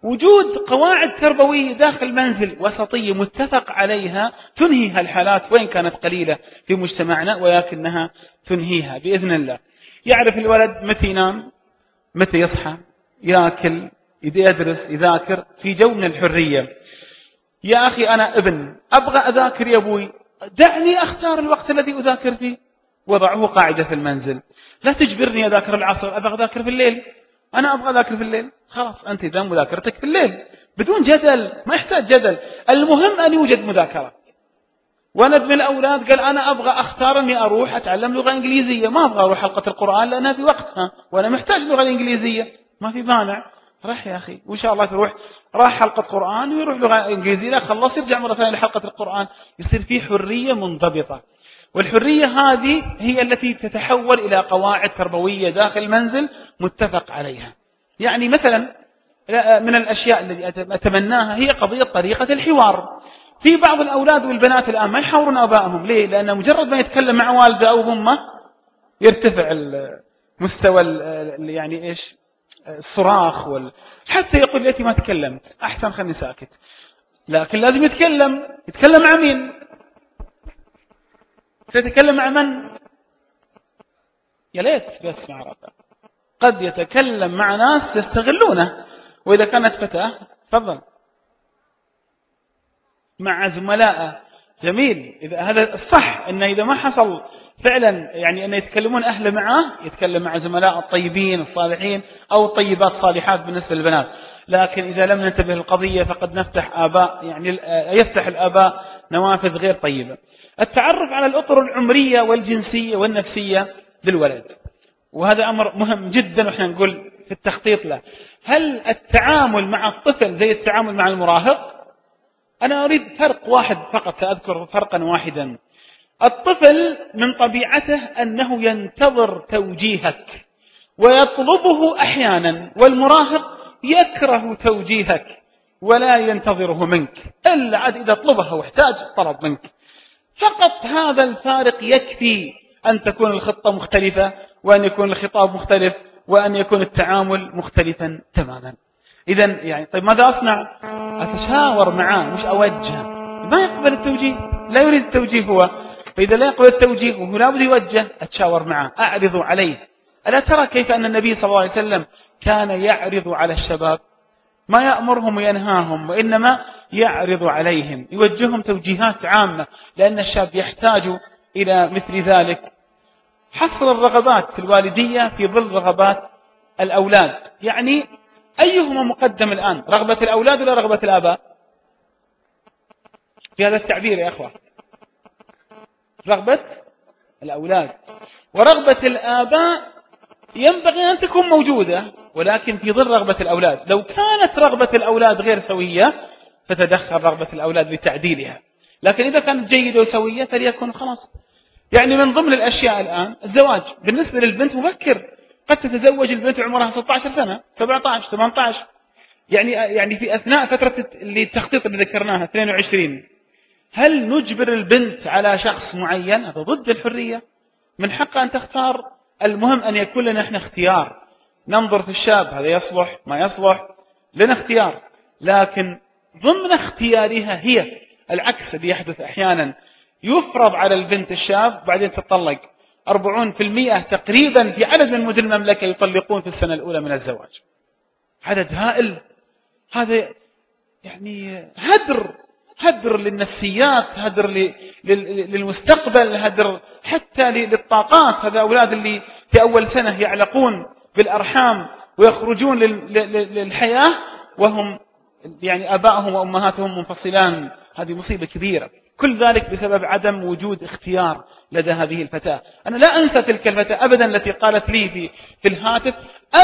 Speaker 3: وجود قواعد تربوية داخل المنزل وسطية متفق عليها تنهي هالحالات وإن كانت قليلة في مجتمعنا ولكنها تنهيها بإذن الله. يعرف الولد متى ينام متى يصحى ياكل يدرس يذاكر في جو من الحرية. يا أخي أنا ابن أبغى أذاكر يا أبوي. دعني أختار الوقت الذي أذاكر فيه. وضعه قاعدة في المنزل. لا تجبرني أذاكر العصر أبغى أذاكر في الليل. أنا أبغى أذاكر في الليل. خلاص أنت إذا مذاكرتك في الليل. بدون جدل ما يحتاج جدل. المهم أن يوجد مذاكرة. ولد من الأولاد قال أنا أبغى أختار أني أروح أتعلم لغة إنجليزية. ما أبغى أروح حلقة القرآن لأنها في وقتها وأنا محتاج لغة إنجليزية. ما في مانع. راح يا أخي. وإن شاء الله تروح. راح حلقة قرآن ويروح لغة إنجليزية. خلص يرجع مرة ثانية لحلقة القرآن. يصير في حرية منضبطة. والحرية هذه هي التي تتحول إلى قواعد تربوية داخل المنزل متفق عليها. يعني مثلا من الأشياء التي أتمناها هي قضية طريقة الحوار. في بعض الأولاد والبنات الآن ما يحاورون أبائهم. ليه؟ لأن مجرد ما يتكلم مع والده أو أمه يرتفع مستوى يعني إيش؟ الصراخ وال... حتى يقول ليتي ما تكلمت. أحسن خلني ساكت. لكن لازم يتكلم. يتكلم مع مين؟ سيتكلم مع من؟ يا ليت بس مع ربك. قد يتكلم مع ناس يستغلونه. وإذا كانت فتاة تفضل. مع زملائه جميل. إذا هذا الصح أنه إذا ما حصل فعلا يعني أن يتكلمون أهله معه يتكلم مع زملاء الطيبين الصالحين أو الطيبات الصالحات بالنسبة للبنات. لكن إذا لم ننتبه للقضية فقد نفتح آباء يعني يفتح الآباء نوافذ غير طيبة. التعرف على الأطر العمرية والجنسية والنفسية للولد. وهذا أمر مهم جدا وإحنا نقول في التخطيط له. هل التعامل مع الطفل زي التعامل مع المراهق؟ أنا أريد فرق واحد فقط سأذكر فرقا واحدا. الطفل من طبيعته أنه ينتظر توجيهك ويطلبه أحيانا والمراهق يكره توجيهك ولا ينتظره منك إلا عاد إذا طلبه واحتاج طلب منك. فقط هذا الفارق يكفي أن تكون الخطة مختلفة وأن يكون الخطاب مختلف وأن يكون التعامل مختلفا تماما. إذا يعني طيب ماذا أصنع؟ أتشاور معاه مش أوجه. ما يقبل التوجيه لا يريد التوجيه هو. فإذا لا يقبل التوجيه وهو لابد يوجه أتشاور معه أعرض عليه. ألا ترى كيف أن النبي صلى الله عليه وسلم كان يعرض على الشباب. ما يأمرهم وينهاهم وإنما يعرض عليهم يوجههم توجيهات عامة لأن الشاب يحتاج إلى مثل ذلك. حصر الرغبات الوالدية في ظل رغبات الأولاد. يعني أيهما مقدم الآن؟ رغبة الأولاد ولا رغبة الآباء؟ في هذا التعبير يا أخوة. رغبة الأولاد. ورغبة الآباء ينبغي أن تكون موجودة ولكن في ظل رغبة الأولاد. لو كانت رغبة الأولاد غير سوية فتدخل رغبة الأولاد لتعديلها. لكن إذا كانت جيدة وسوية فليكن خلاص. يعني من ضمن الأشياء الآن الزواج. بالنسبة للبنت مبكر. قد تتزوج البنت عمرها 16 سنة 17 18 يعني يعني في أثناء فترة التخطيط اللي ذكرناها 22 هل نجبر البنت على شخص معين؟ هذا ضد الحرية. من حقها أن تختار المهم أن يكون لنا إحنا اختيار. ننظر في الشاب هذا يصلح ما يصلح لنا اختيار. لكن ضمن اختيارها هي العكس اللي يحدث أحيانا. يفرض على البنت الشاب بعدين تطلق 40% تقريبا في عدد من مدن المملكة يطلقون في السنة الأولى من الزواج. عدد هائل. هذا يعني هدر. هدر للنفسيات هدر للمستقبل هدر حتى للطاقات. هذا أولاد اللي في أول سنة يعلقون بالأرحام ويخرجون للحياة وهم يعني أبائهم وأمهاتهم منفصلان. هذه مصيبة كبيرة. كل ذلك بسبب عدم وجود اختيار لدى هذه الفتاة. أنا لا أنسى تلك الفتاة أبدا التي قالت لي في, في الهاتف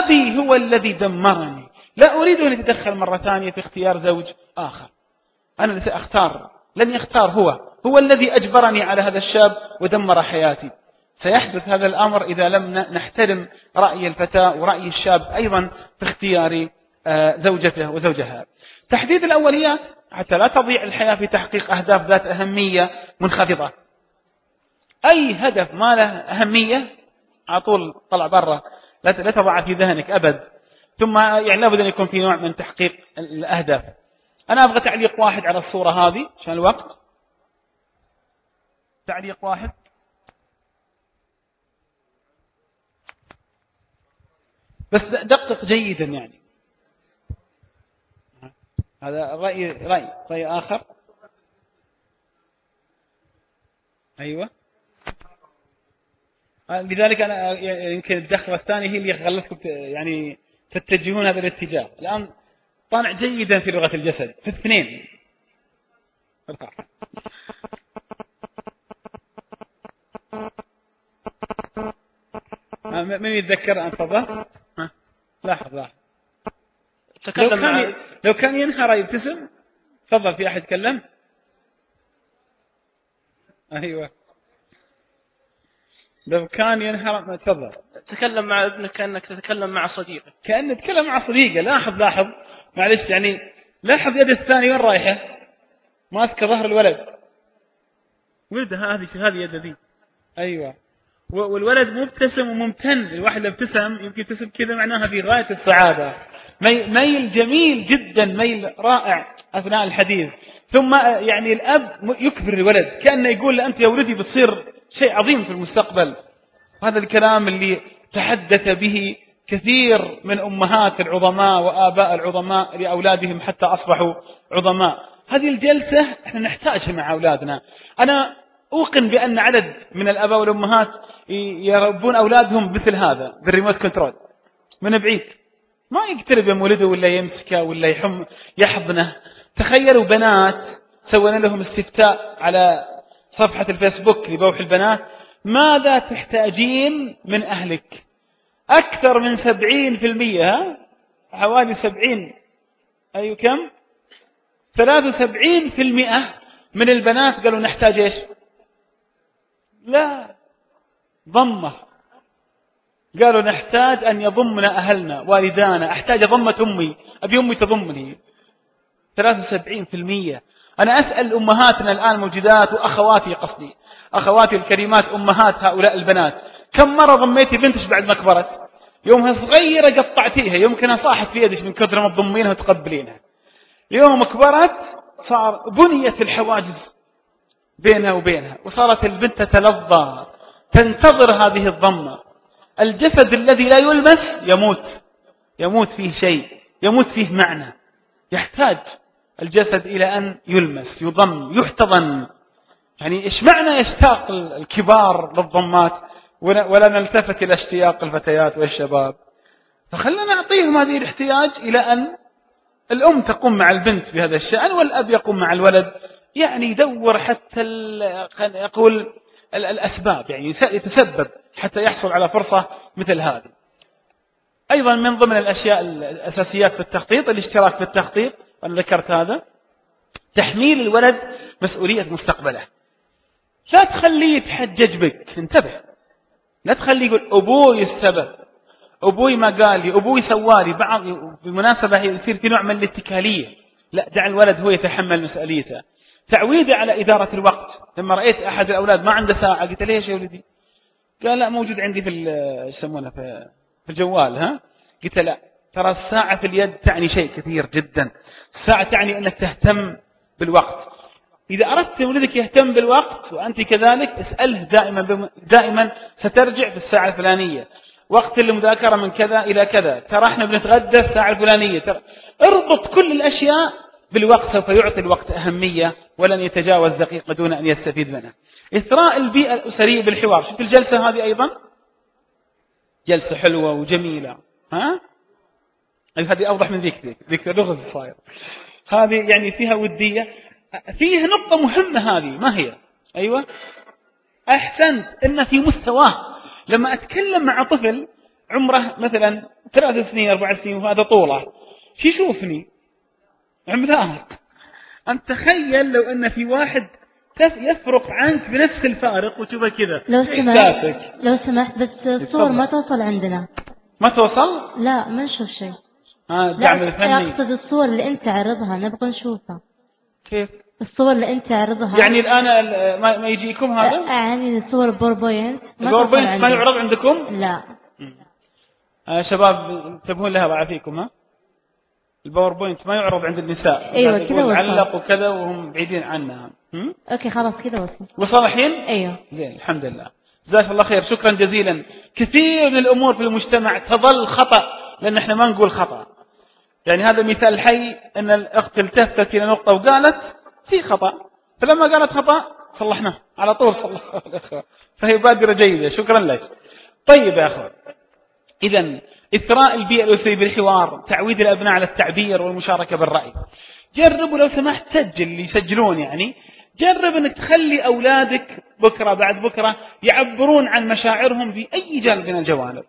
Speaker 3: أبي هو الذي دمرني. لا أريد أن يتدخل مرة ثانية في اختيار زوج آخر. أنا الذي سأختار لن يختار هو هو الذي أجبرني على هذا الشاب ودمر حياتي. سيحدث هذا الأمر إذا لم نحترم رأي الفتاة ورأي الشاب أيضا في اختيار آه، زوجته وزوجها. تحديد الأوليات حتى لا تضيع الحياة في تحقيق أهداف ذات أهمية منخفضة. أي هدف ما له أهمية؟ على طول طلع برا. لا تضع في ذهنك أبد. ثم يعني لابد أن يكون في نوع من تحقيق الأهداف. أنا أبغى تعليق واحد على الصورة هذه عشان الوقت. تعليق واحد. بس دقق جيدا يعني. هذا رأي رأي رأي آخر. أيوة. لذلك أنا يمكن الدخلة الثانية هي اللي خلتكم يعني تتجهون هذا الاتجاه. الآن طالع جيدا في لغة الجسد في الاثنين. من يتذكر أن تفضل لاحظ لاحظ. لو كان لو كان ينهر يبتسم تفضل في أحد يتكلم. أيوة. لو كان ينهر تفضل.
Speaker 11: تكلم مع ابنك كأنك تتكلم مع صديقك.
Speaker 3: كأنك تتكلم مع صديقه. لاحظ لاحظ. معلش يعني لاحظ يد الثاني وين رايحة؟ ماسكة ظهر الولد. ولد هذه في هذه يد ذي. أيوة. والولد مبتسم وممتن. الواحد ابتسم يمكن يبتسم كذا معناها في غاية السعادة. ميل جميل جدا ميل رائع أثناء الحديث. ثم يعني الأب يكبر الولد. كأنه يقول أنت يا ولدي بتصير شيء عظيم في المستقبل. هذا الكلام اللي تحدث به كثير من أمهات العظماء وآباء العظماء لأولادهم حتى أصبحوا عظماء. هذه الجلسة إحنا نحتاجها مع أولادنا. أنا أوقن بأن عدد من الآباء والأمهات يربون أولادهم مثل هذا بال remote control. من بعيد. ما يقترب يم ولده ولا يمسكه ولا يحم يحضنه. تخيلوا بنات سوينا لهم استفتاء على صفحة الفيسبوك لبوح البنات ماذا تحتاجين من أهلك؟ أكثر من سبعين في المية حوالي سبعين أي كم؟ ثلاث وسبعين في المئة من البنات قالوا نحتاج إيش؟ لا ضمة. قالوا نحتاج أن يضمنا أهلنا والدانا. أحتاج ضمة أمي أبي أمي تضمني. 73% أنا أسأل أمهاتنا الآن موجودات وأخواتي قصدي أخواتي الكريمات أمهات هؤلاء البنات كم مرة ضميتي بنتش بعد ما كبرت؟ يومها صغيرة قطعتيها يمكن صاحت في يدك من كثر ما تضمينها وتقبلينها. يوم كبرت صار بنيت الحواجز بينها وبينها وصارت البنت تتلظى تنتظر هذه الضمة. الجسد الذي لا يلمس يموت يموت فيه شيء يموت فيه معنى يحتاج الجسد إلى أن يلمس يضم يحتضن. يعني إيش معنى يشتاق الكبار للضمات؟ ولا نلتفت إلى اشتياق الفتيات والشباب. فخلنا نعطيهم هذه الاحتياج إلى أن الأم تقوم مع البنت بهذا الشأن والأب يقوم مع الولد. يعني يدور حتى يقول الأسباب يعني يتسبب حتى يحصل على فرصة مثل هذه. أيضا من ضمن الأشياء الأساسيات في التخطيط الاشتراك في التخطيط أنا ذكرت هذا. تحميل الولد مسؤولية مستقبله. لا تخليه يتحجج بك. انتبه. لا تخليه يقول أبوي السبب. أبوي ما قال لي. أبوي سوالي بعض بالمناسبة يصير في نوع من الاتكالية. لا دع الولد هو يتحمل مسؤوليته. تعويده على إدارة الوقت. لما رأيت أحد الأولاد ما عنده ساعة قلت ليش يا ولدي؟ قال لا موجود عندي في يسمونه في الجوال ها؟ قلت لا. ترى الساعة في اليد تعني شيء كثير جدا. الساعة تعني أنك تهتم بالوقت. إذا أردت ولدك يهتم بالوقت وأنت كذلك اسأله دائما دائما سترجع في الساعة الفلانية. وقت المذاكرة من كذا إلى كذا. ترى إحنا بنتغدى الساعة الفلانية. ترى اربط كل الأشياء بالوقت سوف يعطي الوقت أهمية ولن يتجاوز دقيقة دون أن يستفيد منها. إثراء البيئة الأسرية بالحوار. شفت الجلسة هذه أيضا؟ جلسة حلوة وجميلة. ها؟ هذه أوضح من ذيك ذيك ذيك لغز صاير هذه يعني فيها ودية. فيها نقطة مهمة هذه ما هي؟ أيوة. أحسنت إن في مستواه لما أتكلم مع طفل عمره مثلا ثلاث سنين أربع سنين وهذا طوله شو يشوفني؟ عملاق. أنت تخيل لو أن في واحد يفرق عنك بنفس الفارق وتشوفه كذا.
Speaker 19: لو سمحت لو سمحت بس الصور ما توصل عندنا.
Speaker 3: ما توصل؟
Speaker 19: لا ما نشوف شيء.
Speaker 3: الدعم الفني
Speaker 19: أقصد الصور اللي أنت تعرضها نبغى نشوفها.
Speaker 3: كيف؟
Speaker 19: الصور اللي أنت تعرضها
Speaker 3: يعني الآن ما يجيكم هذا؟
Speaker 19: يعني الصور ال PowerPoint
Speaker 3: ما ال PowerPoint ما يعرض عندكم؟
Speaker 19: لا.
Speaker 3: آه شباب انتبهون لها الله يعافيكم ها؟ ال PowerPoint ما يعرض عند النساء.
Speaker 19: أيوه كذا وصل.
Speaker 3: علق وكذا وهم بعيدين عنها.
Speaker 19: okay خلاص كذا وصل.
Speaker 3: وصل الحين؟
Speaker 19: أيوه.
Speaker 3: زين الحمد لله. جزاك الله خير. شكرا جزيلا. كثير من الأمور في المجتمع تظل خطأ. لأن إحنا ما نقول خطأ. يعني هذا مثال حي إن الأخت التفتت إلى نقطة وقالت في خطأ. فلما قالت خطأ صلحناه على طول صلحناه فهي بادرة جيدة. شكرا لك. طيب يا أخوان. اذا إثراء البيئة الأسرية بالحوار تعويد الأبناء على التعبير والمشاركة بالرأي. جربوا لو سمحت سجل اللي يسجلون يعني. جرب أنك تخلي أولادك بكرة بعد بكرة يعبرون عن مشاعرهم في أي جانب من الجوانب.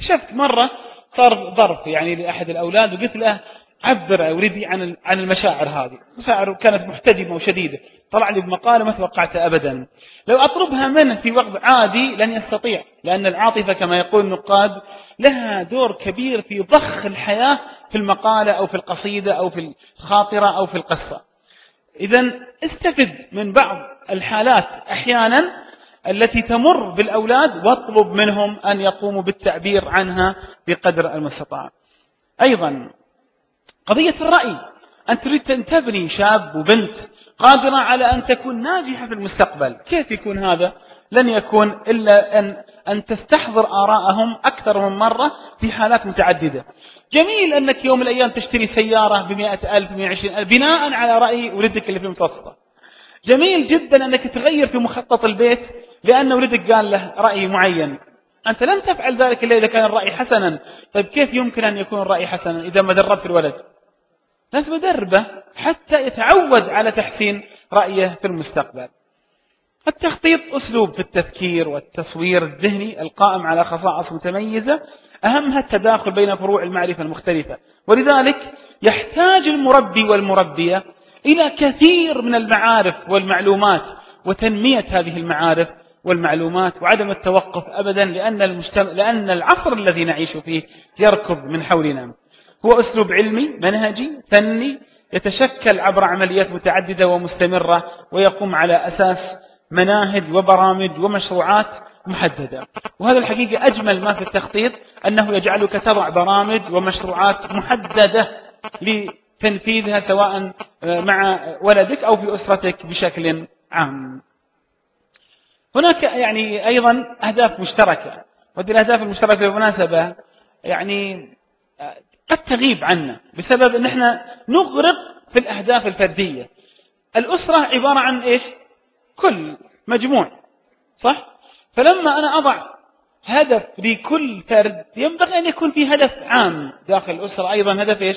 Speaker 3: شفت مرة صار ظرف يعني لأحد الأولاد وقلت له عبر يا ولدي عن عن المشاعر هذه. مشاعر كانت محتجمة وشديدة. طلع لي بمقالة ما توقعتها أبدا. لو أطلبها منه في وقت عادي لن يستطيع لأن العاطفة كما يقول النقاد لها دور كبير في ضخ الحياة في المقالة أو في القصيدة أو في الخاطرة أو في القصة. إذا استفد من بعض الحالات أحيانا التي تمر بالأولاد واطلب منهم أن يقوموا بالتعبير عنها بقدر المستطاع. أيضا قضية الرأي. أن تريد أن تبني شاب وبنت قادرة على أن تكون ناجحة في المستقبل. كيف يكون هذا؟ لن يكون إلا أن, أن تستحضر آراءهم أكثر من مرة في حالات متعددة. جميل أنك يوم من الأيام تشتري سيارة بمئة ألف بمئة ألف بناء على رأي ولدك اللي في المتوسطة. جميل جدا أنك تغير في مخطط البيت لأن ولدك قال له رأي معين. أنت لن تفعل ذلك إلا إذا كان الرأي حسنا. طيب كيف يمكن أن يكون الرأي حسنا إذا ما دربت الولد؟ لازم أدربه حتى يتعود على تحسين رأيه في المستقبل. التخطيط أسلوب في التفكير والتصوير الذهني القائم على خصائص متميزة أهمها التداخل بين فروع المعرفة المختلفة. ولذلك يحتاج المربي والمربية إلى كثير من المعارف والمعلومات وتنمية هذه المعارف والمعلومات وعدم التوقف أبدا لأن, المجتمع لأن العصر الذي نعيش فيه يركض من حولنا. هو أسلوب علمي منهجي فني يتشكل عبر عمليات متعددة ومستمرة ويقوم على أساس مناهج وبرامج ومشروعات محددة. وهذا الحقيقة أجمل ما في التخطيط أنه يجعلك تضع برامج ومشروعات محددة لتنفيذها سواء مع ولدك أو في أسرتك بشكل عام. هناك يعني أيضا أهداف مشتركة وهذه الأهداف المشتركة بالمناسبة يعني قد تغيب عنا بسبب أن إحنا نغرق في الأهداف الفردية. الأسرة عبارة عن إيش؟ كل مجموع صح؟ فلما أنا أضع هدف لكل فرد ينبغي أن يكون في هدف عام داخل الأسرة أيضا هدف إيش؟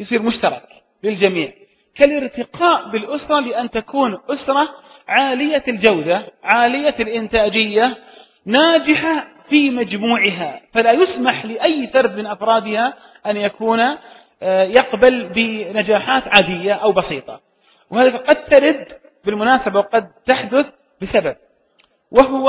Speaker 3: يصير مشترك للجميع. كالارتقاء بالأسرة لأن تكون أسرة عالية الجودة عالية الإنتاجية ناجحة في مجموعها. فلا يسمح لأي فرد من أفرادها أن يكون آه، يقبل بنجاحات عادية أو بسيطة. وهذا قد ترد بالمناسبة وقد تحدث بسبب وهو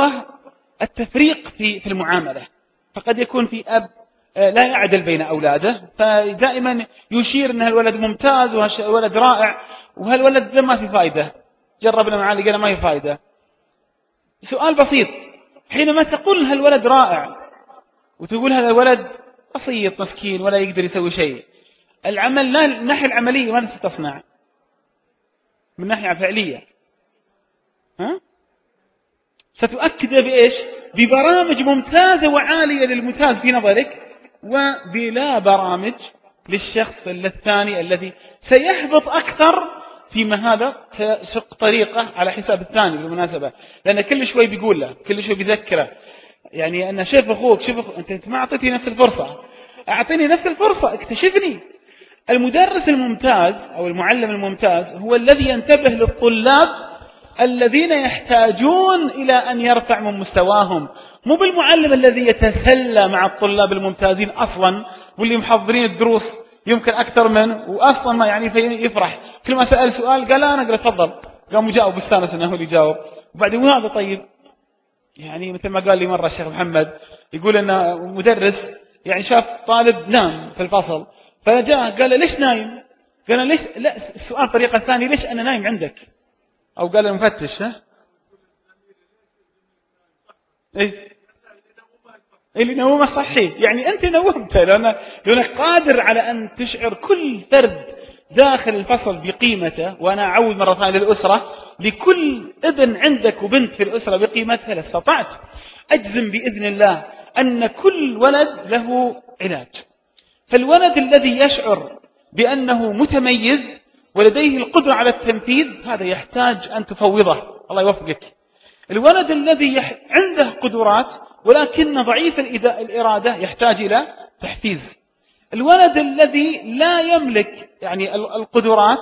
Speaker 3: التفريق في في المعاملة. فقد يكون في أب لا يعدل بين أولاده فدائما يشير أن هالولد ممتاز وهالولد رائع وهالولد ما في فائدة جربنا معاه قال ما في فائدة سؤال بسيط. حينما تقول هالولد رائع وتقول هذا الولد بسيط مسكين ولا يقدر يسوي شيء العمل لا الناحية العملية ماذا ستصنع. من ناحية فعلية. ها؟ ستؤكد بإيش؟ ببرامج ممتازة وعالية للممتاز في نظرك. وبلا برامج للشخص الثاني الذي سيهبط أكثر فيما هذا تشق طريقه على حساب الثاني بالمناسبة. لأن كل شوي بيقول له كل شوي بيذكره. يعني أن شوف أخوك شوف أخوك أنت ما أعطيتني نفس الفرصة. أعطيني نفس الفرصة اكتشفني. المدرس الممتاز أو المعلم الممتاز هو الذي ينتبه للطلاب الذين يحتاجون إلى أن يرفع من مستواهم. مو بالمعلم الذي يتسلى مع الطلاب الممتازين أصلا واللي محضرين الدروس يمكن أكثر منه وأصلا ما يعني يفرح. كل ما سأل سؤال قال أنا قال تفضل. قام مجاوب استانس أنه هو اللي يجاوب وبعدين وهذا طيب؟ يعني مثل ما قال لي مرة الشيخ محمد يقول أن مدرس يعني شاف طالب نام في الفصل فجاء قال له ليش نايم؟ قال ليش؟ لا السؤال الطريقة الثانية ليش أنا نايم عندك؟ أو قال المفتش ها؟ إيه؟ اللي نومه صحي؟ يعني أنت نومته لأن لأنك قادر على أن تشعر كل فرد داخل الفصل بقيمته وأنا أعود مرة ثانية للأسرة لكل ابن عندك وبنت في الأسرة بقيمتها لاستطعت أجزم بإذن الله أن كل ولد له علاج. فالولد الذي يشعر بأنه متميز ولديه القدرة على التنفيذ هذا يحتاج أن تفوضه. الله يوفقك. الولد الذي عنده قدرات ولكن ضعيف الإرادة يحتاج إلى تحفيز. الولد الذي لا يملك يعني القدرات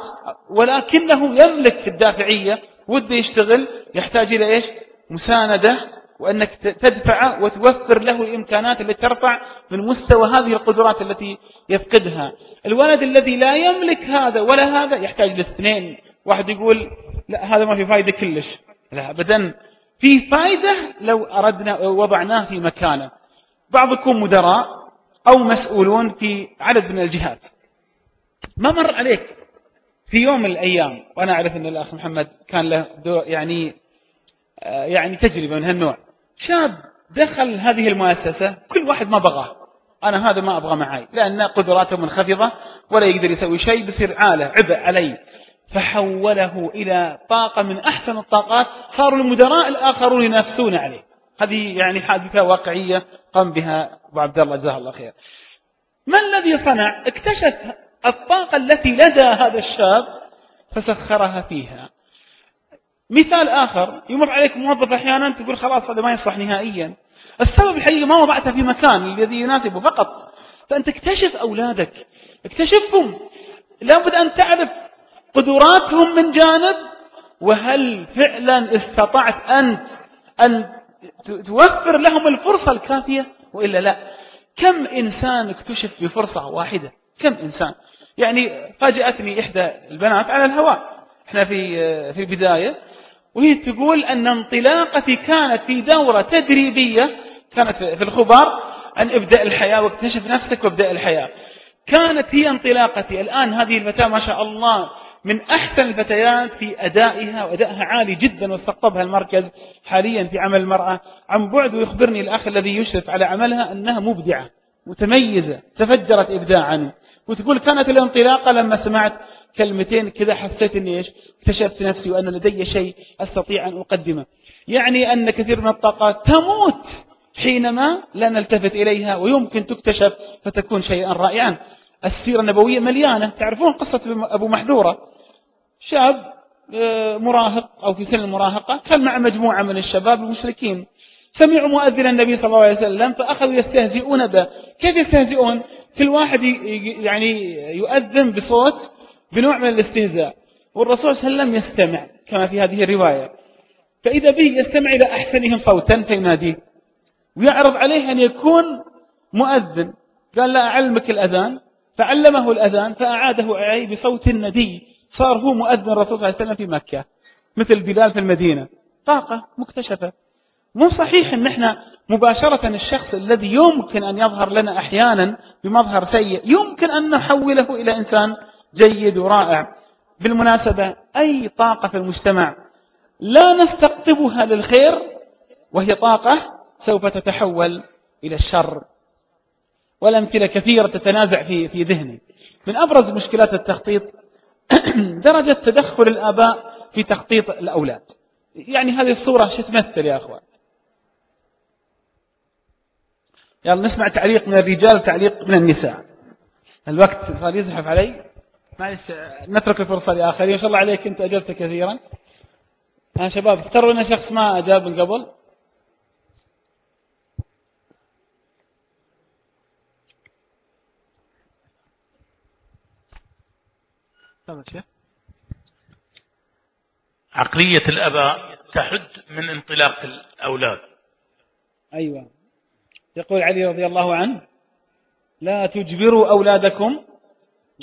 Speaker 3: ولكنه يملك الدافعية وده يشتغل يحتاج إلى إيش؟ مساندة وأنك تدفع وتوفر له الإمكانات التي ترفع من مستوى هذه القدرات التي يفقدها. الولد الذي لا يملك هذا ولا هذا يحتاج لاثنين واحد يقول لا هذا ما في فائدة كلش. لا أبدا. في فائدة لو أردنا وضعناه في مكانه. بعضكم مدراء أو مسؤولون في عدد من الجهات. ما مر عليك في يوم من الأيام وأنا أعرف أن الأخ محمد كان له يعني آه، يعني تجربة من هالنوع. شاب دخل هذه المؤسسة كل واحد ما بغاه. أنا هذا ما أبغى معي لأن قدراته منخفضة ولا يقدر يسوي شيء بصير عالة عبء علي. فحوله إلى طاقة من أحسن الطاقات صاروا المدراء الآخرون ينافسون عليه. هذه يعني حادثة واقعية قام بها أبو عبد الله جزاه الله خير. ما الذي صنع؟ اكتشف الطاقة التي لدى هذا الشاب فسخرها فيها. مثال آخر يمر عليك موظف أحيانا تقول خلاص هذا ما يصلح نهائيا. السبب الحقيقي ما وضعته في مكان الذي يناسبه فقط. فأنت اكتشف أولادك اكتشفهم. لابد أن تعرف قدراتهم من جانب وهل فعلا استطعت أنت أن توفر لهم الفرصة الكافية وإلا لا؟ كم إنسان اكتشف بفرصة واحدة؟ كم إنسان؟ يعني فاجأتني إحدى البنات على الهواء. إحنا في في البداية وهي تقول أن انطلاقتي كانت في دورة تدريبية كانت في الخبر عن ابدأ الحياة واكتشف نفسك وابدأ الحياة. كانت هي انطلاقتي. الآن هذه الفتاة ما شاء الله من أحسن الفتيات في أدائها وأدائها عالي جدا واستقطبها المركز حاليا في عمل المرأة. عن بعد ويخبرني الأخ الذي يشرف على عملها أنها مبدعة متميزة تفجرت إبداعا. وتقول كانت الانطلاقة لما سمعت كلمتين كذا حسيت إني إيش؟ اكتشفت نفسي وأن لدي شيء أستطيع أن أقدمه. يعني أن كثير من الطاقات تموت حينما لا نلتفت إليها ويمكن تكتشف فتكون شيئا رائعا. السيرة النبوية مليانة. تعرفون قصة أبو محذورة؟ شاب آه، مراهق أو في سن المراهقة كان مع مجموعة من الشباب المشركين. سمعوا مؤذن النبي صلى الله عليه وسلم فأخذوا يستهزئون به. كيف يستهزئون؟ كل واحد يعني يؤذن بصوت بنوع من الاستهزاء. والرسول صلى الله عليه وسلم يستمع كما في هذه الرواية. فإذا به يستمع إلى أحسنهم صوتا فيناديه. ويعرض عليه أن يكون مؤذن. قال لا أعلمك الأذان. فعلمه الأذان فأعاده عليه بصوت ندي. صار هو مؤذن الرسول صلى الله عليه وسلم في مكة مثل بلال في المدينة. طاقة مكتشفة. مو صحيح إن إحنا مباشرة الشخص الذي يمكن أن يظهر لنا أحيانا بمظهر سيء يمكن أن نحوله إلى إنسان جيد ورائع. بالمناسبة أي طاقة في المجتمع لا نستقطبها للخير وهي طاقة سوف تتحول إلى الشر. والامثلة كثيرة تتنازع في في ذهني. من أبرز مشكلات التخطيط درجة تدخل الآباء في تخطيط الأولاد. يعني هذه الصورة شو تمثل يا أخوان؟ يلا نسمع تعليق من الرجال وتعليق من النساء. الوقت صار يزحف علي. معلش نترك الفرصة لآخرين إن شاء الله عليك أنت أجبت كثيرا. ها شباب اختاروا لنا شخص ما أجاب من قبل.
Speaker 21: عقلية الأباء تحد من انطلاق الأولاد.
Speaker 3: أيوة. يقول علي رضي الله عنه لا تجبروا أولادكم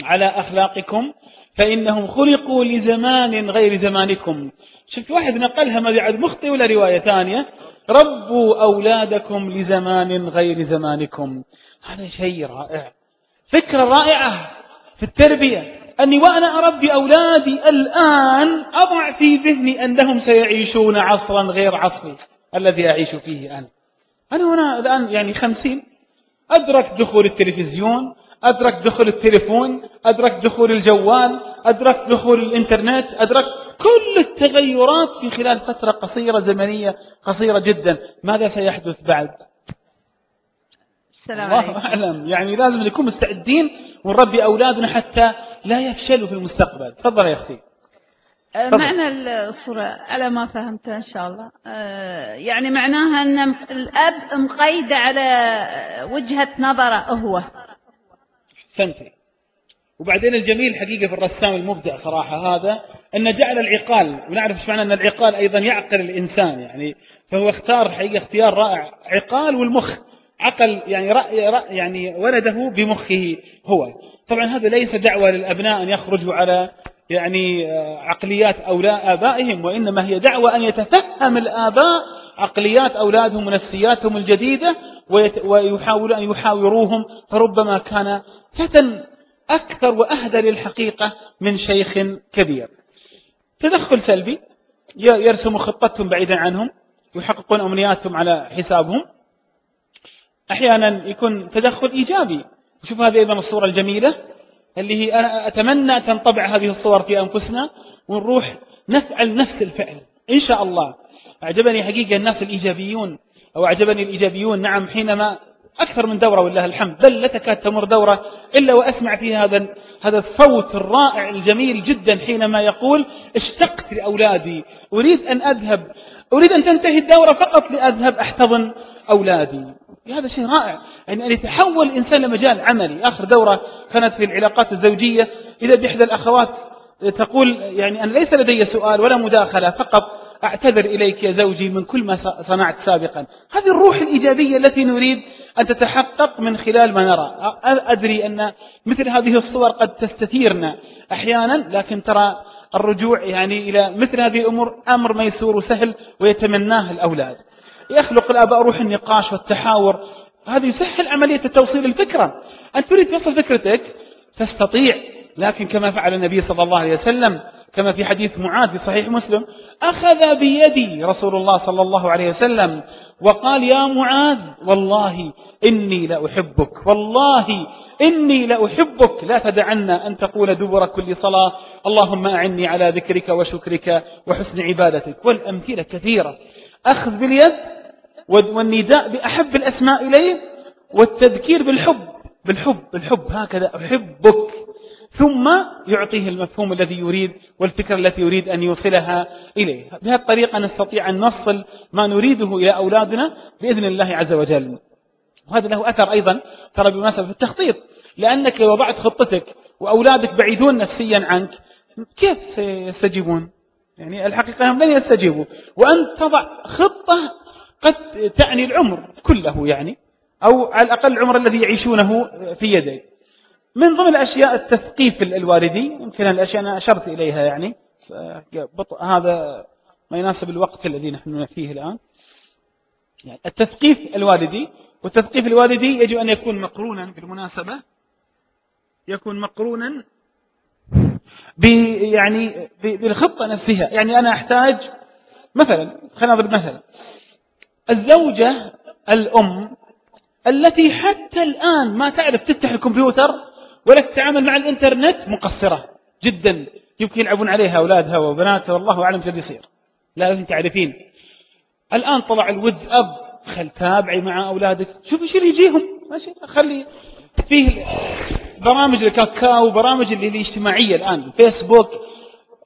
Speaker 3: على أخلاقكم فإنهم خلقوا لزمان غير زمانكم. شفت واحد نقلها ما عاد مخطئ ولا رواية ثانية؟ ربوا أولادكم لزمان غير زمانكم. هذا شيء رائع. فكرة رائعة في التربية. أني وأنا أربي أولادي الآن أضع في ذهني أنهم سيعيشون عصرا غير عصري الذي أعيش فيه أنا. أنا هنا الآن يعني خمسين. أدرك دخول التلفزيون أدرك دخول التليفون أدرك دخول الجوال أدرك دخول الإنترنت أدرك كل التغيرات في خلال فترة قصيرة زمنية قصيرة جدا. ماذا سيحدث بعد؟
Speaker 18: السلام
Speaker 3: الله أعلم. يعني لازم نكون مستعدين ونربي أولادنا حتى لا يفشلوا في المستقبل. تفضل يا أختي.
Speaker 18: آه، معنى الصورة على ما فهمت إن شاء الله. آه، يعني معناها أن الأب مقيد على وجهة نظره هو.
Speaker 3: سنتي وبعدين الجميل حقيقة في الرسام المبدع صراحة هذا أن جعل العقال ونعرف إيش معنى أن العقال أيضا يعقل الإنسان يعني فهو اختار حقيقة اختيار رائع. عقال والمخ عقل يعني رأي رأي يعني ولده بمخه هو. طبعا هذا ليس دعوة للأبناء أن يخرجوا على يعني آه، عقليات أولاء آبائهم وإنما هي دعوة أن يتفهم الآباء عقليات أولادهم ونفسياتهم الجديدة ويحاولوا أن يحاوروهم فربما كان فتى أكثر وأهدى للحقيقة من شيخ كبير. تدخل سلبي يرسم خطتهم بعيدا عنهم يحققون أمنياتهم على حسابهم. أحيانا يكون تدخل إيجابي. شوف هذه أيضا الصورة الجميلة اللي هي أنا أتمنى تنطبع هذه الصور في أنفسنا ونروح نفعل نفس الفعل إن شاء الله. أعجبني حقيقة الناس الإيجابيون أو أعجبني الإيجابيون نعم حينما أكثر من دورة والله الحمد بل لا تكاد تمر دورة إلا وأسمع فيها هذا هذا الصوت الرائع الجميل جدا حينما يقول اشتقت لأولادي أريد أن أذهب أريد أن تنتهي الدورة فقط لأذهب أحتضن أولادي. هذا شيء رائع يعني أن يتحول الإنسان لمجال عملي. آخر دورة كانت في العلاقات الزوجية إذا بإحدى الأخوات تقول يعني أنا ليس لدي سؤال ولا مداخلة فقط أعتذر إليك يا زوجي من كل ما صنعت سابقا. هذه الروح الإيجابية التي نريد أن تتحقق من خلال ما نرى. أدري أن مثل هذه الصور قد تستثيرنا أحيانا لكن ترى الرجوع يعني إلى مثل هذه الأمور أمر ميسور وسهل ويتمناه الأولاد. يخلق الآباء روح النقاش والتحاور. هذا يسهل عملية التوصيل الفكرة. أنت تريد توصل فكرتك؟ تستطيع. لكن كما فعل النبي صلى الله عليه وسلم كما في حديث معاذ في صحيح مسلم أخذ بيدي رسول الله صلى الله عليه وسلم وقال يا معاذ والله إني لأحبك والله إني لأحبك لا تدعن أن تقول دبر كل صلاة اللهم أعني على ذكرك وشكرك وحسن عبادتك. والأمثلة كثيرة. أخذ باليد والنداء بأحب الأسماء إليه والتذكير بالحب بالحب بالحب هكذا أحبك. ثم يعطيه المفهوم الذي يريد والفكرة التي يريد أن يوصلها إليه. بهذه الطريقة نستطيع أن نصل ما نريده إلى أولادنا بإذن الله عز وجل. وهذا له أثر أيضا ترى بمناسبة في التخطيط. لأنك لو وضعت خطتك وأولادك بعيدون نفسيا عنك كيف سيستجيبون؟ يعني الحقيقة هم لن يستجيبوا. وأن تضع خطة قد تعني العمر كله يعني أو على الأقل العمر الذي يعيشونه في يديه من ضمن الأشياء التثقيف الوالدي يمكن الأشياء أنا أشرت إليها يعني هذا ما يناسب الوقت الذي نحن فيه الآن. يعني التثقيف الوالدي والتثقيف الوالدي يجب أن يكون مقرونا بالمناسبة يكون مقرونا يعني بالخطة نفسها. يعني أنا أحتاج مثلا خلينا نضرب مثلا الزوجة الأم التي حتى الآن ما تعرف تفتح الكمبيوتر ولا تتعامل مع الإنترنت مقصرة جدا. يمكن يلعبون عليها أولادها وبناتها والله أعلم شو يصير. لازم تعرفين. الآن طلع الواتس أب خل تابعي مع أولادك. شوف إيش اللي يجيهم. ماشي. خلي فيه برامج الكاكاو برامج اللي الاجتماعية الآن. فيسبوك.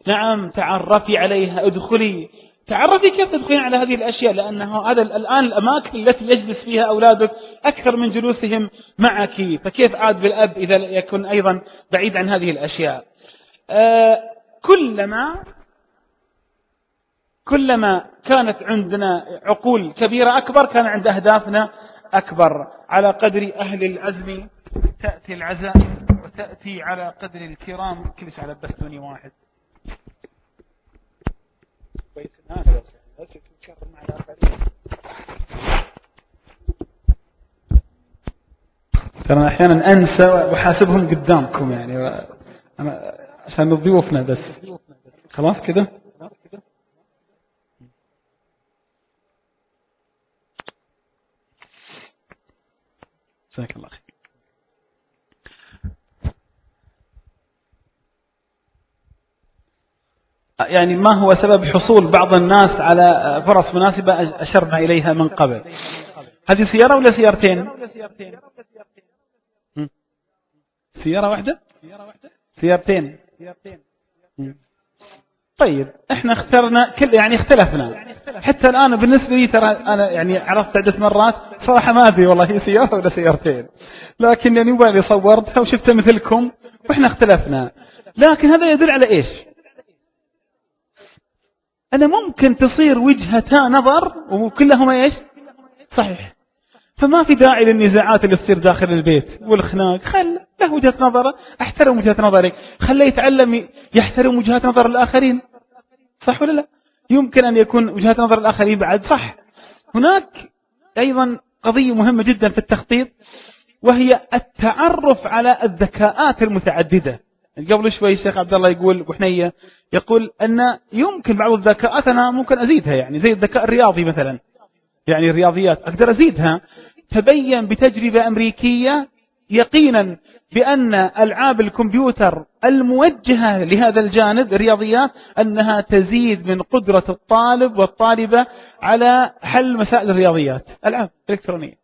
Speaker 3: نعم تعرفي عليها ادخلي. تعرفي كيف تدخلين على هذه الأشياء؟ لأنه هذا الآن الأماكن التي يجلس فيها أولادك أكثر من جلوسهم معك. فكيف عاد بالأب إذا يكون أيضا بعيد عن هذه الأشياء؟ آه كلما كلما كانت عندنا عقول كبيرة أكبر كان عند أهدافنا أكبر. على قدر أهل العزم تأتي العزائم وتأتي على قدر الكرام. كلش على بستوني واحد. كويس هذا بس بس تتكرر مع الآخرين ترى أحيانا أنسى وحاسبهم قدامكم يعني أنا عشان ضيوفنا بس. خلاص كده؟ جزاك الله خير. يعني ما هو سبب حصول بعض الناس على فرص مناسبة أشرنا إليها من قبل. هذه سيارة ولا سيارتين؟ سيارة واحدة؟ سيارتين. طيب إحنا اخترنا كل يعني اختلفنا. حتى الآن بالنسبة لي ترى أنا يعني عرفت عدة مرات صراحة ما أدري والله هي سيارة ولا سيارتين. لكن يعني بالي صورتها وشفتها مثلكم وإحنا اختلفنا. لكن هذا يدل على إيش؟ أنا ممكن تصير وجهتا نظر وكلهما إيش؟ صحيح. فما في داعي للنزاعات اللي تصير داخل البيت. والخناق. خل له وجهة نظره. أحترم وجهة نظرك. خليه يتعلم يحترم وجهات نظر الآخرين. صح ولا لا؟ يمكن أن يكون وجهات نظر الآخرين بعد. صح. هناك أيضا قضية مهمة جدا في التخطيط وهي التعرف على الذكاءات المتعددة. قبل شوي الشيخ عبد الله يقول أبو حنية يقول أن يمكن بعض الذكاءات أنا ممكن أزيدها يعني زي الذكاء الرياضي مثلا. يعني الرياضيات أقدر أزيدها. تبين بتجربة أمريكية يقينا بأن ألعاب الكمبيوتر الموجهة لهذا الجانب الرياضيات أنها تزيد من قدرة الطالب والطالبة على حل مسائل الرياضيات. ألعاب إلكترونية.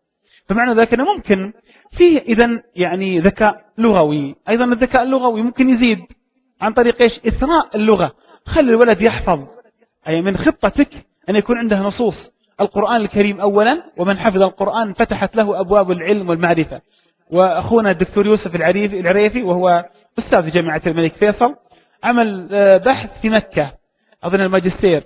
Speaker 3: فمعنى ذلك أنه ممكن فيه إذا يعني ذكاء لغوي. أيضا الذكاء اللغوي ممكن يزيد عن طريق إيش؟ إثراء اللغة. خلي الولد يحفظ. أي من خطتك أن يكون عنده نصوص. القرآن الكريم أولا ومن حفظ القرآن فتحت له أبواب العلم والمعرفة. وأخونا الدكتور يوسف العريفي العريفي وهو أستاذ جامعة الملك فيصل عمل آه، بحث في مكة أظن الماجستير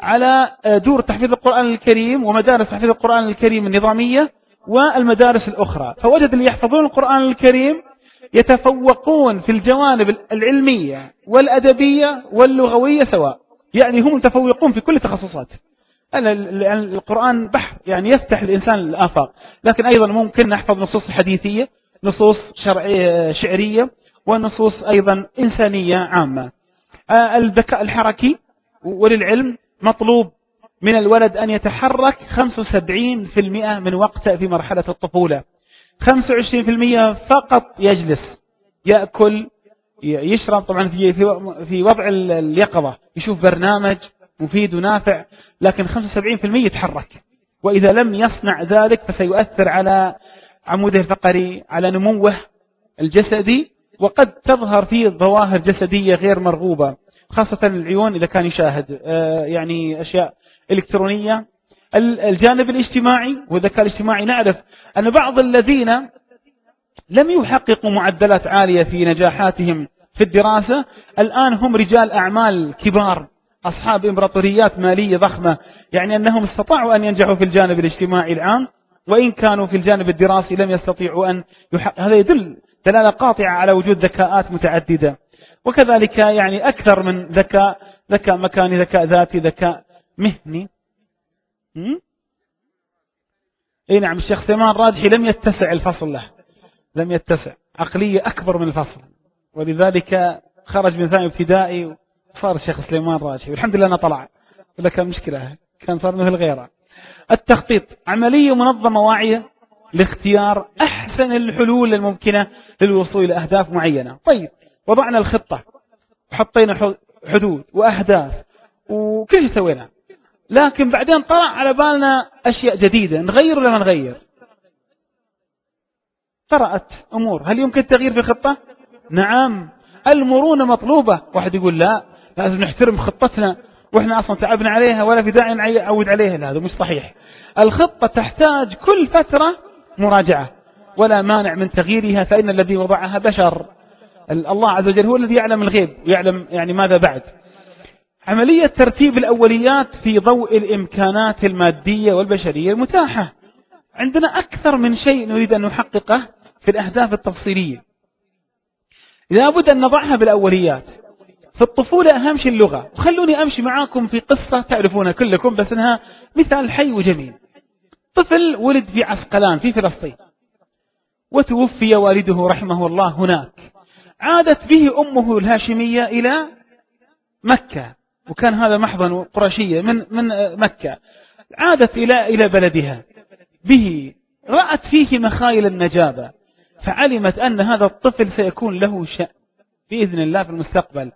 Speaker 3: على آه، دور تحفيظ القرآن الكريم ومدارس تحفيظ القرآن الكريم النظامية. والمدارس الأخرى. فوجد اللي يحفظون القرآن الكريم يتفوقون في الجوانب العلمية والأدبية واللغوية سواء. يعني هم متفوقون في كل التخصصات لأن القرآن بحر يعني يفتح الإنسان الآفاق لكن أيضا ممكن نحفظ نصوص حديثية نصوص شرعية شعرية ونصوص أيضا إنسانية عامة. آه، الذكاء الحركي وللعلم مطلوب من الولد أن يتحرك 75% من وقته في مرحلة الطفولة. 25% فقط يجلس يأكل يشرب طبعا في وضع اليقظة يشوف برنامج مفيد ونافع لكن 75% يتحرك. وإذا لم يصنع ذلك فسيؤثر على عموده الفقري على نموه الجسدي وقد تظهر فيه ظواهر جسدية غير مرغوبة خاصة العيون إذا كان يشاهد. آه، يعني أشياء إلكترونية الجانب الاجتماعي والذكاء الاجتماعي نعرف أن بعض الذين لم يحققوا معدلات عالية في نجاحاتهم في الدراسة الآن هم رجال أعمال كبار أصحاب إمبراطوريات مالية ضخمة. يعني أنهم استطاعوا أن ينجحوا في الجانب الاجتماعي العام وإن كانوا في الجانب الدراسي لم يستطيعوا أن يحقق. هذا يدل دلالة قاطعة على وجود ذكاءات متعددة. وكذلك يعني أكثر من ذكاء ذكاء مكاني ذكاء ذاتي ذكاء مهني. إي نعم الشيخ سليمان راجحي لم يتسع الفصل له. لم يتسع. عقلية أكبر من الفصل. ولذلك خرج من ثاني ابتدائي وصار الشيخ سليمان راجحي والحمد لله أنه طلع. ولا كان مشكلة. كان صار مثل غيره. التخطيط. عملية منظمة واعية لاختيار أحسن الحلول الممكنة للوصول إلى أهداف معينة. طيب وضعنا الخطة. وحطينا حدود وأهداف. وكل شيء سوينا لكن بعدين طلع على بالنا أشياء جديدة نغير ولا ما نغير؟ طرأت أمور. هل يمكن التغيير في الخطة؟ نعم. المرونة مطلوبة. واحد يقول لا لازم نحترم خطتنا. وإحنا أصلا تعبنا عليها ولا في داعي نعود عليها. لا هذا مش صحيح. الخطة تحتاج كل فترة مراجعة. ولا مانع من تغييرها فإن الذي وضعها بشر. الله عز وجل هو الذي يعلم الغيب ويعلم يعني ماذا بعد. عملية ترتيب الأوليات في ضوء الإمكانات المادية والبشرية المتاحة. عندنا أكثر من شيء نريد أن نحققه في الأهداف التفصيلية. لابد أن نضعها بالأوليات. في الطفولة أهم شيء اللغة. وخلوني أمشي معاكم في قصة تعرفونها كلكم بس أنها مثال حي وجميل. طفل ولد في عسقلان في فلسطين. وتوفي والده رحمه الله هناك. عادت به أمه الهاشمية إلى مكة. وكان هذا محضن قرشية من من مكة. عادت إلى إلى بلدها. به رأت فيه مخايل النجابة. فعلمت أن هذا الطفل سيكون له شأن بإذن الله في المستقبل.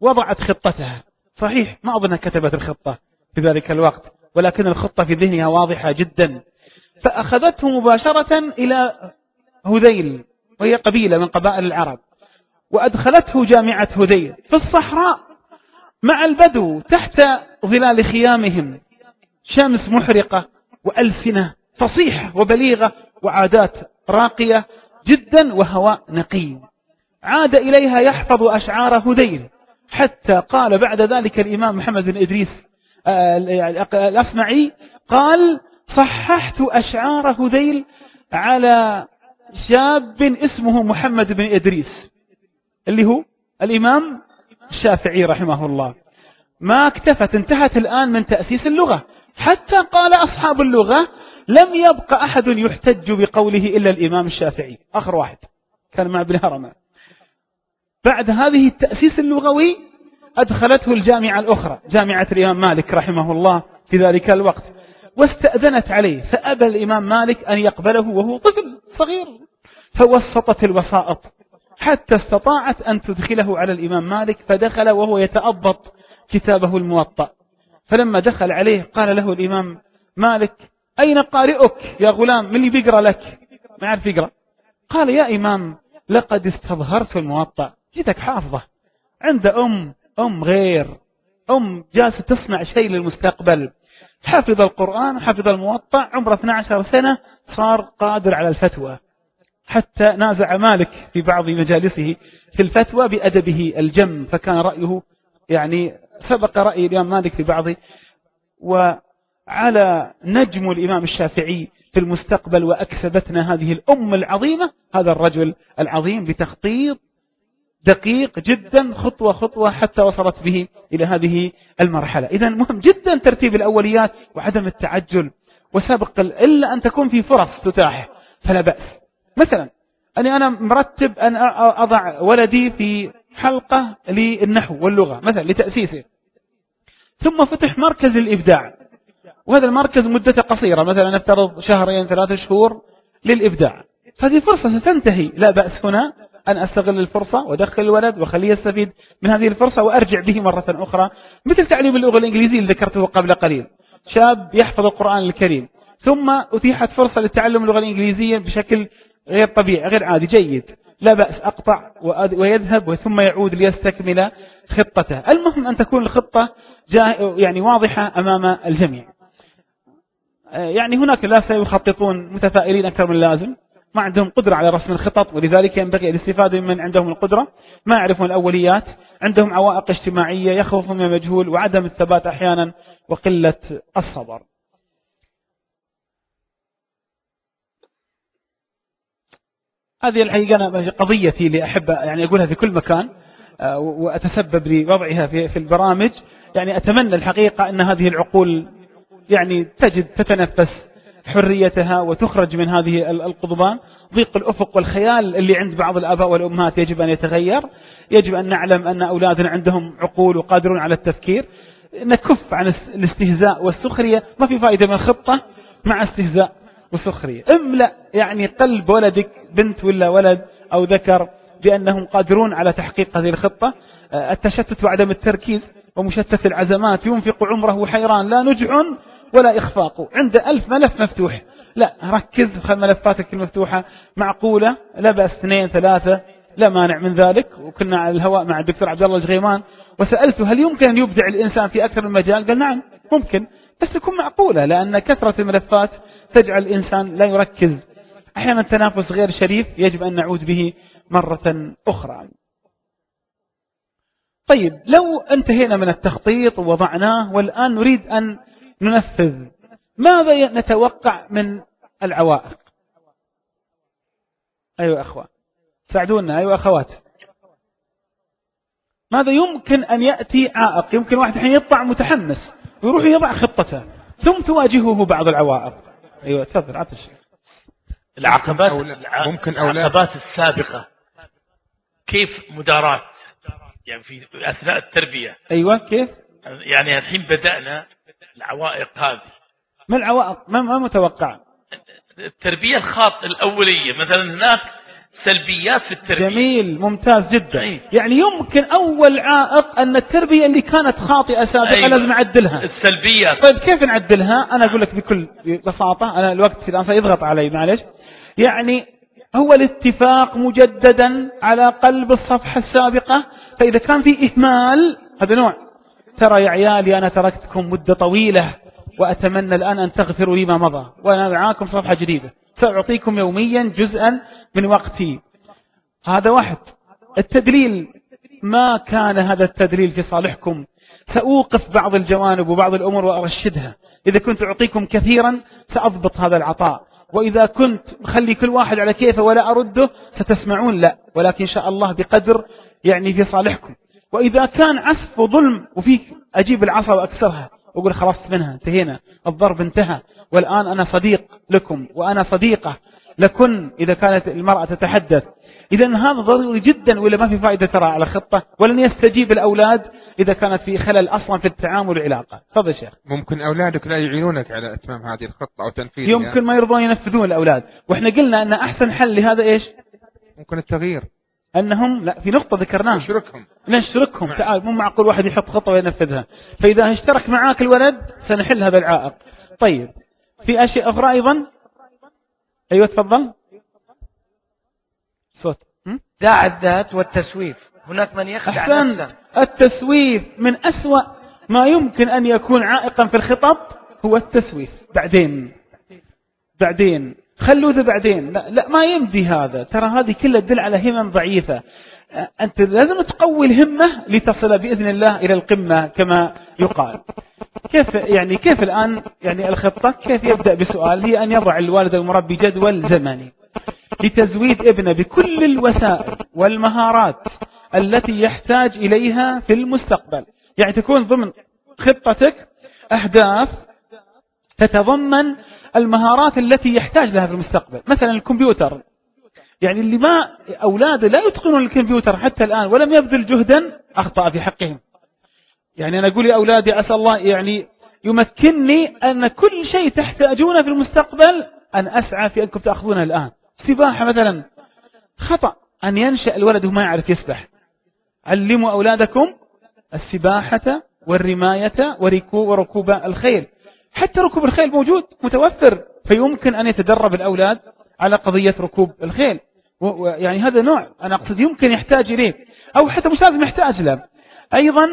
Speaker 3: وضعت خطتها. صحيح ما أظنها كتبت الخطة في ذلك الوقت ولكن الخطة في ذهنها واضحة جدا. فأخذته مباشرة إلى هذيل وهي قبيلة من قبائل العرب. وأدخلته جامعة هذيل. في الصحراء مع البدو تحت ظلال خيامهم. شمس محرقة وألسنة فصيحة وبليغة وعادات راقية جدا وهواء نقي. عاد إليها يحفظ أشعار هذيل حتى قال بعد ذلك الإمام محمد بن إدريس آه، الأصمعي قال صححت أشعار هذيل على شاب اسمه محمد بن إدريس. اللي هو الإمام الشافعي رحمه الله. ما اكتفت انتهت الآن من تأسيس اللغة. حتى قال أصحاب اللغة لم يبق أحد يحتج بقوله إلا الإمام الشافعي. آخر واحد كان مع ابن هرمة بعد هذه التأسيس اللغوي أدخلته الجامعة الأخرى جامعة الإمام مالك رحمه الله في ذلك الوقت. واستأذنت عليه فأبى الإمام مالك أن يقبله وهو طفل صغير. فوسطت الوسائط. حتى استطاعت أن تدخله على الإمام مالك فدخل وهو يتأبط كتابه الموطأ. فلما دخل عليه قال له الإمام مالك أين قارئك يا غلام؟ من اللي بيقرأ لك؟ ما يعرف يقرأ. قال يا إمام لقد استظهرت الموطأ. جيتك حافظة. عند أم أم غير. أم جالسة تصنع شيء للمستقبل. حفظ القرآن حفظ الموطأ عمره 12 سنة صار قادر على الفتوى. حتى نازع مالك في بعض مجالسه في الفتوى بأدبه الجم فكان رأيه يعني سبق رأي الإمام مالك في بعض وعلى نجم الإمام الشافعي في المستقبل وأكسبتنا هذه الأم العظيمة هذا الرجل العظيم بتخطيط دقيق جدا خطوة خطوة حتى وصلت به إلى هذه المرحلة. إذا مهم جدا ترتيب الأوليات وعدم التعجل. وسبق إلا أن تكون في فرص تتاح فلا بأس. مثلا أني أنا مرتب أن أضع ولدي في حلقة للنحو واللغة مثلا لتأسيسه. ثم فتح مركز الإبداع. وهذا المركز مدته قصيرة مثلا نفترض شهرين ثلاثة شهور للإبداع. فهذه فرصة ستنتهي. لا بأس هنا أن أستغل الفرصة وأدخل الولد وخليه يستفيد من هذه الفرصة وأرجع به مرة أخرى. مثل تعليم اللغة الإنجليزية اللي ذكرته قبل قليل. شاب يحفظ القرآن الكريم. ثم أتيحت فرصة للتعلم اللغة الإنجليزية بشكل غير طبيعي غير عادي جيد. لا بأس أقطع ويذهب ثم يعود ليستكمل خطته. المهم أن تكون الخطة يعني واضحة أمام الجميع. يعني هناك لا سيخططون متفائلين أكثر من اللازم. ما عندهم قدرة على رسم الخطط ولذلك ينبغي الاستفادة ممن عندهم القدرة. ما يعرفون الأوليات. عندهم عوائق اجتماعية يخوفون من المجهول وعدم الثبات أحيانا وقلة الصبر. هذه الحقيقة أنا قضيتي اللي أحب يعني أقولها في كل مكان آه، وأتسبب لوضعها في البرامج. يعني أتمنى الحقيقة أن هذه العقول يعني تجد تتنفس حريتها وتخرج من هذه القضبان. ضيق الأفق والخيال اللي عند بعض الآباء والأمهات يجب أن يتغير. يجب أن نعلم أن أولادنا عندهم عقول وقادرون على التفكير. نكف عن الاستهزاء والسخرية. ما في فائدة من خطة مع استهزاء. وسخرية. املأ يعني قلب ولدك بنت ولا ولد أو ذكر بأنهم قادرون على تحقيق هذه الخطة. آه، التشتت وعدم التركيز ومشتت العزمات ينفق عمره حيران لا نجع ولا إخفاق. عنده ألف ملف مفتوح. لا ركز خل ملفاتك المفتوحة. معقولة؟ لا بأس اثنين ثلاثة. لا مانع من ذلك. وكنا على الهواء مع الدكتور عبد الله الجغيمان. وسألته هل يمكن أن يبدع الإنسان في أكثر من مجال؟ قال نعم ممكن. بس تكون معقولة لأن كثرة الملفات تجعل الإنسان لا يركز. أحيانا تنافس غير شريف يجب أن نعود به مرة أخرى. طيب لو انتهينا من التخطيط ووضعناه والآن نريد أن ننفذ ماذا نتوقع من العوائق؟ أيها أخوة ساعدونا. أيها أخوات ماذا يمكن أن يأتي عائق؟ يمكن واحد حين يطلع متحمس ويروح يضع خطته ثم تواجهه بعض العوائق. أيوة تفضل عطش
Speaker 21: العقبات ممكن أو العقبات السابقة. كيف مداراة يعني في أثناء التربية.
Speaker 3: أيوة كيف؟
Speaker 21: يعني الحين بدأنا العوائق هذه.
Speaker 3: ما العوائق؟ ما, ما متوقع
Speaker 21: التربية الخاطئة الأولية. مثلا هناك سلبيات في التربية.
Speaker 3: جميل ممتاز جدا. أي. يعني يمكن أول عائق أن التربية اللي كانت خاطئة سابقا أيوة. لازم نعدلها.
Speaker 21: السلبيات.
Speaker 3: طيب كيف نعدلها؟ أنا أقول لك بكل بساطة أنا الوقت الآن سيضغط علي معلش يعني هو الاتفاق مجددا على قلب الصفحة السابقة فإذا كان في إهمال هذا نوع. ترى يا عيالي أنا تركتكم مدة طويلة وأتمنى الآن أن تغفروا لي ما مضى. وأنا معاكم صفحة جديدة. سأعطيكم يوميا جزءا من وقتي. هذا واحد. التدليل ما كان هذا التدليل في صالحكم. سأوقف بعض الجوانب وبعض الأمور وأرشدها. إذا كنت أعطيكم كثيرا سأضبط هذا العطاء. وإذا كنت خلي كل واحد على كيفه ولا أرده ستسمعون لا. ولكن إن شاء الله بقدر يعني في صالحكم. وإذا كان عسف وظلم وفيك أجيب العصا وأكسرها. وأقول خلصت منها انتهينا. الضرب انتهى. والآن أنا صديق لكم وأنا صديقة. لكن إذا كانت المرأة تتحدث إذا هذا ضروري جدا ولا ما في فائدة ترى على خطة ولن يستجيب الأولاد إذا كانت في خلل أصلا في التعامل والعلاقة. تفضل شيخ.
Speaker 7: ممكن أولادك لا يعينونك على إتمام هذه الخطة أو تنفيذها.
Speaker 3: يمكن ما يرضون ينفذون الأولاد. وإحنا قلنا أن أحسن حل لهذا إيش؟
Speaker 7: ممكن التغيير.
Speaker 3: أنهم لا في نقطة ذكرناها.
Speaker 7: نشركهم.
Speaker 3: نشركهم. نعم. تعال مو معقول واحد يحط خطة وينفذها. فإذا اشترك معاك الولد سنحل هذا العائق. طيب في أشياء أخرى أيضا؟ أيوة تفضل. صوت.
Speaker 10: داع الذات والتسويف. هناك من يخدع نفسه.
Speaker 3: التسويف من أسوأ ما يمكن أن يكون عائقا في الخطط هو التسويف. بعدين. بعدين. خلوا ذا بعدين. لا, لا ما يمدي هذا. ترى هذه كلها تدل على همم ضعيفة. أنت لازم تقوي الهمة لتصل بإذن الله إلى القمة كما يقال. كيف يعني كيف الآن يعني الخطة؟ كيف يبدأ بسؤال؟ هي أن يضع الوالد المربي جدول زمني لتزويد ابنه بكل الوسائل والمهارات التي يحتاج إليها في المستقبل. يعني تكون ضمن خطتك أهداف تتضمن المهارات التي يحتاج لها في المستقبل. مثلا الكمبيوتر. يعني اللي ما أولاده لا يتقنون الكمبيوتر حتى الآن ولم يبذل جهدا أخطأ في حقهم. يعني أنا أقول لأولادي عسى الله يعني يمكنني أن كل شيء تحتاجونه في المستقبل أن أسعى في أنكم تأخذونه الآن. سباحة مثلا. خطأ أن ينشأ الولد وما يعرف يسبح. علموا أولادكم السباحة والرماية وركوب الخيل. حتى ركوب الخيل موجود متوفر فيمكن أن يتدرب الأولاد على قضية ركوب الخيل. يعني هذا نوع. أنا أقصد يمكن يحتاج إليه. أو حتى مش لازم يحتاج له. أيضا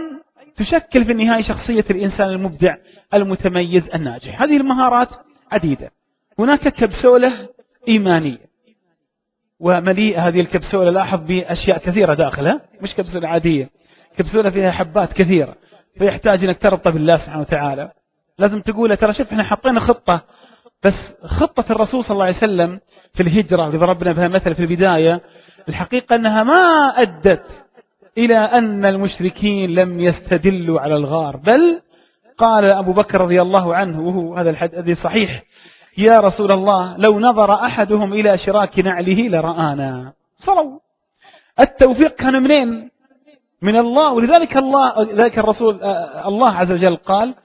Speaker 3: تشكل في النهاية شخصية الإنسان المبدع المتميز الناجح. هذه المهارات عديدة. هناك كبسولة إيمانية. ومليئة هذه الكبسولة. لاحظ بأشياء كثيرة داخلها. مش كبسولة عادية. كبسولة فيها حبات كثيرة. فيحتاج أنك تربط بالله سبحانه وتعالى. لازم تقول ترى شوف إحنا حطينا خطة بس خطة الرسول صلى الله عليه وسلم في الهجرة اللي ضربنا بها مثل في البداية الحقيقة أنها ما أدت إلى أن المشركين لم يستدلوا على الغار. بل قال أبو بكر رضي الله عنه وهو هذا الحديث صحيح يا رسول الله لو نظر أحدهم إلى شراك نعله لرآنا. صلوا. التوفيق كان منين؟ من الله. ولذلك الله ذلك الرسول الله عز وجل قال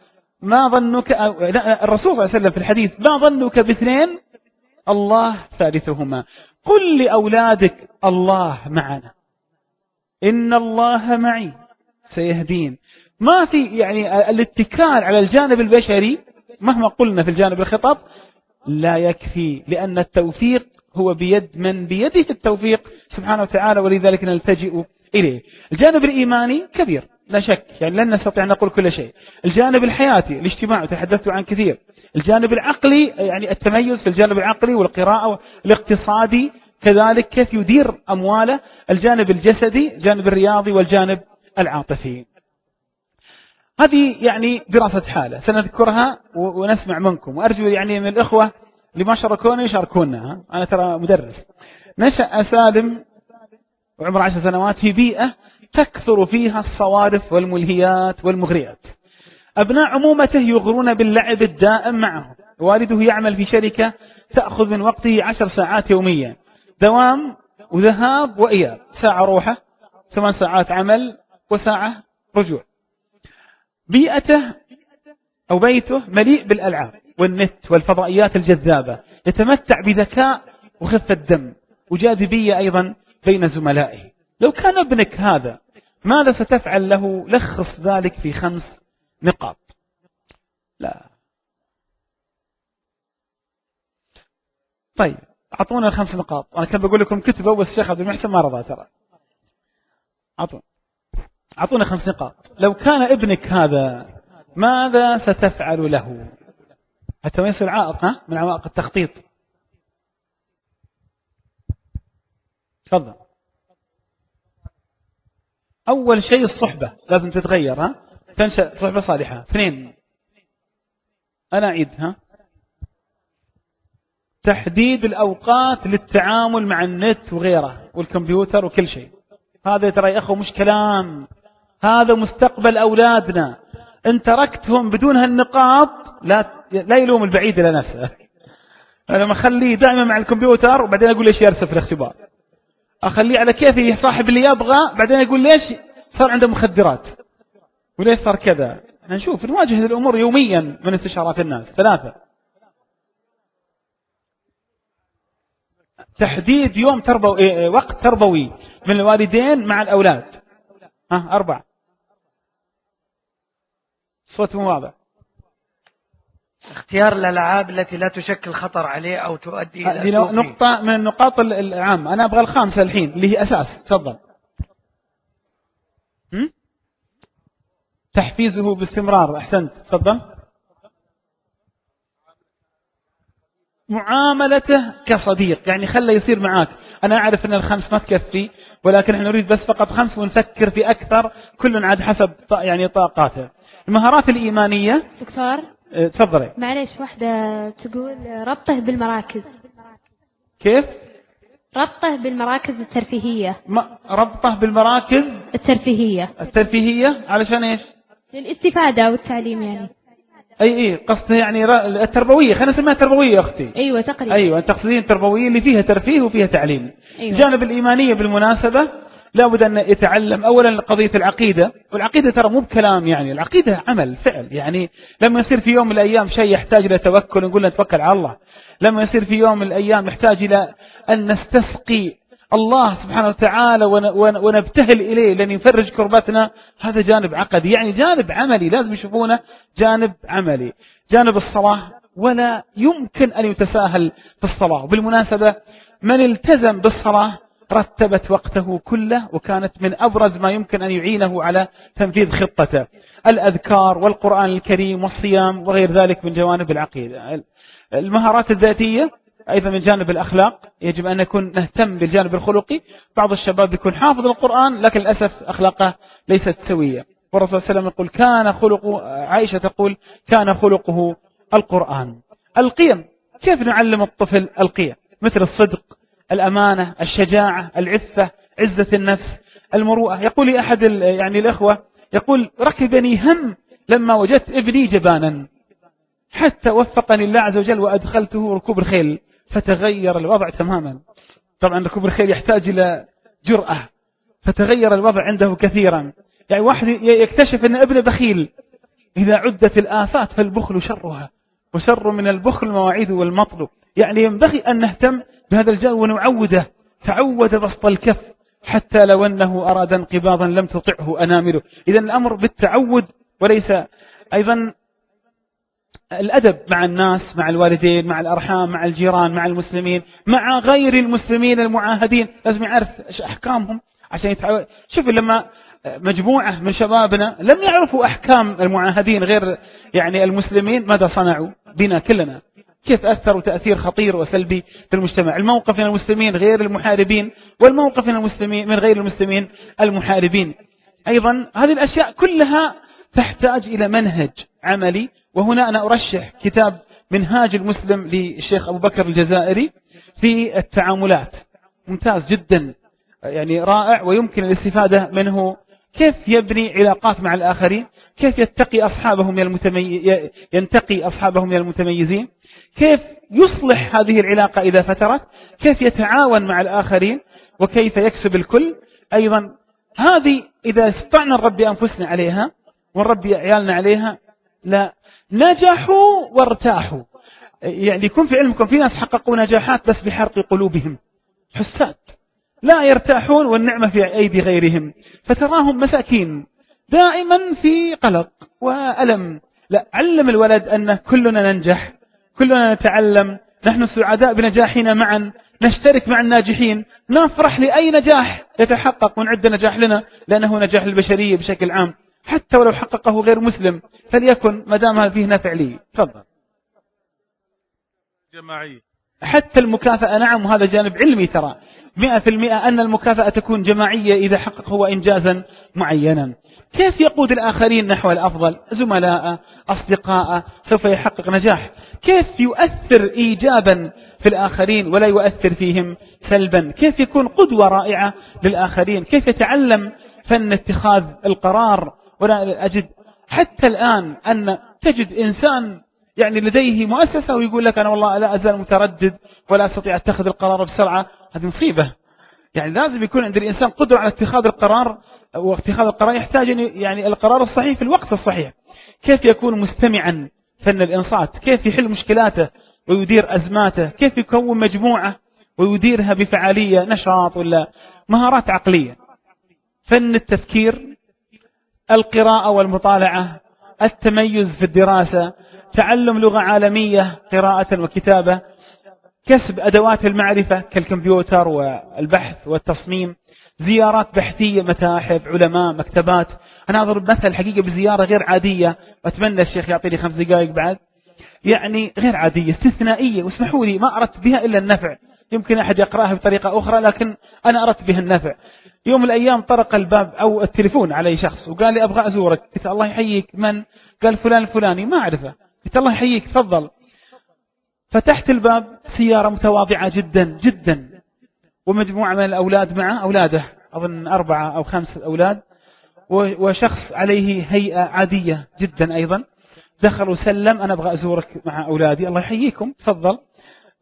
Speaker 3: ما ظنك الرسول صلى الله عليه وسلم في الحديث ما ظنك باثنين؟ الله ثالثهما. قل لأولادك الله معنا. إن الله معي. سيهدين. ما في يعني الاتكال على الجانب البشري مهما قلنا في الجانب الخطاب لا يكفي لأن التوفيق هو بيد من بيده التوفيق سبحانه وتعالى ولذلك نلتجئ إليه. الجانب الإيماني كبير. لا شك يعني لن نستطيع أن نقول كل شيء. الجانب الحياتي الاجتماعي تحدثت عن كثير. الجانب العقلي يعني التميز في الجانب العقلي والقراءة الاقتصادي كذلك كيف يدير أمواله. الجانب الجسدي الجانب الرياضي والجانب العاطفي. هذه يعني دراسة حالة. سنذكرها ونسمع منكم. وأرجو يعني من الإخوة اللي ما شاركونا يشاركونا. أنا ترى مدرس. نشأ سالم وعمره عشر سنوات في بيئة تكثر فيها الصوارف والملهيات والمغريات. أبناء عمومته يغرون باللعب الدائم معه والده يعمل في شركة تأخذ من وقته عشر ساعات يوميا. دوام وذهاب وإياب. ساعة روحة ثمان ساعات عمل وساعة رجوع. بيئته أو بيته مليء بالألعاب والنت والفضائيات الجذابة. يتمتع بذكاء وخفة دم. وجاذبية أيضا بين زملائه. لو كان ابنك هذا ماذا ستفعل له؟ لخص ذلك في خمس نقاط. لا. طيب أعطونا الخمس نقاط. أنا كنت بقول لكم كتبوا بس الشيخ عبد المحسن ما رضى ترى. أعطونا. أعطونا خمس نقاط. لو كان ابنك هذا ماذا ستفعل له؟ حتى ما يصير عائق ها؟ من عوائق التخطيط. تفضل. أول شيء الصحبة. لازم تتغير ها؟ تنشأ صحبة صالحة. اثنين. أنا أعيد ها؟ تحديد الأوقات للتعامل مع النت وغيره والكمبيوتر وكل شيء. هذا ترى يا أخو مش كلام. هذا مستقبل أولادنا. إن تركتهم بدون هالنقاط لا لا يلوم البعيد إلى نفسه. أنا مخليه دائما مع الكمبيوتر وبعدين أقول ليش يرسل في الاختبار. أخليه على كيفه صاحب اللي يبغى بعدين يقول ليش صار عنده مخدرات؟ وليش صار كذا؟ نشوف نواجه الأمور يوميا من استشارات الناس. ثلاثة. تحديد يوم تربوي إيه، وقت تربوي من الوالدين مع الأولاد. ها أربعة. صوت مو واضح.
Speaker 10: اختيار الألعاب التي لا تشكل خطر عليه أو تؤدي إلى
Speaker 3: هذه نقطة من النقاط العامة أنا أبغى الخامسة الحين اللي هي أساس. تفضل. تحفيزه باستمرار. أحسنت. تفضل. معاملته كصديق. يعني خله يصير معاك. أنا أعرف أن الخمس ما تكفي ولكن إحنا نريد بس فقط خمس ونفكر في أكثر كل عاد حسب يعني طاقاته. المهارات الإيمانية.
Speaker 13: دكتور
Speaker 3: تفضلي.
Speaker 13: معليش واحدة تقول ربطه بالمراكز.
Speaker 3: كيف؟
Speaker 13: ربطه بالمراكز الترفيهية.
Speaker 3: ما ربطه بالمراكز
Speaker 13: الترفيهية.
Speaker 3: الترفيهية؟ علشان إيش؟
Speaker 13: للاستفادة والتعليم يعني.
Speaker 3: أي أي قصده يعني التربوية خلينا نسميها تربوية أختي.
Speaker 13: أيوه تقريبا.
Speaker 3: أيوه تقصدين التربويه اللي فيها ترفيه وفيها تعليم.
Speaker 13: أيوة.
Speaker 3: الجانب الإيمانية بالمناسبة لابد أن يتعلم اولا قضية العقيدة والعقيدة ترى مو بكلام يعني العقيدة عمل فعل يعني. لما يصير في يوم من الأيام شيء يحتاج إلى توكل نقول نتوكل على الله. لما يصير في يوم من الأيام يحتاج إلى أن نستسقي الله سبحانه وتعالى ونبتهل إليه لأن يفرج كربتنا. هذا جانب عقدي يعني جانب عملي لازم يشوفونه جانب عملي. جانب الصلاة ولا يمكن أن يتساهل في الصلاة. وبالمناسبة من التزم بالصلاة رتبت وقته كله وكانت من أبرز ما يمكن أن يعينه على تنفيذ خطته. الأذكار والقرآن الكريم والصيام وغير ذلك من جوانب العقيدة. المهارات الذاتية أيضا من جانب الأخلاق. يجب أن نكون نهتم بالجانب الخلقي. بعض الشباب يكون حافظ القرآن لكن للأسف أخلاقه ليست سوية. والرسول صلى الله عليه وسلم يقول كان خلقه عائشة تقول كان خلقه القرآن. القيم. كيف نعلم الطفل القيم؟ مثل الصدق. الأمانة الشجاعة العفة عزة النفس المروءة. يقول أحد يعني الأخوة يقول ركبني هم لما وجدت ابني جبانا. حتى وفقني الله عز وجل وأدخلته ركوب الخيل فتغير الوضع تماما. طبعا ركوب الخيل يحتاج إلى جرأة فتغير الوضع عنده كثيرا. يعني واحد يكتشف أن ابنه بخيل. إذا عدت الآفات فالبخل شرها وشر من البخل المواعيد والمطلب يعني ينبغي أن نهتم بهذا الجانب ونعوده. تعود بسط الكف حتى لو أنه أراد انقباضا لم تطعه أنامله. إذا الأمر بالتعود وليس أيضا الأدب مع الناس مع الوالدين مع الأرحام مع الجيران مع المسلمين مع غير المسلمين المعاهدين. لازم يعرف أحكامهم عشان يتعود. شوف لما مجموعة من شبابنا لم يعرفوا أحكام المعاهدين غير يعني المسلمين ماذا صنعوا؟ بنا كلنا. كيف أثروا تأثير خطير وسلبي في المجتمع؟ الموقف من المسلمين غير المحاربين والموقف من المسلمين من غير المسلمين المحاربين. أيضا هذه الأشياء كلها تحتاج إلى منهج عملي. وهنا أنا أرشح كتاب منهاج المسلم للشيخ أبو بكر الجزائري في التعاملات. ممتاز جدا يعني رائع ويمكن الاستفادة منه. كيف يبني علاقات مع الآخرين؟ كيف يتقي أصحابه من المتمي... ينتقي أصحابه من المتميزين؟ كيف يصلح هذه العلاقة إذا فترت؟ كيف يتعاون مع الآخرين؟ وكيف يكسب الكل؟ أيضا هذه إذا استطعنا نربي أنفسنا عليها ونربي عيالنا عليها لا. نجحوا وارتاحوا. يعني يكون في علمكم في ناس حققوا نجاحات بس بحرق قلوبهم. حسات لا يرتاحون والنعمة في أيدي غيرهم. فتراهم مساكين. دائما في قلق وألم. لا علم الولد أن كلنا ننجح. كلنا نتعلم نحن سعداء بنجاحنا معا نشترك مع الناجحين نفرح لأي نجاح يتحقق ونعد نجاح لنا لأنه نجاح للبشرية بشكل عام. حتى ولو حققه غير مسلم فليكن ما دام فيه نفع لي. تفضل.
Speaker 5: جماعية.
Speaker 3: حتى المكافأة نعم وهذا جانب علمي ترى. مئة في المئة أن المكافأة تكون جماعية إذا حقق هو إنجازا معينا. كيف يقود الآخرين نحو الأفضل؟ زملاء أصدقاء سوف يحقق نجاح. كيف يؤثر إيجابا في الآخرين ولا يؤثر فيهم سلبا؟ كيف يكون قدوة رائعة للآخرين؟ كيف يتعلم فن اتخاذ القرار ولا أجد حتى الآن أن تجد إنسان يعني لديه مؤسسة ويقول لك أنا والله لا أزال متردد ولا أستطيع أتخذ القرار بسرعة هذه مصيبة. يعني لازم يكون عند الإنسان قدرة على اتخاذ القرار واتخاذ القرار يحتاج يعني القرار الصحيح في الوقت الصحيح. كيف يكون مستمعا فن الإنصات؟ كيف يحل مشكلاته ويدير أزماته؟ كيف يكون مجموعة ويديرها بفعالية نشاط ولا مهارات عقلية؟ فن التفكير القراءة والمطالعة التميز في الدراسة تعلم لغة عالمية قراءة وكتابة كسب أدوات المعرفة كالكمبيوتر والبحث والتصميم زيارات بحثية متاحف علماء مكتبات. أنا أضرب مثل حقيقة بزيارة غير عادية. وأتمنى الشيخ يعطيني خمس دقائق بعد. يعني غير عادية استثنائية. واسمحوا لي ما أردت بها إلا النفع. يمكن أحد يقرأها بطريقة أخرى لكن أنا أردت بها النفع. يوم من الأيام طرق الباب أو التليفون علي شخص وقال لي أبغى أزورك. قلت الله يحييك. من؟ قال فلان الفلاني. ما أعرفه. قلت الله يحييك تفضل. فتحت الباب سيارة متواضعة جدا جدا. ومجموعة من الأولاد معه أولاده أظن أربعة أو خمسة أولاد. وشخص عليه هيئة عادية جدا أيضا. دخل وسلم أنا أبغى أزورك مع أولادي. الله يحييكم تفضل.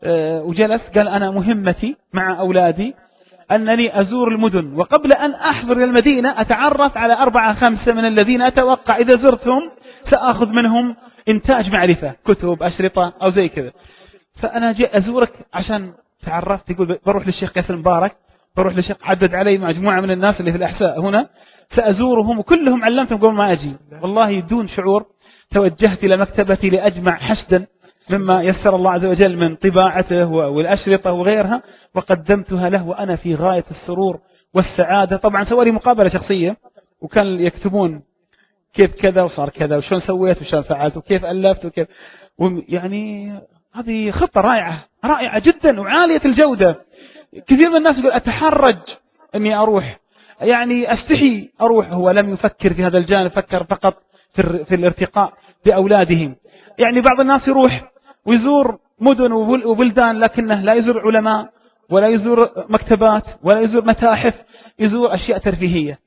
Speaker 3: آه، وجلس قال أنا مهمتي مع أولادي أنني أزور المدن وقبل أن أحضر المدينة أتعرف على أربعة خمسة من الذين أتوقع إذا زرتهم سأخذ منهم إنتاج معرفة كتب أشرطة أو زي كذا. فأنا جاء أزورك عشان تعرفت يقول بروح للشيخ قيس المبارك بروح للشيخ حدد علي مجموعة من الناس اللي في الأحساء هنا سأزورهم وكلهم علمتهم قبل ما أجي. والله دون شعور. توجهت إلى مكتبتي لأجمع حشدا مما يسر الله عز وجل من طباعته والأشرطة وغيرها وقدمتها له وأنا في غاية السرور والسعادة. طبعا سوى لي مقابلة شخصية وكان يكتبون كيف كذا وصار كذا وشون سويت وشون فعلت وكيف ألفت وكيف. يعني هذه خطة رائعة رائعة جدا وعالية الجودة. كثير من الناس يقول أتحرج أني أروح. يعني أستحي أروح. هو لم يفكر في هذا الجانب فكر فقط في, الارتقاء بأولادهم. يعني بعض الناس يروح ويزور مدن وبلدان لكنه لا يزور علماء ولا يزور مكتبات ولا يزور متاحف يزور أشياء ترفيهية.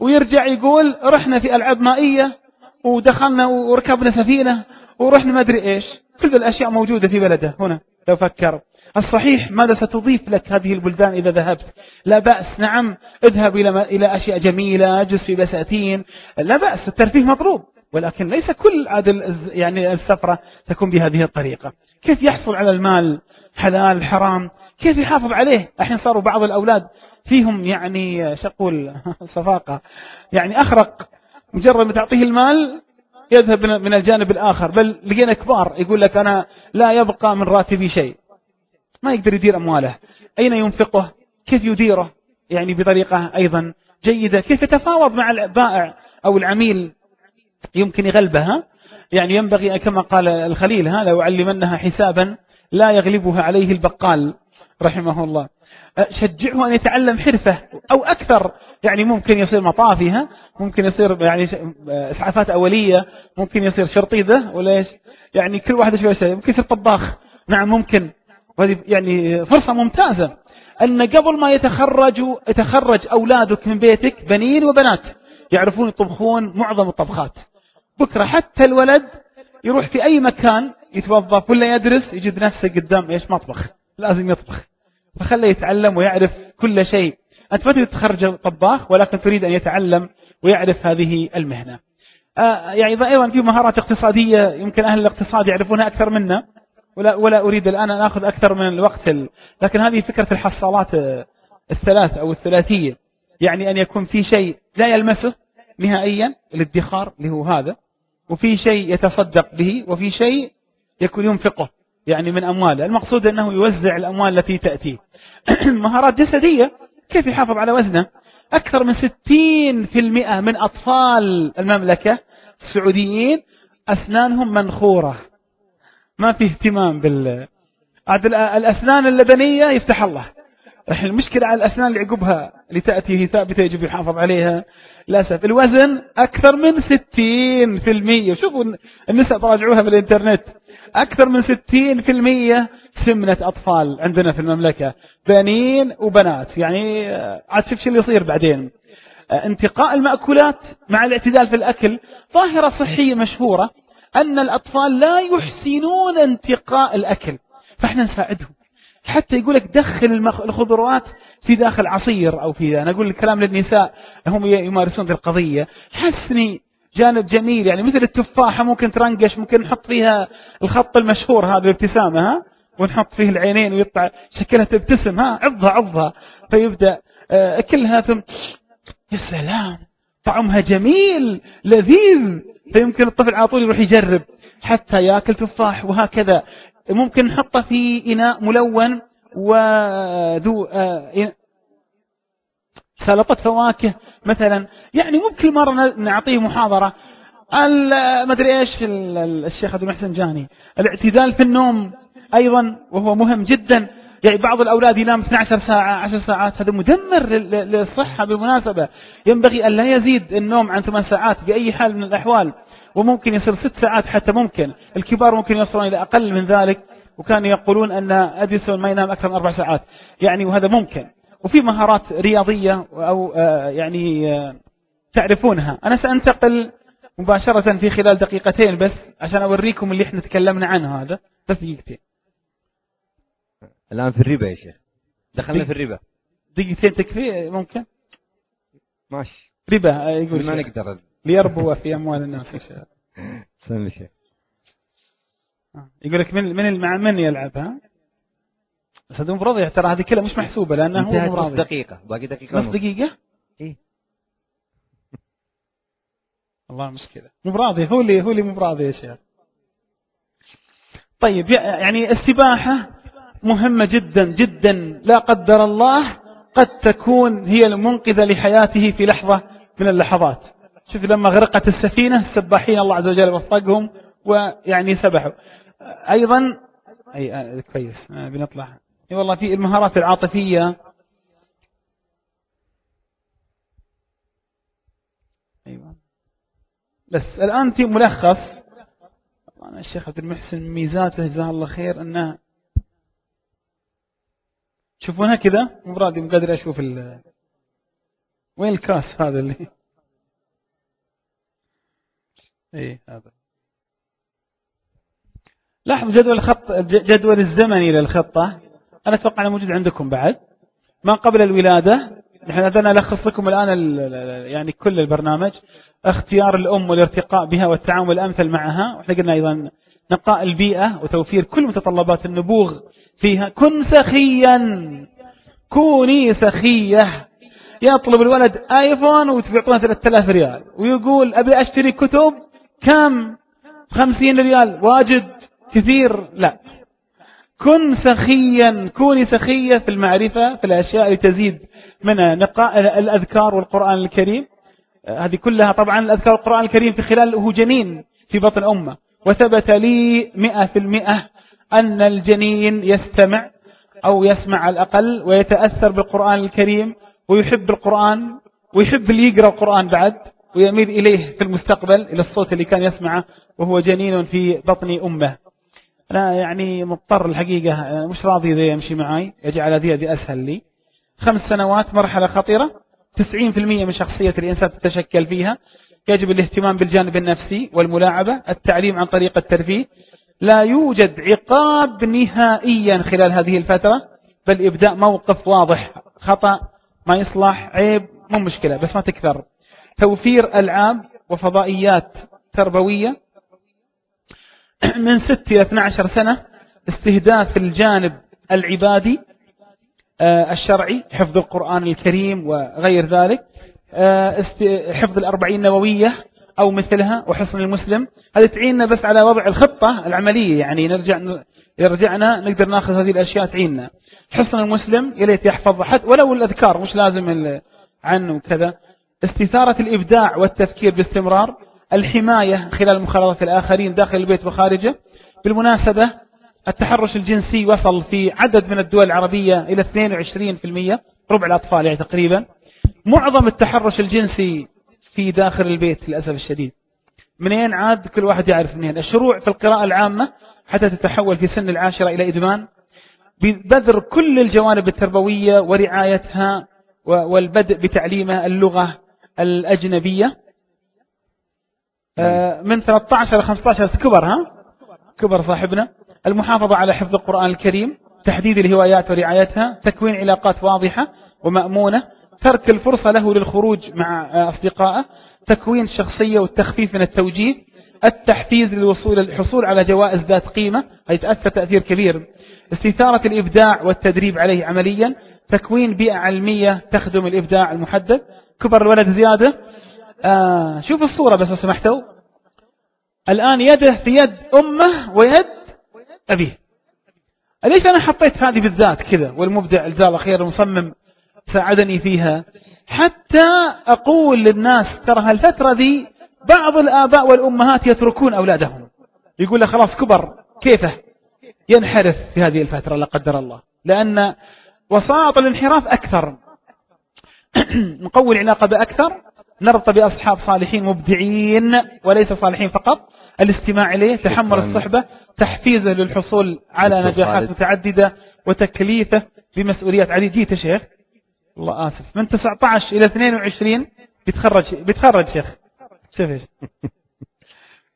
Speaker 3: ويرجع يقول رحنا في ألعاب مائية ودخلنا وركبنا سفينة ورحنا ما أدري إيش. كل الأشياء موجودة في بلده. هنا لو فكر. الصحيح ماذا ستضيف لك هذه البلدان إذا ذهبت؟ لا بأس. نعم اذهب إلى إلى أشياء جميلة اجلس في بساتين لا بأس الترفيه مطلوب. ولكن ليس كل عدل يعني السفرة تكون بهذه الطريقة. كيف يحصل على المال؟ حلال حرام؟ كيف يحافظ عليه؟ الحين صاروا بعض الأولاد فيهم يعني شقول صفاقة. يعني أخرق. مجرد ما تعطيه المال يذهب من الجانب الآخر. بل لقينا كبار يقول لك أنا لا يبقى من راتبي شيء. ما يقدر يدير أمواله. أين ينفقه؟ كيف يديره؟ يعني بطريقة أيضا جيدة. كيف يتفاوض مع البائع أو العميل؟ يمكن يغلبها يعني ينبغي كما قال الخليل هذا وعلمنها حسابا لا يغلبها عليه البقال رحمه الله. شجعه أن يتعلم حرفة أو أكثر. يعني ممكن يصير مطافيها ممكن يصير يعني إسعافات أولية ممكن يصير شرطيدة ولا إيش؟ يعني كل واحد شوي شيء ممكن يصير طباخ. نعم ممكن. وهذه يعني فرصة ممتازة. أن قبل ما يتخرج يتخرج أولادك من بيتك بنين وبنات. يعرفون يطبخون معظم الطبخات. بكرة حتى الولد يروح في أي مكان يتوظف ولا يدرس يجد نفسه قدام إيش؟ مطبخ. لازم يطبخ. فخله يتعلم ويعرف كل شيء. أنت ما تريد تخرج طباخ ولكن تريد أن يتعلم ويعرف هذه المهنة. آه يعني أيضا في مهارات اقتصادية يمكن أهل الاقتصاد يعرفونها أكثر منا ولا, ولا أريد الآن أن أخذ أكثر من الوقت لكن هذه فكرة الحصالات الثلاث أو الثلاثية. يعني أن يكون في شيء لا يلمسه نهائيا الادخار اللي هو هذا وفي شيء يتصدق به وفي شيء يكون ينفقه. يعني من أمواله. المقصود أنه يوزع الأموال التي تأتيه مهارات جسدية. كيف يحافظ على وزنه؟ أكثر من 60% من أطفال المملكة السعوديين أسنانهم منخورة. ما في اهتمام بال الأسنان اللبنية يفتح الله. المشكلة على الأسنان اللي عقبها اللي تأتي هي ثابتة يجب يحافظ عليها. للأسف الوزن أكثر من 60% شوفوا النساء تراجعوها بالإنترنت أكثر من 60% سمنة أطفال عندنا في المملكة. بنين وبنات. يعني عاد شوف شو اللي يصير بعدين. انتقاء المأكولات مع الاعتدال في الأكل. ظاهرة صحية مشهورة أن الأطفال لا يحسنون انتقاء الأكل. فإحنا نساعدهم. حتى يقول لك دخل الخضروات في داخل عصير أو في أنا أقول الكلام للنساء هم يمارسون ذي القضية. حسني جانب جميل يعني مثل التفاحة ممكن ترنقش ممكن نحط فيها الخط المشهور هذا الابتسامة ها؟ ونحط فيه العينين ويطلع شكلها تبتسم ها؟ عضها عضها. فيبدأ أكلها آه، ثم يا سلام طعمها جميل لذيذ. فيمكن الطفل على طول يروح يجرب حتى ياكل تفاح وهكذا. ممكن نحطه في إناء ملون وذو آه، سلطة فواكه مثلا. يعني مو كل مرة نعطيه محاضرة. ما أدري إيش الشيخ عبد المحسن جاني. الاعتدال في النوم أيضا وهو مهم جدا. يعني بعض الأولاد ينام 12 ساعة 10 ساعات. هذا مدمر للصحة بالمناسبة. ينبغي أن لا يزيد النوم عن 8 ساعات بأي حال من الأحوال. وممكن يصير 6 ساعات حتى ممكن. الكبار ممكن يصلون إلى أقل من ذلك وكانوا يقولون أن أديسون ما ينام أكثر من أربع ساعات. يعني وهذا ممكن. وفي مهارات رياضية أو آه، يعني آه، تعرفونها. أنا سأنتقل مباشرة في خلال دقيقتين بس عشان أوريكم اللي إحنا تكلمنا عنه هذا. بس دقيقتين.
Speaker 2: الآن في الربا يا شيخ. دخلنا في الربا.
Speaker 3: دقيقتين تكفي؟ ممكن؟
Speaker 2: ماشي.
Speaker 3: ربا آه، يقول
Speaker 2: ما نقدر
Speaker 3: ليربو في أموال الناس إن شاء
Speaker 2: الله. شيخ
Speaker 3: يقول لك من من مع من يلعب ها؟ بس مفروض ترى هذه كلها مش محسوبة لأنه هو
Speaker 2: نص دقيقة. باقي دقيقة
Speaker 3: نص دقيقة؟
Speaker 2: إيه.
Speaker 3: والله مشكلة. مو براضي هو اللي هو اللي مو براضي يا شيخ. طيب يعني السباحة مهمة جدا جدا. لا قدر الله قد تكون هي المنقذة لحياته في لحظة من اللحظات. شوف لما غرقت السفينة السباحين الله عز وجل وفقهم ويعني سبحوا. أيضا أي آه، كويس. آه بنطلع. أي والله في المهارات العاطفية. أيوة. بس الآن في ملخص. أنا الشيخ عبد المحسن ميزاته جزاه الله خير أنه تشوفونها كذا. مرادي قادر أشوف ال وين الكاس هذا اللي إيه هذا لاحظ جدول الخط جدول الزمني للخطة. أنا أتوقع أنه موجود عندكم بعد. ما قبل الولادة. نحن أنا ألخص لكم الآن يعني كل البرنامج. اختيار الأم والارتقاء بها والتعامل الأمثل معها. وإحنا قلنا أيضا نقاء البيئة وتوفير كل متطلبات النبوغ فيها. كن سخيا. كوني سخية. يطلب الولد آيفون وتبيعطونه 3000 ريال. ويقول أبي أشتري كتب كم؟ 50 ريال. واجد؟ كثير؟ لا. كن سخيا. كوني سخية في المعرفة في الأشياء اللي تزيد من نقاء الأذكار والقرآن الكريم. هذه كلها طبعا الأذكار والقرآن الكريم في خلال هو جنين في بطن أمة. وثبت لي مئة في المئة أن الجنين يستمع أو يسمع على الأقل ويتأثر بالقرآن الكريم ويحب القرآن ويحب اللي يقرأ القرآن بعد. ويميل إليه في المستقبل إلى الصوت اللي كان يسمعه وهو جنين في بطن أمه. أنا يعني مضطر الحقيقة مش راضي ذي يمشي معي يجعل هذه هذه أسهل لي. خمس سنوات مرحلة خطيرة 90% من شخصية الإنسان تتشكل فيها. يجب الاهتمام بالجانب النفسي والملاعبة التعليم عن طريق الترفيه. لا يوجد عقاب نهائيا خلال هذه الفترة بل إبداء موقف واضح خطأ ما يصلح عيب مو مشكلة بس ما تكثر. توفير ألعاب وفضائيات تربوية. من 6 إلى 12 سنة استهداف الجانب العبادي آه، الشرعي حفظ القرآن الكريم وغير ذلك آه، حفظ الأربعين النووية أو مثلها وحصن المسلم. هذه تعيننا بس على وضع الخطة العملية يعني نرجع رجعنا نقدر ناخذ هذه الأشياء تعيننا. حصن المسلم يليت يحفظ حتى ولو الأذكار مش لازم عنه وكذا. استثارة الإبداع والتفكير باستمرار الحماية خلال مخالطة الآخرين داخل البيت وخارجه بالمناسبة التحرش الجنسي وصل في عدد من الدول العربية إلى 22% ربع الأطفال يعني تقريبا. معظم التحرش الجنسي في داخل البيت للأسف الشديد. منين عاد؟ كل واحد يعرف منين. الشروع في القراءة العامة حتى تتحول في سن العاشرة إلى إدمان. ببذر كل الجوانب التربوية ورعايتها والبدء بتعليمها اللغة الأجنبية. آه، من 13 إلى 15 كبر ها؟ كبر صاحبنا. المحافظة على حفظ القرآن الكريم تحديد الهوايات ورعايتها تكوين علاقات واضحة ومأمونة ترك الفرصة له للخروج مع أصدقائه تكوين الشخصية والتخفيف من التوجيه التحفيز للوصول الحصول على جوائز ذات قيمة. هي تأثر تأثير كبير. استثارة الإبداع والتدريب عليه عمليا تكوين بيئة علمية تخدم الإبداع المحدد كبر الولد زيادة. آه شوف الصورة بس لو سمحتوا. الآن يده في يد أمه ويد أبيه. ليش أنا حطيت هذه بالذات كذا؟ والمبدع جزاه الله خير المصمم ساعدني فيها. حتى أقول للناس ترى هالفترة ذي بعض الآباء والأمهات يتركون أولادهم. يقول له خلاص كبر كيفه؟ ينحرف في هذه الفترة لا قدر الله. لأن وساط الانحراف أكثر. نقوي العلاقة بأكثر نربط بأصحاب صالحين مبدعين وليس صالحين فقط. الاستماع إليه تحمل الصحبة تحفيزه للحصول على نجاحات متعددة وتكليفه بمسؤوليات عديدة. شيخ. الله آسف. من 19 إلى 22 بيتخرج بيتخرج شيخ. شوف إيش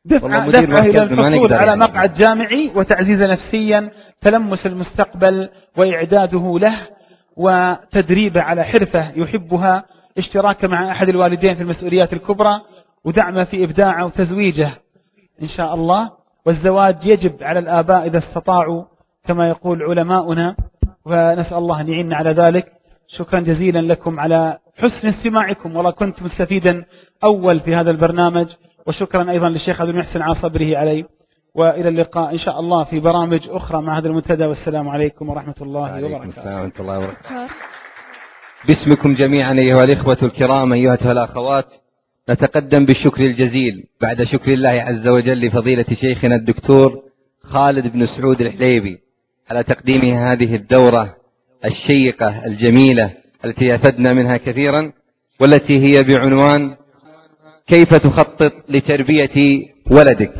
Speaker 3: دفعة, دفعة إلى الحصول على مقعد جامعي وتعزيزه نفسيا تلمس المستقبل وإعداده له. وتدريبه على حرفة يحبها اشتراكه مع أحد الوالدين في المسؤوليات الكبرى ودعمه في إبداعه وتزويجه إن شاء الله. والزواج يجب على الآباء إذا استطاعوا كما يقول علماؤنا ونسأل الله أن يعيننا على ذلك. شكرا جزيلا لكم على حسن استماعكم والله كنت مستفيدا أول في هذا البرنامج. وشكرا أيضا للشيخ عبد المحسن على صبره علي وإلى اللقاء إن شاء الله في برامج أخرى مع هذا المنتدى والسلام عليكم ورحمة الله وبركاته.
Speaker 2: السلام ورحمة الله وبركاته. باسمكم جميعا أيها الإخوة الكرام أيها الأخوات نتقدم بالشكر الجزيل بعد شكر الله عز وجل لفضيلة شيخنا الدكتور خالد بن سعود الحليبي على تقديم هذه الدورة الشيقة الجميلة التي أفدنا منها كثيرا والتي هي بعنوان كيف تخطط لتربية ولدك.